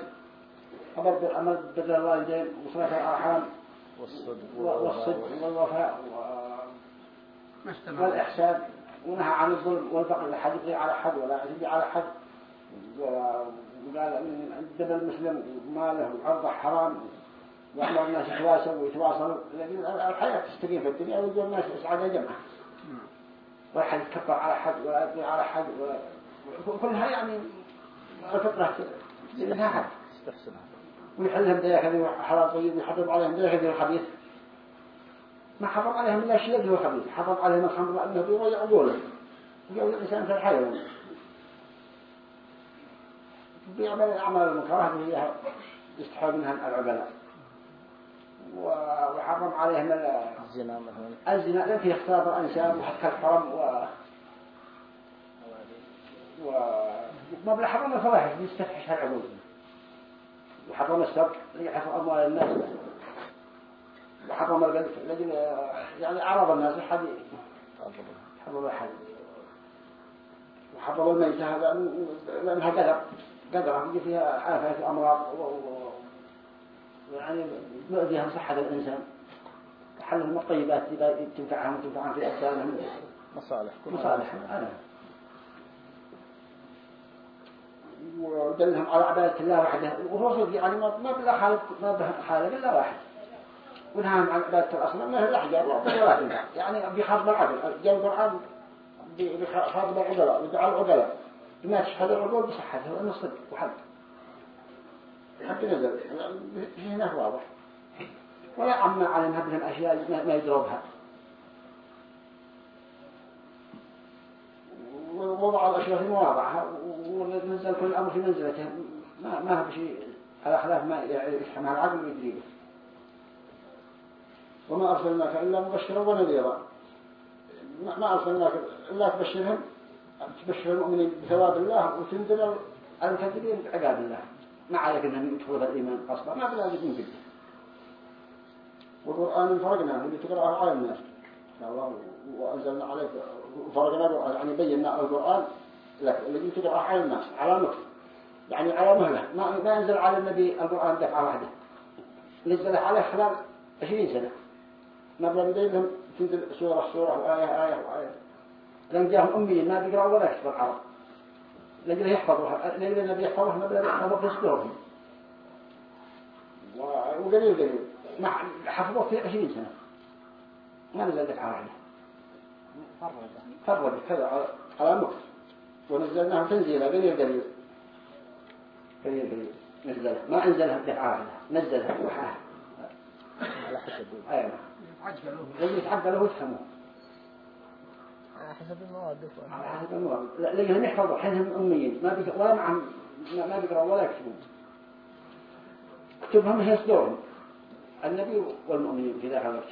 أمر بالأمر بدل الوالدين وصلاة الأرحام. والصدق والوفاء. والإحسان. ونهى عن الظلم والبغي لا حد يطيع على حد ولا يعتدي على حد. وقال عندنا المسلم ماله وعرضه حرام. وأمر الناس يتواصلوا ويتواصلوا. لكن الحياة تستقيم في الدنيا. ويجوا الناس إسعاد جمعة. ولا حد يتكبر على حد ولا يطيع على حد وكلها يعني الفطرة لها حد. ويحلهم ذلك هذه حلال طيب ويحرم عليهم هذه الخبيث. ما حرم عليهم إلا شيء هو خبيث. حرم عليهم الخمر لأنه بيضيع عقوله يقول الإنسان في الحيوان بيعمل الأعمال المكرهة اللي هي يستحى منها العقلاء وحرم عليهم الزنا مثلا. الزنا التي اختلاط الأنساب وحتى الحرم و و ما بالحرم الفواحش يستفحش العقول وحرم السرق ليحفظ أموال الناس. وحرم القذف لأجل يعني أعراض الناس حد حرم الحد وحرم الميتة لأن- لأنها قدر قدر يجي فيها آفات أمراض. و... يعني مؤذيها صحة الإنسان. حلهم الطيبات إذا تنفعهم وتنفعهم في أجسادهم مصالح. مصالح ودلهم على عبادة الله وحده. وهو صدق يعني ما ما بلا خالق ما به خالق إلا واحد. ونهاهم عن عبادة الأصنام ما هي الأحجار يعني بخاطب العقل جاء القرآن ب- بخاطب العقلاء بدعاء العقلاء بما تشهد العقول بصحته وأنه صدق وحق. حتى نزل هنا واضح. ولا عما علمها بهم أشياء ما- يدربها ووضع الأشياء في مواضعها ونزل كل أمر في منزلته. ما ما هو شيء على خلاف ما يفهمها العقل ويدريه. وما أرسلناك إلا مبشرا ونذيرا. ما أرسلناك إلا تبشرهم تبشر المؤمنين بثواب الله وتنذر المكذبين بعقاب الله. ما عليك أنهم يدخلوا الإيمان قصدا ما بلا يجب والقرآن فرقناه اللي تقرأه على الناس. الله وأنزلنا عليك وفرقنا يعني بينا القرآن لك الذي تقرأه على الناس على نقطة يعني على مهلة. ما ما أنزل على النبي القرآن دفعة واحدة. نزل عليه خلال 20 سنة. نبغى بدين لهم تنزل سورة سورة وآية آية وآية. لأن جاهم أميين ما بيقرأوا ولا يكتب العرب لأجل يحفظوها لأجل النبي يحفظوها ما بلا يحفظوا في صدورهم و- وقليل قليل. ما حفظوه في 20 سنة. ما نزل دفعة واحدة فرد. كذا على- نقص ونزلناه تنزيلا قليل قليل قليل قليل نزلها. ما أنزلها بدفعة واحدة نزلها وحاها على حسب أي نعم. يتعقله ويفهمه. على حسب المواد. على حسب المواد. لأنهم يحفظوا. حينهم أميين. ما بيقرأ ولا معهم ما ما بيقرأوا ولا يكتبون. كتبهم هي صدورهم النبي والمؤمنين في ذاك الوقت.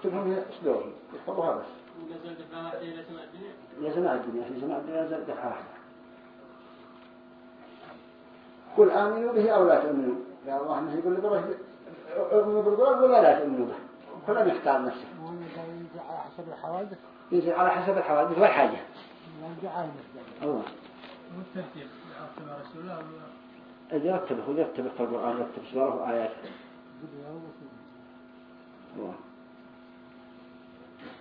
كتبهم صدورهم يحفظوها بس ونزل دفعة واحدة إلى سماء الدنيا يا سماع الدنيا في الدنيا. نزل دفعة واحدة قل آمنوا به أو لا تؤمنوا. يا الله أنه يقول لقرأ أؤمنوا بالقرآن ولا لا تؤمنوا به. كلهم يختار نفسه. يجي على حسب الحوادث ينزل على حسب الحوادث والحاجة. يرجع على الله والترتيب رسول الله. يكتب هو يكتب في القرآن يكتب سورة وآيات. الله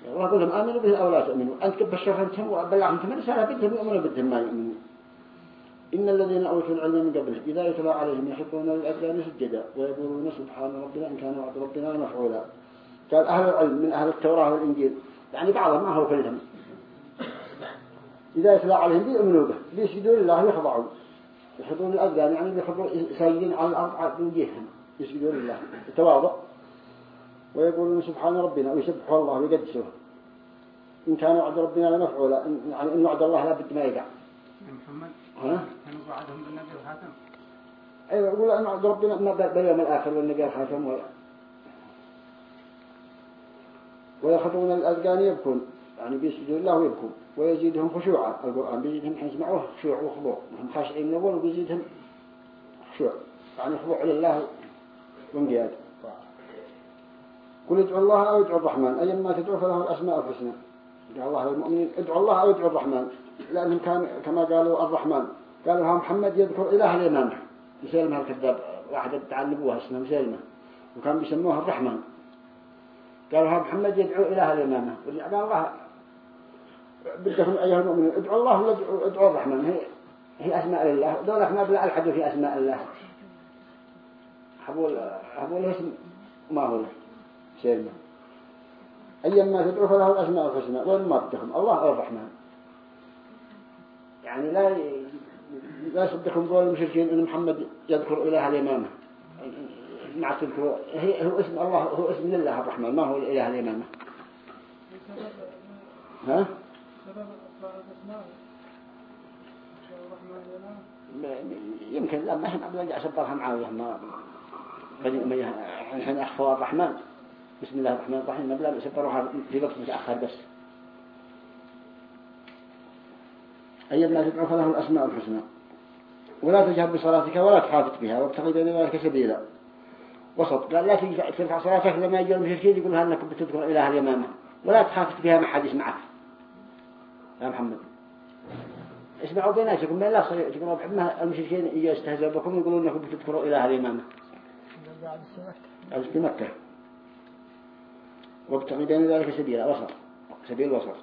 يقول لهم آمنوا به أو لا تؤمنوا. أنت بشرت أنتم وبلغتم الرسالة بدهم يؤمنوا بدهم ما يؤمنوا إن الذين أوتوا العلم من قبله إذا يتلى عليهم يحبون الأذان سجدا ويقولون سبحان ربنا إن كان وعد ربنا مفعولا. قال أهل العلم من أهل التوراة والإنجيل. يعني بعضهم ما هو كلهم. إذا يتلى عليهم بيؤمنوا به بيسجدون لله يخضعون يحطون الأذان يعني بيحطون ساجدين على الأرض على وجيههم يسجدون لله. تواضع ويقولون سبحان ربنا ويسبحوا الله ويقدسوه إن كان وعد ربنا لمفعولا إن- يعني إن وعد الله لا بد ما يقع. محمد ها؟ كانوا بعدهم بالنبي الحاتم أيوة يقول أن وعد ربنا باليوم الآخر والنبي الخاتم و... ويخطون الأذقان يبكون يعني بيسجدوا الله ويبكون. ويزيدهم خشوعا القرآن بيزيدهم حين يسمعوه خشوع وخضوع. هم خاشعين من أول وبيزيدهم خشوع. يعني خضوع لله وانقياد. قل ادعوا الله أو ادعوا الرحمن. أيما تدعوا فله الأسماء الحسنى. قال الله للمؤمنين ادعوا الله أو ادعوا الرحمن. لأنهم كان كما قالوا الرحمن. قالوا ها محمد يذكر إله الإمامة مسلمة الكذاب واحد تعلموها اسمها مسلمة وكان بيسموها الرحمن. قالوا ها محمد يدعو إله الإمامة قال الله. بدكم أيها المؤمنين ادعوا الله ولا ادعوا, الرحمن. هي هي أسماء الله دولك ما بلا ألحدوا في أسماء الله. حبول حبول اسم ما هو له. سيرنا أيما تدعو فله الأسماء الحسنى وين ما بدكم الله الرحمن يعني لا لا يصدقهم قول المشركين أن محمد يذكر إله الإمامة مع تذكر هي هو اسم الله هو اسم لله الرحمن ما هو الإله الإمامة ها؟ يمكن لما إحنا قبل نرجع سبرها معاوية ما بني أمية الحين أخفوا الرحمن بسم الله الرحمن الرحيم. ما بلا سبروها في وقت متأخر بس. أي ما تدعو فله الأسماء الحسنى. ولا تجهر بصلاتك ولا تخافت بها وابتغي بين ذلك سبيلا. وسط. قال لا ترفع صلاتك لما يجي المشركين يقول أنك بتذكر إله اليمامة ولا تخافت بها ما حد يسمعك يا محمد. اسمعوا بيناتكم ما لا تقولوا بحب ما المشركين يجي يستهزئوا بكم يقولون أنكم بتذكروا إله اليمامة أجل في مكة. وابتغي بين ذلك سبيلا وسط سبيل وسط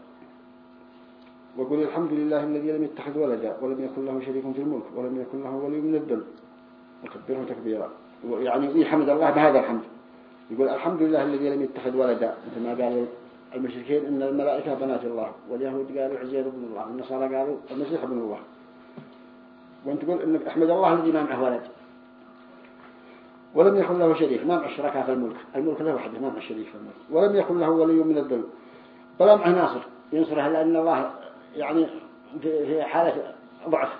وقل الحمد لله الذي لم يتخذ ولدا ولم يكن له شريك في الملك ولم يكن له ولي من الذل وكبره تكبيرا. يعني يحمد الله بهذا الحمد. يقول الحمد لله الذي لم يتخذ ولدا. مثل ما قال المشركين إن الملائكة بنات الله واليهود قالوا عزير ابن الله والنصارى قالوا المسيح ابن الله. وأنت تقول انك أحمد الله الذي ما معه ولد. ولم يكن له شريك ما معه شركاء في الملك. الملك له وحده ما معه شريك في الملك. ولم يكن له ولي من الذل. ولا معه ناصر. ينصره لأن الله يعني في حالة ضعف.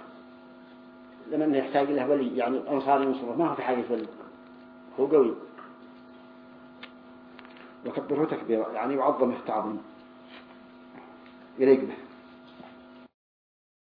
لمن يحتاج له ولي يعني أنصار ينصره. ما هو في حاجة ولي. هو قوي. وكبره تكبيرا يعني يعظمه تعظيم. يليق به.